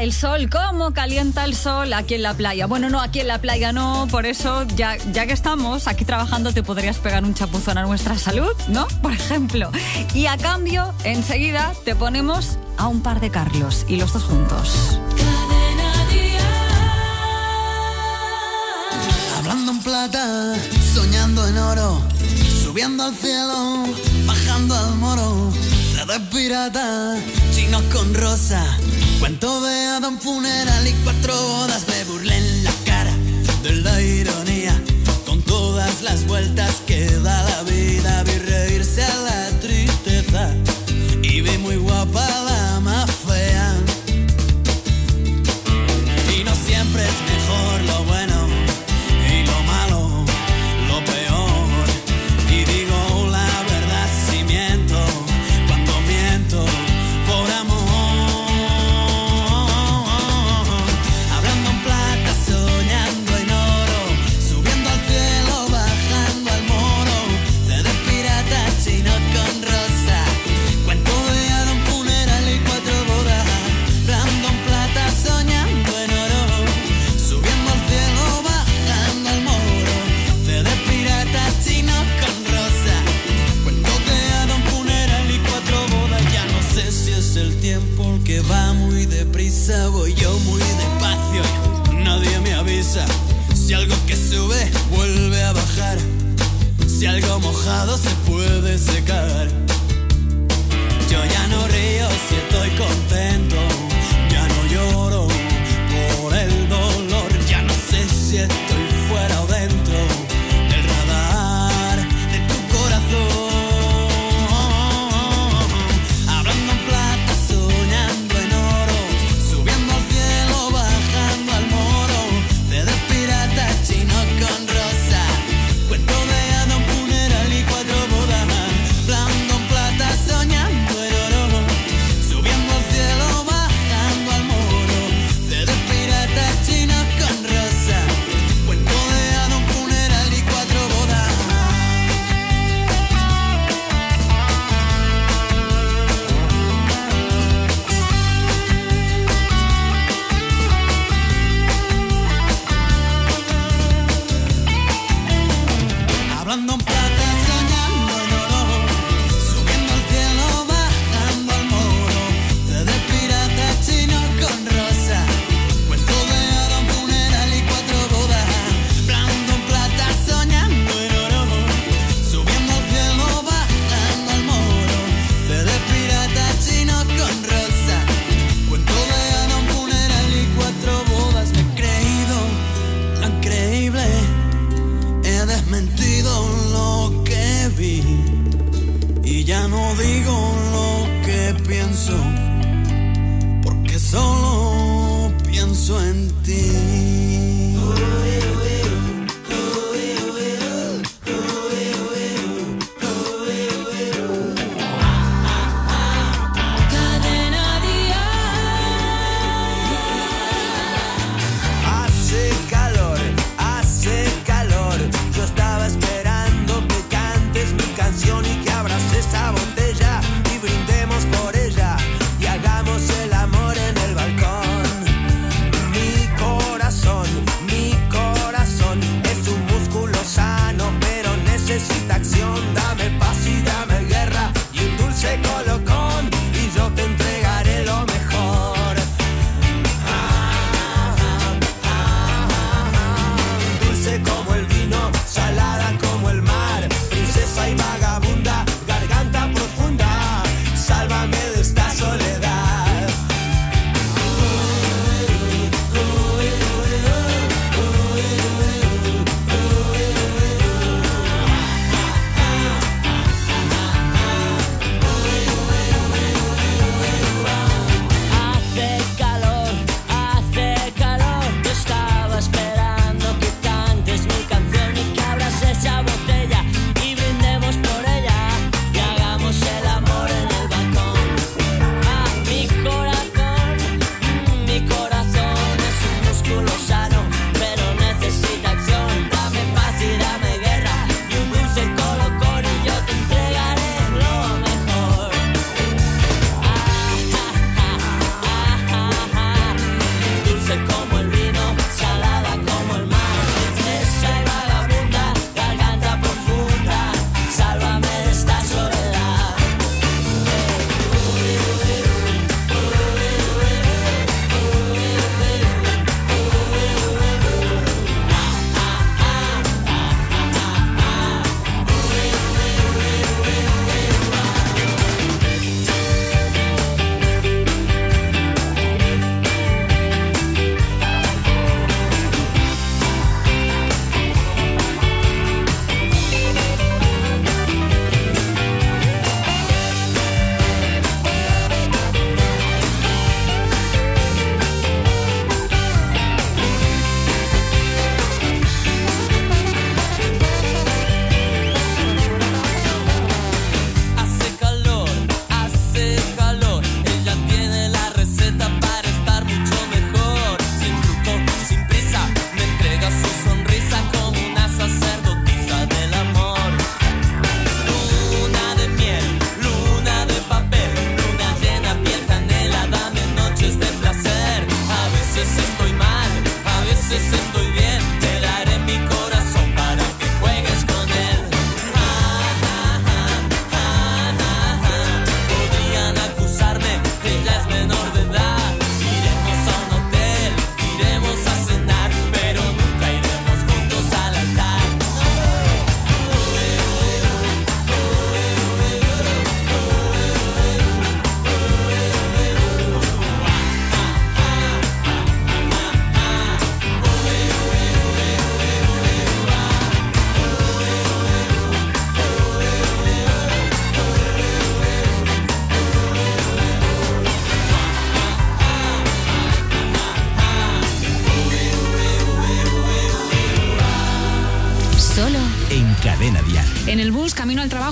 El sol, cómo calienta el sol aquí en la playa. Bueno, no, aquí en la playa no, por eso ya, ya que estamos aquí trabajando te podrías pegar un chapuzón a nuestra salud, ¿no? Por ejemplo. Y a cambio, enseguida te ponemos a un par de Carlos y los dos juntos. Hablando en plata, soñando en oro, subiendo al cielo, bajando al moro, CD pirata, chinos con rosa, cuento de Adam funeral y cuatro bodas, me burlé en la cara de la ironía, con todas las vueltas que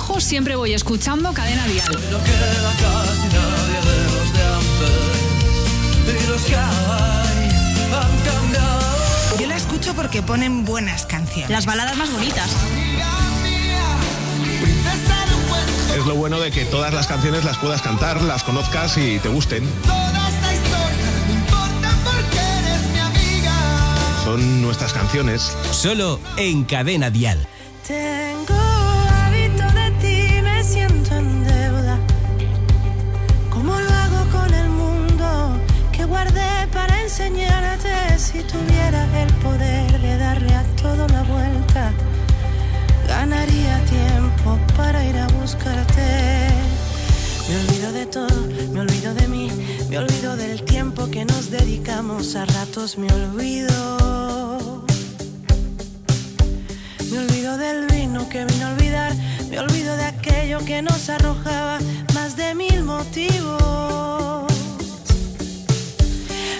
trabajo, siempre voy escuchando Cadena Dial. No queda casi nadie de los de antes. Y los que hay han cambiado. Yo la escucho porque ponen buenas canciones. Las baladas más bonitas. Es lo bueno de que todas las canciones las puedas cantar, las conozcas y te gusten. Son nuestras canciones. Solo en Cadena Dial. Me olvido de todo, me olvido de mí, me olvido del tiempo que nos dedicamos. A ratos me olvido. Me olvido del vino que vino a olvidar. Me olvido de aquello que nos arrojaba más de mil motivos.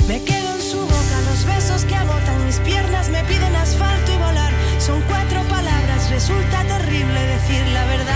Me quedo en su boca, los besos que agotan mis piernas me piden asfalto y volar. Son cuatro palabras, resulta terrible decir la verdad.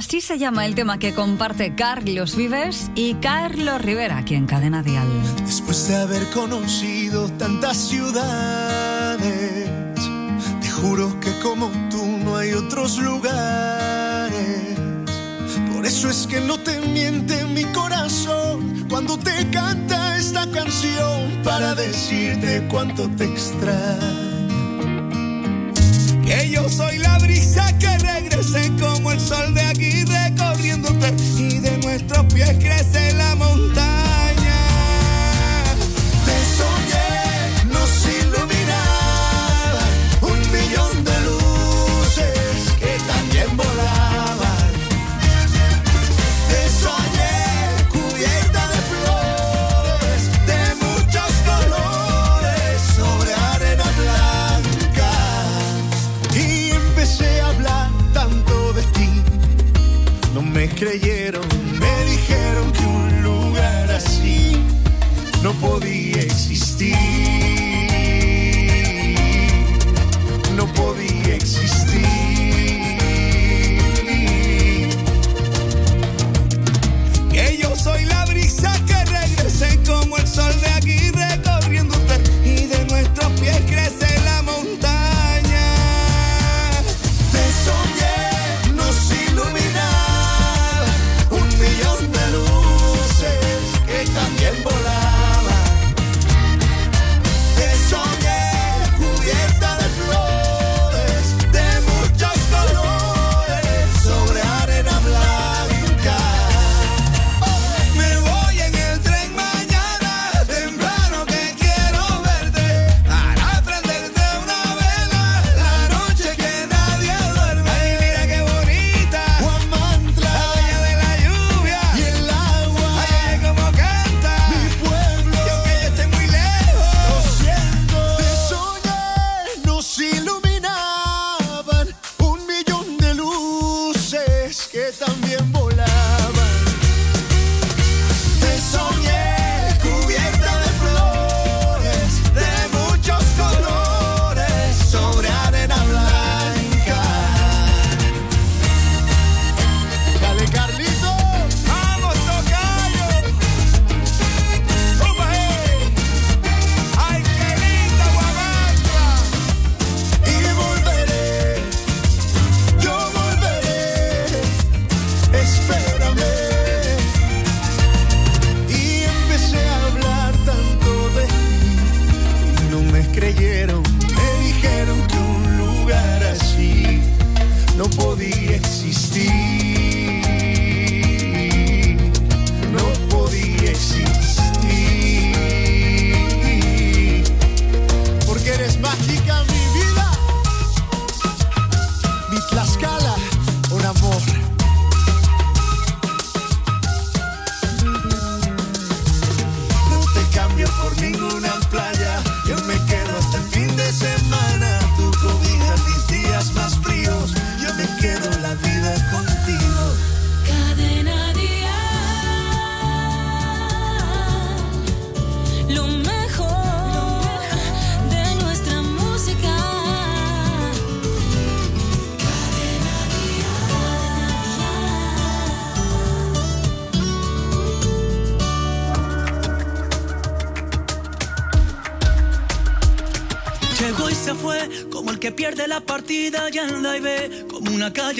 Así se llama el tema que comparte Carlos Vives y Carlos Rivera aquí en Cadena Dial. Después de haber conocido tantas ciudades, te juro que como tú no hay otros lugares. Por eso es que no te miente mi corazón cuando te canta esta canción para decirte cuánto te extraño que yo soy la brisa que regrese como el sol de aquí recorriéndote y de nuestros pies crece el amor. creyeron, me dijeron que un lugar así no podía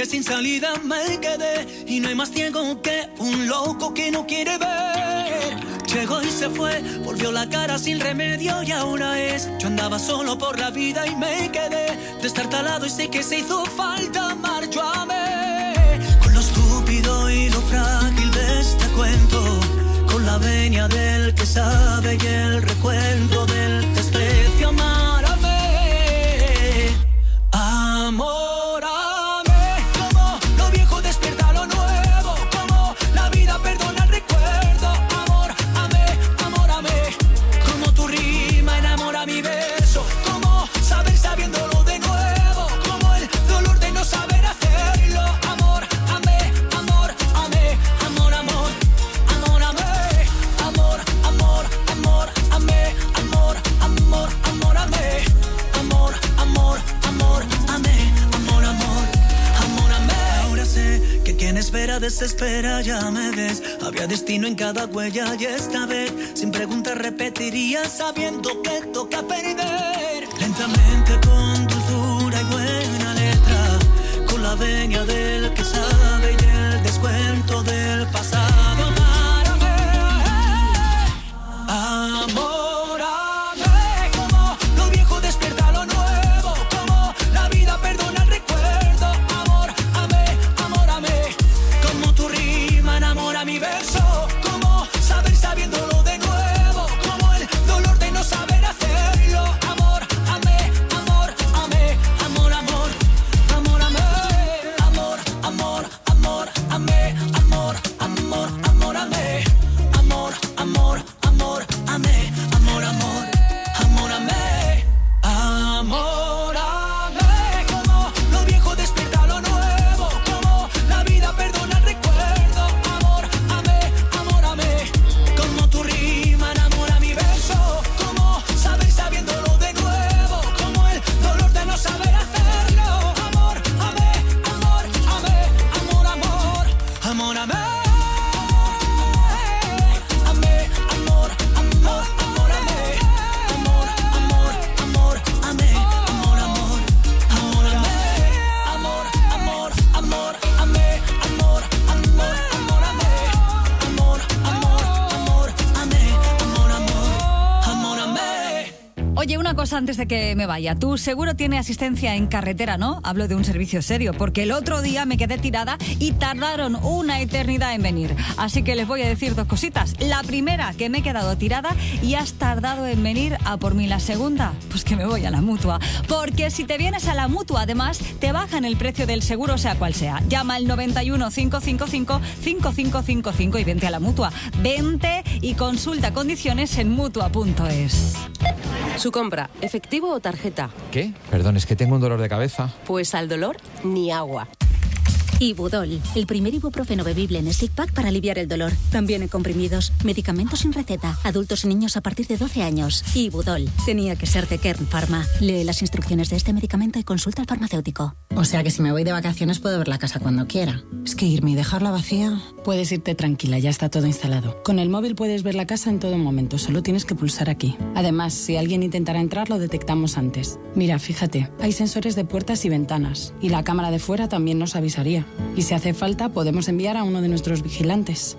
calle sin salida me quedé y no hay más ciego que un loco que no quiere ver. Llegó y se fue, volvió la cara sin remedio y ahora es. Yo andaba solo por la vida y me quedé destartalado y sé que se hizo falta amar. Yo amé con lo estúpido y lo frágil de este cuento, con la venia del que sabe y el recuento del desprecio destino en cada huella y esta vez, sin preguntas, repetiría sabiendo que toca perder. Vaya. Tú seguro tiene asistencia en carretera, ¿no? Hablo de un servicio serio, porque el otro día me quedé tirada y tardaron una eternidad en venir. Así que les voy a decir dos cositas. La primera, que me he quedado tirada y has tardado en venir a por mí. La segunda, pues que me voy a la mutua. Porque si te vienes a la mutua, además, te bajan el precio del seguro, sea cual sea. Llama al 91 555 5555 y vente a la mutua. Vente y consulta condiciones en mutua.es. Su compra, efectivo o tarjeta. ¿Qué? Perdón, es que tengo un dolor de cabeza. Pues al dolor, ni agua. Ibudol, el primer ibuprofeno bebible en stick pack para aliviar el dolor. También en comprimidos, medicamentos sin receta, adultos y niños a partir de 12 años. Ibudol, tenía que ser de Kern Pharma. Lee las instrucciones de este medicamento y consulta al farmacéutico. O sea que si me voy de vacaciones puedo ver la casa cuando quiera. Es que irme y dejarla vacía. Puedes irte tranquila, ya está todo instalado. Con el móvil puedes ver la casa en todo momento, solo tienes que pulsar aquí. Además, si alguien intentara entrar, lo detectamos antes. Mira, fíjate, hay sensores de puertas y ventanas, y la cámara de fuera también nos avisaría. Y si hace falta, podemos enviar a uno de nuestros vigilantes.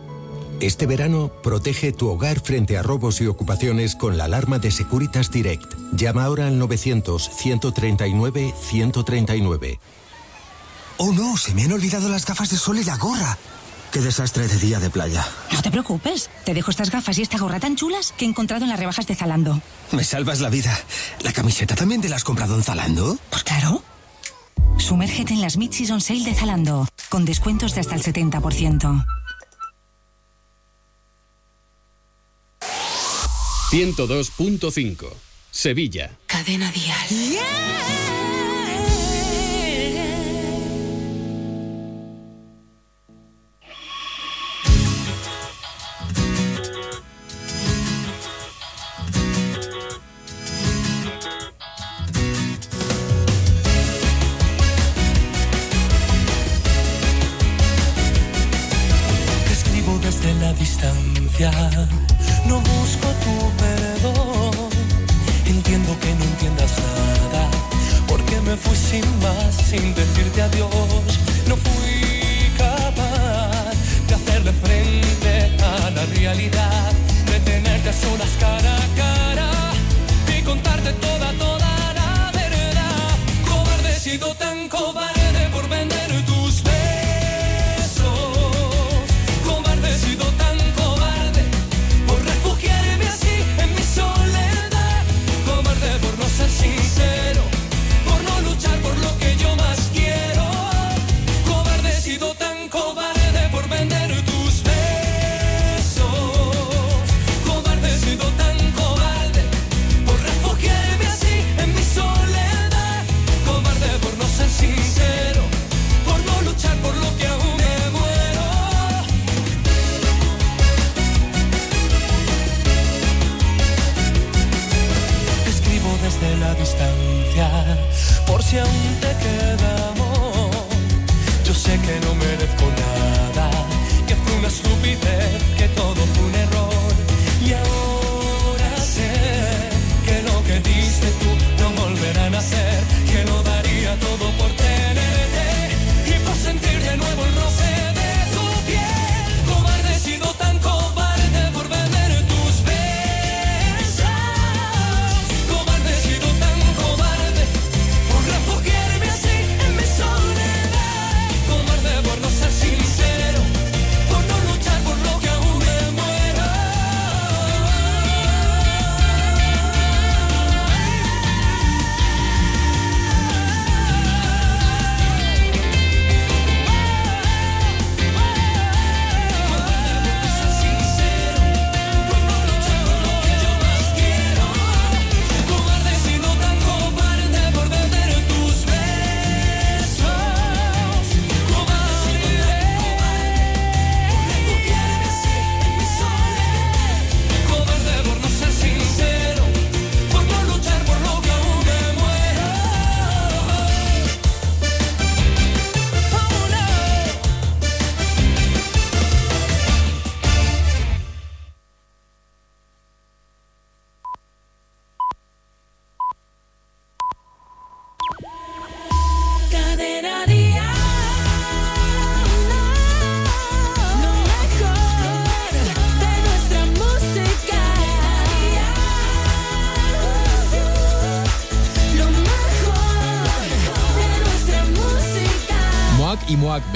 Este verano, protege tu hogar frente a robos y ocupaciones con la alarma de Securitas Direct. Llama ahora al 900-139-139. Oh no, se me han olvidado las gafas de sol y la gorra. Qué desastre de día de playa. No te preocupes, te dejo estas gafas y esta gorra tan chulas que he encontrado en las rebajas de Zalando. Me salvas la vida. ¿La camiseta también te la has comprado en Zalando? Pues claro. Sumérgete en las Mid-Season Sale de Zalando, con descuentos de hasta el 70%. 102.5. Sevilla. Cadena Dial. Te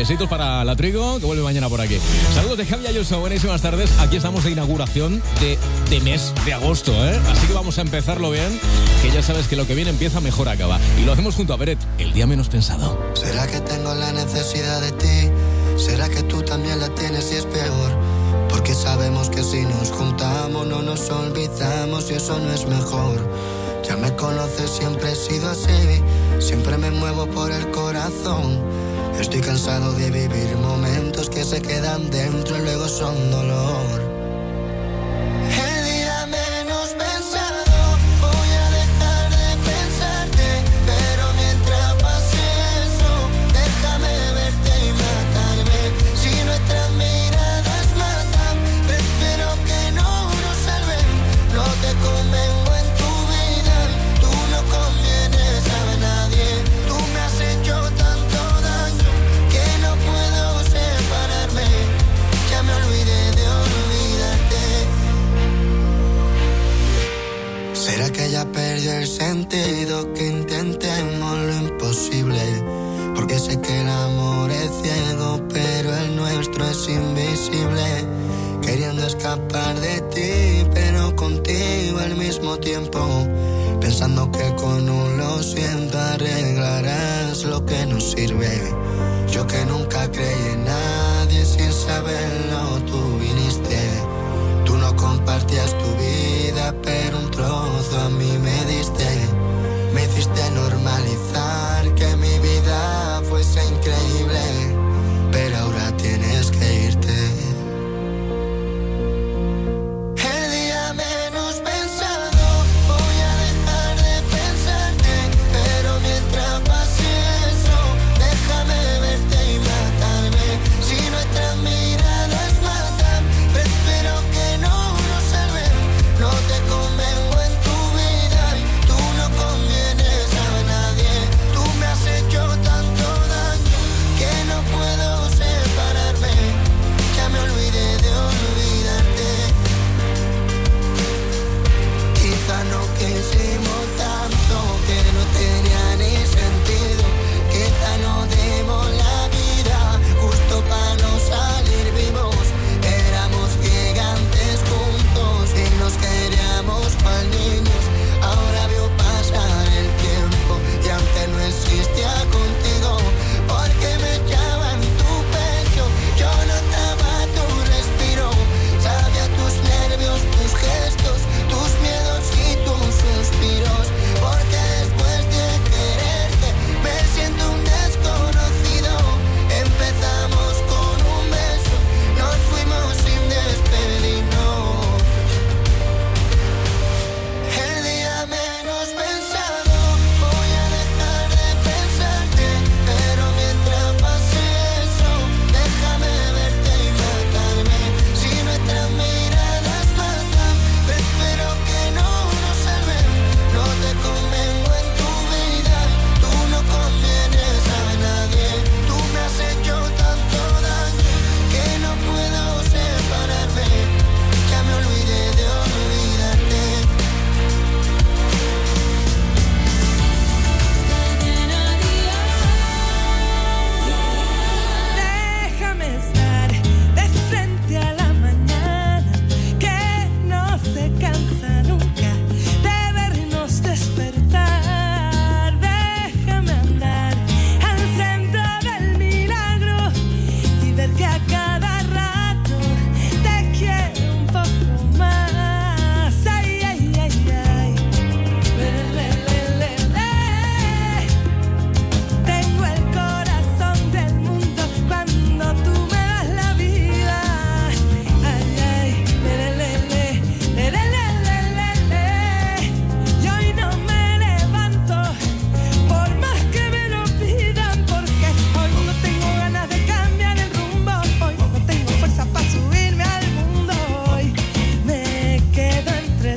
Besitos para la Trigo, que vuelve mañana por aquí. Saludos de Javi Ayuso, buenísimas tardes. Aquí estamos de inauguración de, de mes de agosto, ¿eh? Así que vamos a empezarlo bien, que ya sabes que lo que viene empieza, mejor acaba. Y lo hacemos junto a Beret, el día menos pensado. ¿Será que tengo la necesidad de ti? ¿Será que tú también la tienes y es peor? Porque sabemos que si nos juntamos no nos olvidamos y eso no es mejor. Ya me conoces, siempre he sido así, siempre me muevo por el corazón. Estoy cansado de vivir momentos que se quedan dentro y luego son dolor.